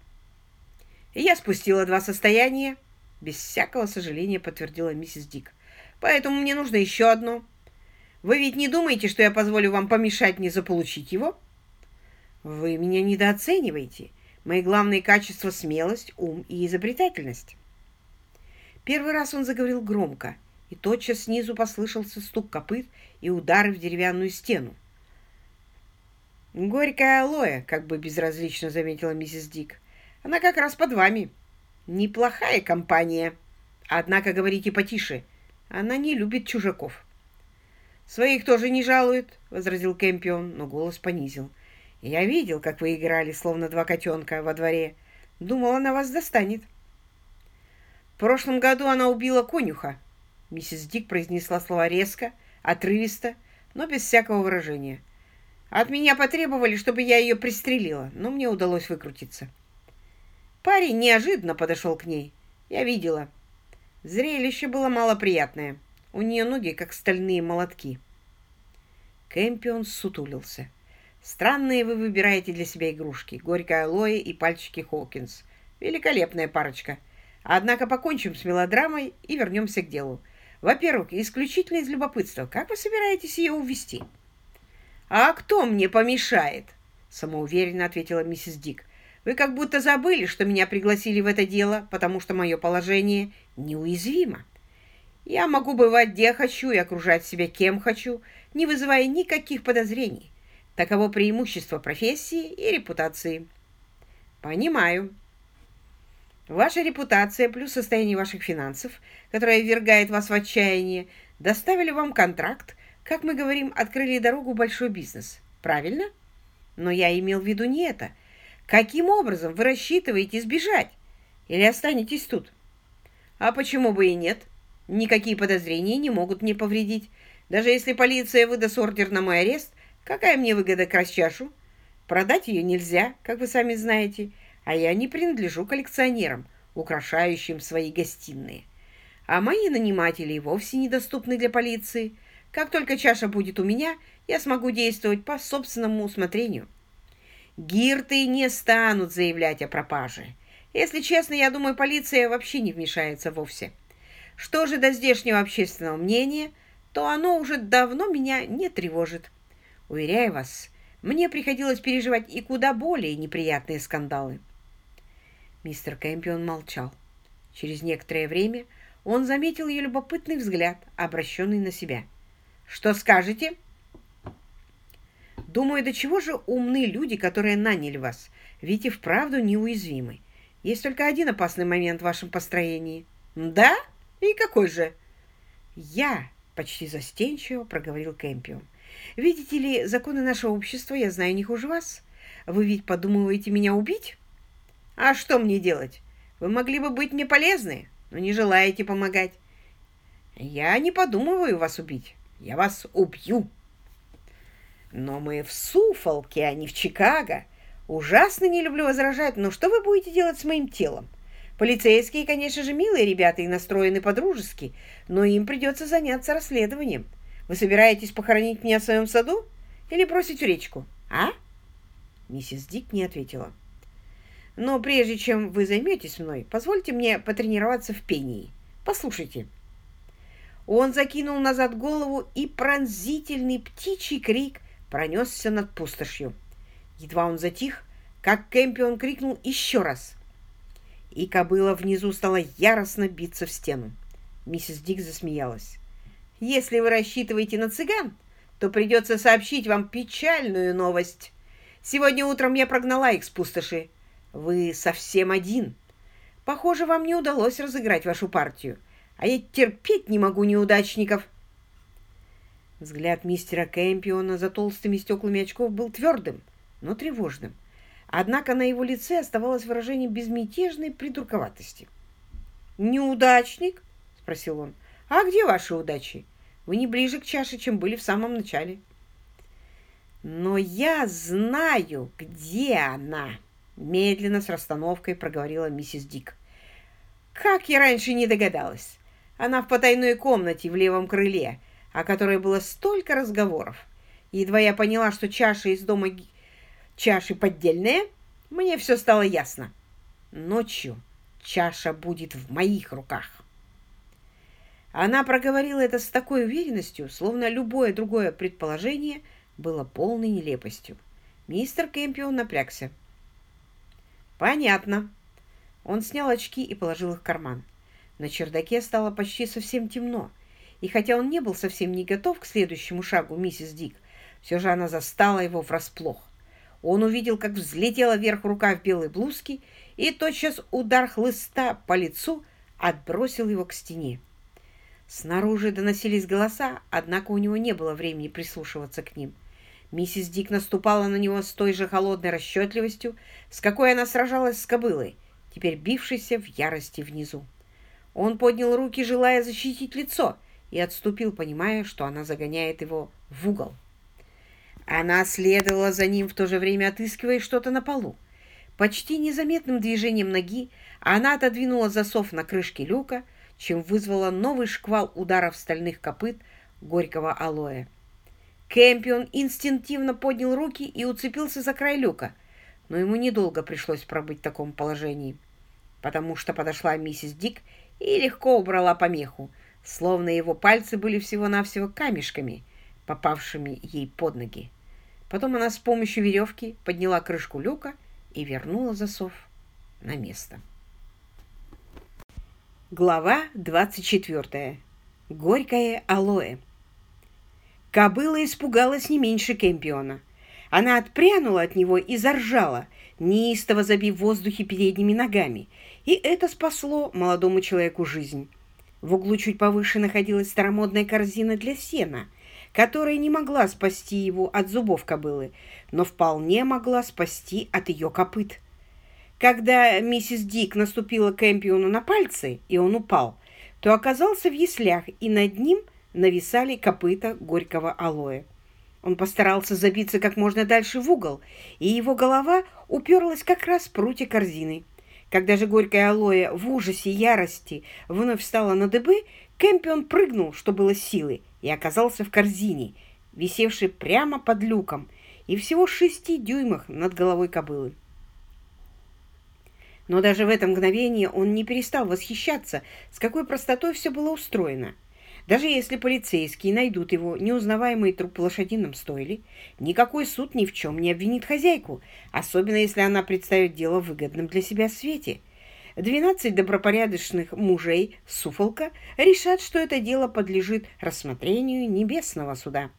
«Я спустила два состояния», — без всякого сожаления подтвердила миссис Дик. «Поэтому мне нужно еще одно. Вы ведь не думаете, что я позволю вам помешать мне заполучить его?» «Вы меня недооцениваете. Мои главные качества — смелость, ум и изобретательность». Первый раз он заговорил громко, и тотчас снизу послышался стук копыт и удары в деревянную стену. «Горькая алоэ», — как бы безразлично заметила миссис Дик. «Она как раз под вами. Неплохая компания. Однако говорите потише. Она не любит чужаков». «Своих тоже не жалует», — возразил Кэмпион, но голос понизил. Я видел, как вы играли, словно два котенка во дворе. Думал, она вас достанет. В прошлом году она убила конюха. Миссис Дик произнесла слова резко, отрывисто, но без всякого выражения. От меня потребовали, чтобы я ее пристрелила, но мне удалось выкрутиться. Парень неожиданно подошел к ней. Я видела. Зрелище было малоприятное. У нее ноги, как стальные молотки. Кэмпион сутулился. Странные вы выбираете для себя игрушки. Горькая алоэ и пальчики Хокинс. Великолепная парочка. Однако покончим с мелодрамой и вернемся к делу. Во-первых, исключительно из любопытства. Как вы собираетесь ее увести? «А кто мне помешает?» Самоуверенно ответила миссис Дик. «Вы как будто забыли, что меня пригласили в это дело, потому что мое положение неуязвимо. Я могу бывать где хочу и окружать себя кем хочу, не вызывая никаких подозрений. Таково преимущество профессии и репутации. Понимаю. Ваша репутация плюс состояние ваших финансов, которое ввергает вас в отчаяние, доставили вам контракт, как мы говорим, открыли дорогу в большой бизнес. Правильно? Но я имел в виду не это. Каким образом вы рассчитываете сбежать? Или останетесь тут? А почему бы и нет? Никакие подозрения не могут мне повредить. Даже если полиция выдаст ордер на мой арест, Какая мне выгода красть чашу? Продать ее нельзя, как вы сами знаете, а я не принадлежу коллекционерам, украшающим свои гостиные. А мои наниматели вовсе недоступны для полиции. Как только чаша будет у меня, я смогу действовать по собственному усмотрению. Гирты не станут заявлять о пропаже. Если честно, я думаю, полиция вообще не вмешается вовсе. Что же до здешнего общественного мнения, то оно уже давно меня не тревожит. Уверяю вас, мне приходилось переживать и куда более неприятные скандалы. Мистер Кэмпион молчал. Через некоторое время он заметил ее любопытный взгляд, обращенный на себя. «Что скажете?» «Думаю, до чего же умны люди, которые наняли вас, ведь и вправду неуязвимы. Есть только один опасный момент в вашем построении». «Да? И какой же?» «Я», — почти застенчиво проговорил Кэмпион, Видите ли, законы нашего общества я знаю не хуже вас. Вы ведь подумываете меня убить? А что мне делать? Вы могли бы быть мне полезны, но не желаете помогать. Я не подумываю вас убить. Я вас убью. Но мы в Суфолке, а не в Чикаго. Ужасно не люблю возражать, но что вы будете делать с моим телом? Полицейские, конечно же, милые ребята и настроены по-дружески, но им придется заняться расследованием. Вы собираетесь похоронить меня в своем саду или бросить в речку, а?» Миссис Дик не ответила. «Но прежде чем вы займетесь мной, позвольте мне потренироваться в пении. Послушайте». Он закинул назад голову, и пронзительный птичий крик пронесся над пустошью. Едва он затих, как Кэмпион крикнул еще раз. и кобыла внизу стала яростно биться в стену. Миссис Дик засмеялась. «Если вы рассчитываете на цыган, то придется сообщить вам печальную новость. Сегодня утром я прогнала их с пустоши. Вы совсем один. Похоже, вам не удалось разыграть вашу партию, а я терпеть не могу неудачников». Взгляд мистера Кэмпиона за толстыми стеклами очков был твердым, но тревожным. Однако на его лице оставалось выражение безмятежной придурковатости. «Неудачник?» — спросил он. «А где ваши удачи? Вы не ближе к чаше, чем были в самом начале». «Но я знаю, где она!» — медленно с расстановкой проговорила миссис Дик. «Как я раньше не догадалась! Она в потайной комнате в левом крыле, о которой было столько разговоров. Едва я поняла, что чаша из дома чаши поддельная, мне все стало ясно. Ночью чаша будет в моих руках. Она проговорила это с такой уверенностью, словно любое другое предположение было полной нелепостью. Мистер Кэмпион напрягся. «Понятно». Он снял очки и положил их в карман. На чердаке стало почти совсем темно, и хотя он не был совсем не готов к следующему шагу миссис Дик, все же она застала его врасплох. Он увидел, как взлетела вверх рука в белой блузке, и тотчас удар хлыста по лицу отбросил его к стене. Снаружи доносились голоса, однако у него не было времени прислушиваться к ним. Миссис Дик наступала на него с той же холодной расчетливостью, с какой она сражалась с кобылой, теперь бившейся в ярости внизу. Он поднял руки, желая защитить лицо, и отступил, понимая, что она загоняет его в угол. Она следовала за ним в то же время, отыскивая что-то на полу. Почти незаметным движением ноги она отодвинула засов на крышке люка, чем вызвала новый шквал ударов стальных копыт горького алоэ. Кэмпион инстинктивно поднял руки и уцепился за край люка, но ему недолго пришлось пробыть в таком положении, потому что подошла миссис Дик и легко убрала помеху, словно его пальцы были всего-навсего камешками — попавшими ей под ноги. Потом она с помощью веревки подняла крышку люка и вернула засов на место. Глава 24. Горькое алоэ. Кобыла испугалась не меньше Кэмпиона. Она отпрянула от него и заржала, неистово забив в воздухе передними ногами, и это спасло молодому человеку жизнь. В углу чуть повыше находилась старомодная корзина для сена — которая не могла спасти его от зубов кобылы, но вполне могла спасти от ее копыт. Когда миссис Дик наступила Кэмпиону на пальцы, и он упал, то оказался в яслях, и над ним нависали копыта горького алоэ. Он постарался забиться как можно дальше в угол, и его голова уперлась как раз в прутья корзины. Когда же горькое алоэ в ужасе ярости вновь встала на дыбы, Кэмпион прыгнул, что было силы, и оказался в корзине, висевшей прямо под люком и всего шести дюймах над головой кобылы. Но даже в это мгновение он не перестал восхищаться, с какой простотой все было устроено. Даже если полицейские найдут его неузнаваемый труп в лошадином стойле, никакой суд ни в чем не обвинит хозяйку, особенно если она представит дело в выгодном для себя свете – Двенадцать добропорядочных мужей Суфолка решат, что это дело подлежит рассмотрению небесного суда.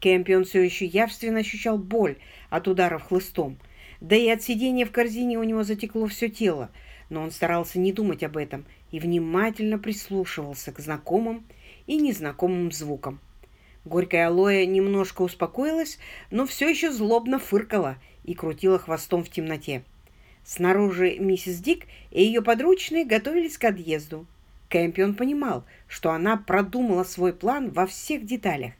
Кэмпион все еще явственно ощущал боль от ударов хлыстом, да и от сидения в корзине у него затекло все тело, но он старался не думать об этом и внимательно прислушивался к знакомым и незнакомым звукам. Горькая алоэ немножко успокоилась, но все еще злобно фыркала и крутила хвостом в темноте. Снаружи миссис Дик и ее подручные готовились к отъезду. Кэмпион понимал, что она продумала свой план во всех деталях,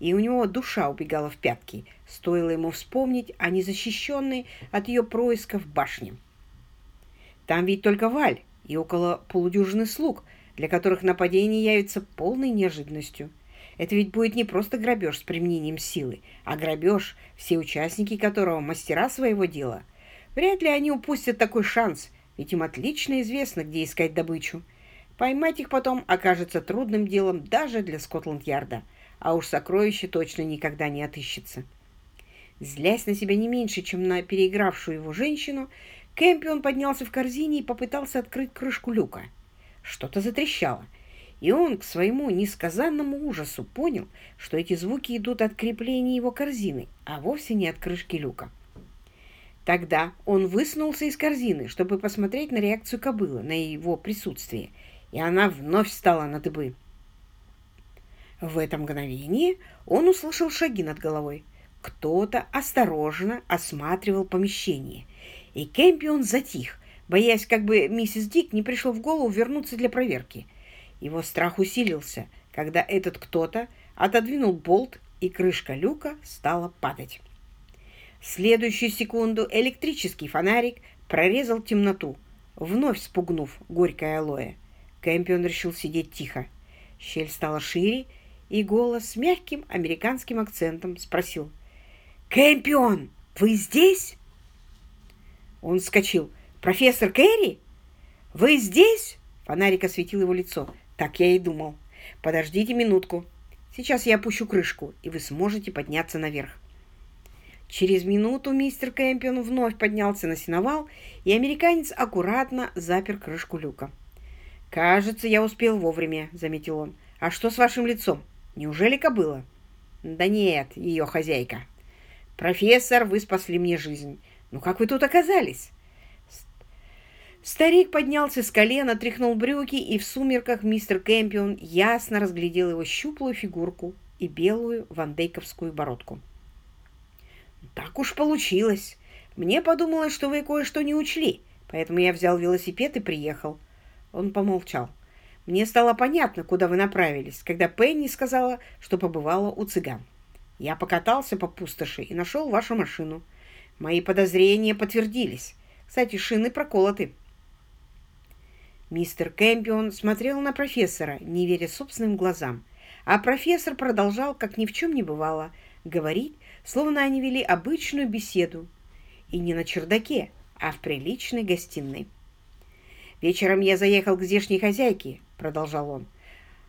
и у него душа убегала в пятки, стоило ему вспомнить о незащищенной от ее происков башне. Там ведь только Валь и около полудюжины слуг, для которых нападение явится полной неожиданностью. Это ведь будет не просто грабеж с применением силы, а грабеж, все участники которого мастера своего дела – Вряд ли они упустят такой шанс, ведь им отлично известно, где искать добычу. Поймать их потом окажется трудным делом даже для Скотланд-Ярда, а уж сокровище точно никогда не отыщется. Злясь на себя не меньше, чем на переигравшую его женщину, Кэмпион поднялся в корзине и попытался открыть крышку люка. Что-то затрещало, и он к своему несказанному ужасу понял, что эти звуки идут от крепления его корзины, а вовсе не от крышки люка. Тогда он высунулся из корзины, чтобы посмотреть на реакцию кобылы на его присутствие, и она вновь встала на дыбы. В это мгновение он услышал шаги над головой. Кто-то осторожно осматривал помещение, и Кэмпион затих, боясь, как бы миссис Дик не пришло в голову вернуться для проверки. Его страх усилился, когда этот кто-то отодвинул болт, и крышка люка стала падать. Следующую секунду электрический фонарик прорезал темноту, вновь спугнув горькое алоэ. Кэмпион решил сидеть тихо. Щель стала шире, и голос с мягким американским акцентом спросил. «Кэмпион, вы здесь?» Он вскочил. «Профессор Кэрри? Вы здесь?» Фонарик осветил его лицо. «Так я и думал. Подождите минутку. Сейчас я опущу крышку, и вы сможете подняться наверх». Через минуту мистер Кэмпион вновь поднялся на сеновал, и американец аккуратно запер крышку люка. «Кажется, я успел вовремя», — заметил он. «А что с вашим лицом? Неужели кобыла?» «Да нет, ее хозяйка». «Профессор, вы спасли мне жизнь. Ну как вы тут оказались?» Старик поднялся с колена, тряхнул брюки, и в сумерках мистер Кэмпион ясно разглядел его щуплую фигурку и белую вандейковскую бородку. «Так уж получилось. Мне подумалось, что вы кое-что не учли, поэтому я взял велосипед и приехал». Он помолчал. «Мне стало понятно, куда вы направились, когда Пенни сказала, что побывала у цыган. Я покатался по пустоши и нашел вашу машину. Мои подозрения подтвердились. Кстати, шины проколоты». Мистер Кэмпион смотрел на профессора, не веря собственным глазам, а профессор продолжал, как ни в чем не бывало, говорить, словно они вели обычную беседу, и не на чердаке, а в приличной гостиной. «Вечером я заехал к здешней хозяйке», — продолжал он.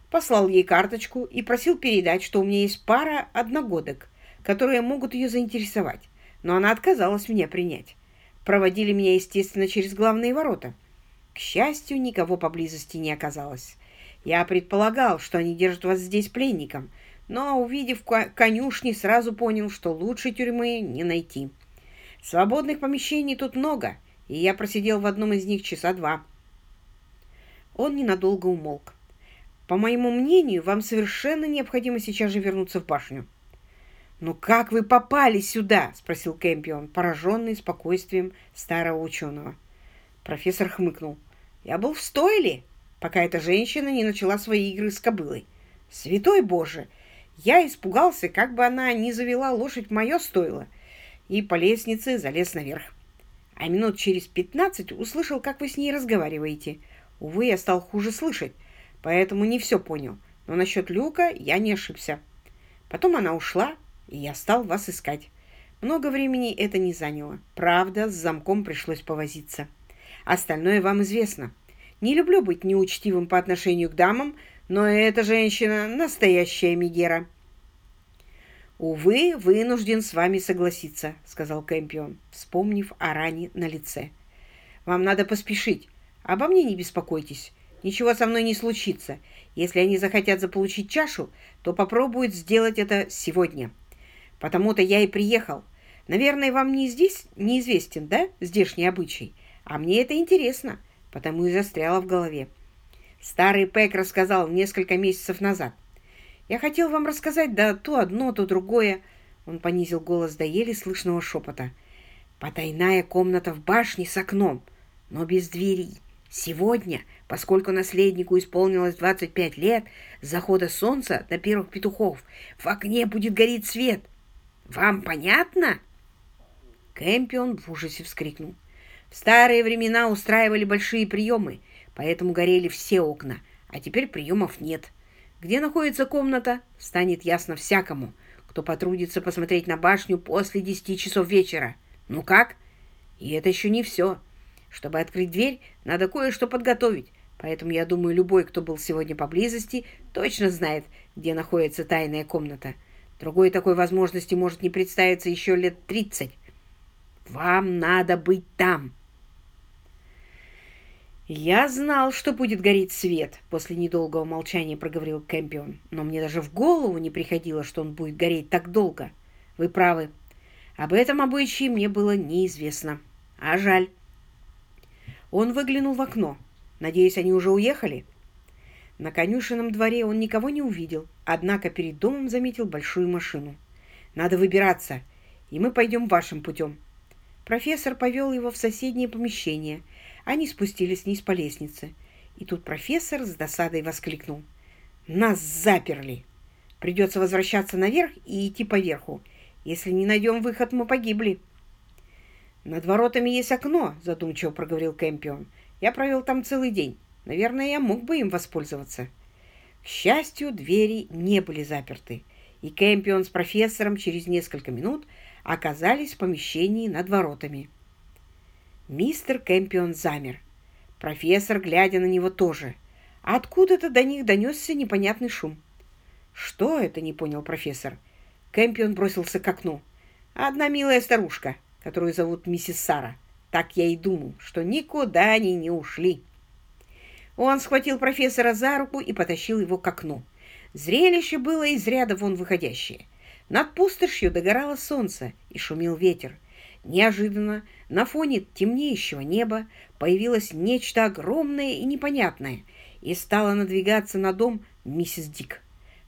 Послал ей карточку и просил передать, что у меня есть пара одногодок, которые могут ее заинтересовать, но она отказалась меня принять. Проводили меня, естественно, через главные ворота — к счастью, никого поблизости не оказалось. Я предполагал, что они держат вас здесь пленником, но, увидев конюшни, сразу понял, что лучше тюрьмы не найти. Свободных помещений тут много, и я просидел в одном из них часа два. Он ненадолго умолк. По моему мнению, вам совершенно необходимо сейчас же вернуться в башню. «Ну как вы попали сюда?» — спросил Кэмпион, пораженный спокойствием старого ученого. Профессор хмыкнул. Я был в стойле, пока эта женщина не начала свои игры с кобылой. Святой Боже! Я испугался, как бы она не завела лошадь в мое стойло, и по лестнице залез наверх. А минут через пятнадцать услышал, как вы с ней разговариваете. Увы, я стал хуже слышать, поэтому не все понял. Но насчет люка я не ошибся. Потом она ушла, и я стал вас искать. Много времени это не заняло. Правда, с замком пришлось повозиться. Остальное вам известно. Не люблю быть неучтивым по отношению к дамам, но эта женщина — настоящая Мегера. «Увы, вынужден с вами согласиться», — сказал Кэмпион, вспомнив о ране на лице. «Вам надо поспешить. Обо мне не беспокойтесь. Ничего со мной не случится. Если они захотят заполучить чашу, то попробуют сделать это сегодня. Потому-то я и приехал. Наверное, вам не здесь неизвестен, да, здешний обычай?» А мне это интересно, потому и застряло в голове. Старый Пэк рассказал несколько месяцев назад. Я хотел вам рассказать, да то одно, то другое. Он понизил голос до еле слышного шепота. Потайная комната в башне с окном, но без дверей. Сегодня, поскольку наследнику исполнилось 25 лет с захода солнца до первых петухов, в окне будет гореть свет. Вам понятно? Кэмпион в ужасе вскрикнул. В старые времена устраивали большие приемы, поэтому горели все окна, а теперь приемов нет. Где находится комната, станет ясно всякому, кто потрудится посмотреть на башню после десяти часов вечера. Ну как? И это еще не все. Чтобы открыть дверь, надо кое-что подготовить, поэтому я думаю, любой, кто был сегодня поблизости, точно знает, где находится тайная комната. Другой такой возможности может не представиться еще лет тридцать. Вам надо быть там. «Я знал, что будет гореть свет», — после недолгого молчания проговорил Кэмпион. «Но мне даже в голову не приходило, что он будет гореть так долго. Вы правы. Об этом обычае мне было неизвестно. А жаль». Он выглянул в окно. «Надеюсь, они уже уехали?» На конюшенном дворе он никого не увидел, однако перед домом заметил большую машину. «Надо выбираться, и мы пойдем вашим путем». Профессор повел его в соседнее помещение — они спустились вниз по лестнице. И тут профессор с досадой воскликнул. «Нас заперли! Придется возвращаться наверх и идти поверху. Если не найдем выход, мы погибли». «Над воротами есть окно», — задумчиво проговорил Кэмпион. «Я провел там целый день. Наверное, я мог бы им воспользоваться». К счастью, двери не были заперты, и Кэмпион с профессором через несколько минут оказались в помещении над воротами. Мистер Кэмпион замер. Профессор, глядя на него, тоже. Откуда-то до них донесся непонятный шум. «Что это?» — не понял профессор. Кэмпион бросился к окну. «Одна милая старушка, которую зовут миссис Сара. Так я и думал, что никуда они не ушли». Он схватил профессора за руку и потащил его к окну. Зрелище было из ряда вон выходящее. Над пустошью догорало солнце и шумел ветер. Неожиданно на фоне темнеющего неба появилось нечто огромное и непонятное и стало надвигаться на дом миссис Дик.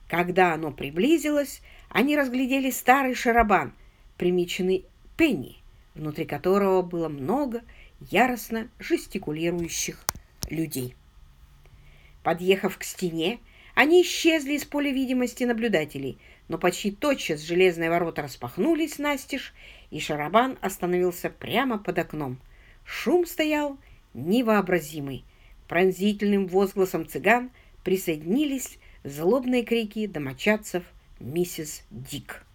Когда оно приблизилось, они разглядели старый шарабан, примеченный Пенни, внутри которого было много яростно жестикулирующих людей. Подъехав к стене, они исчезли из поля видимости наблюдателей, но почти тотчас железные ворота распахнулись настежь, и шарабан остановился прямо под окном. Шум стоял невообразимый. Пронзительным возгласом цыган присоединились злобные крики домочадцев миссис Дик.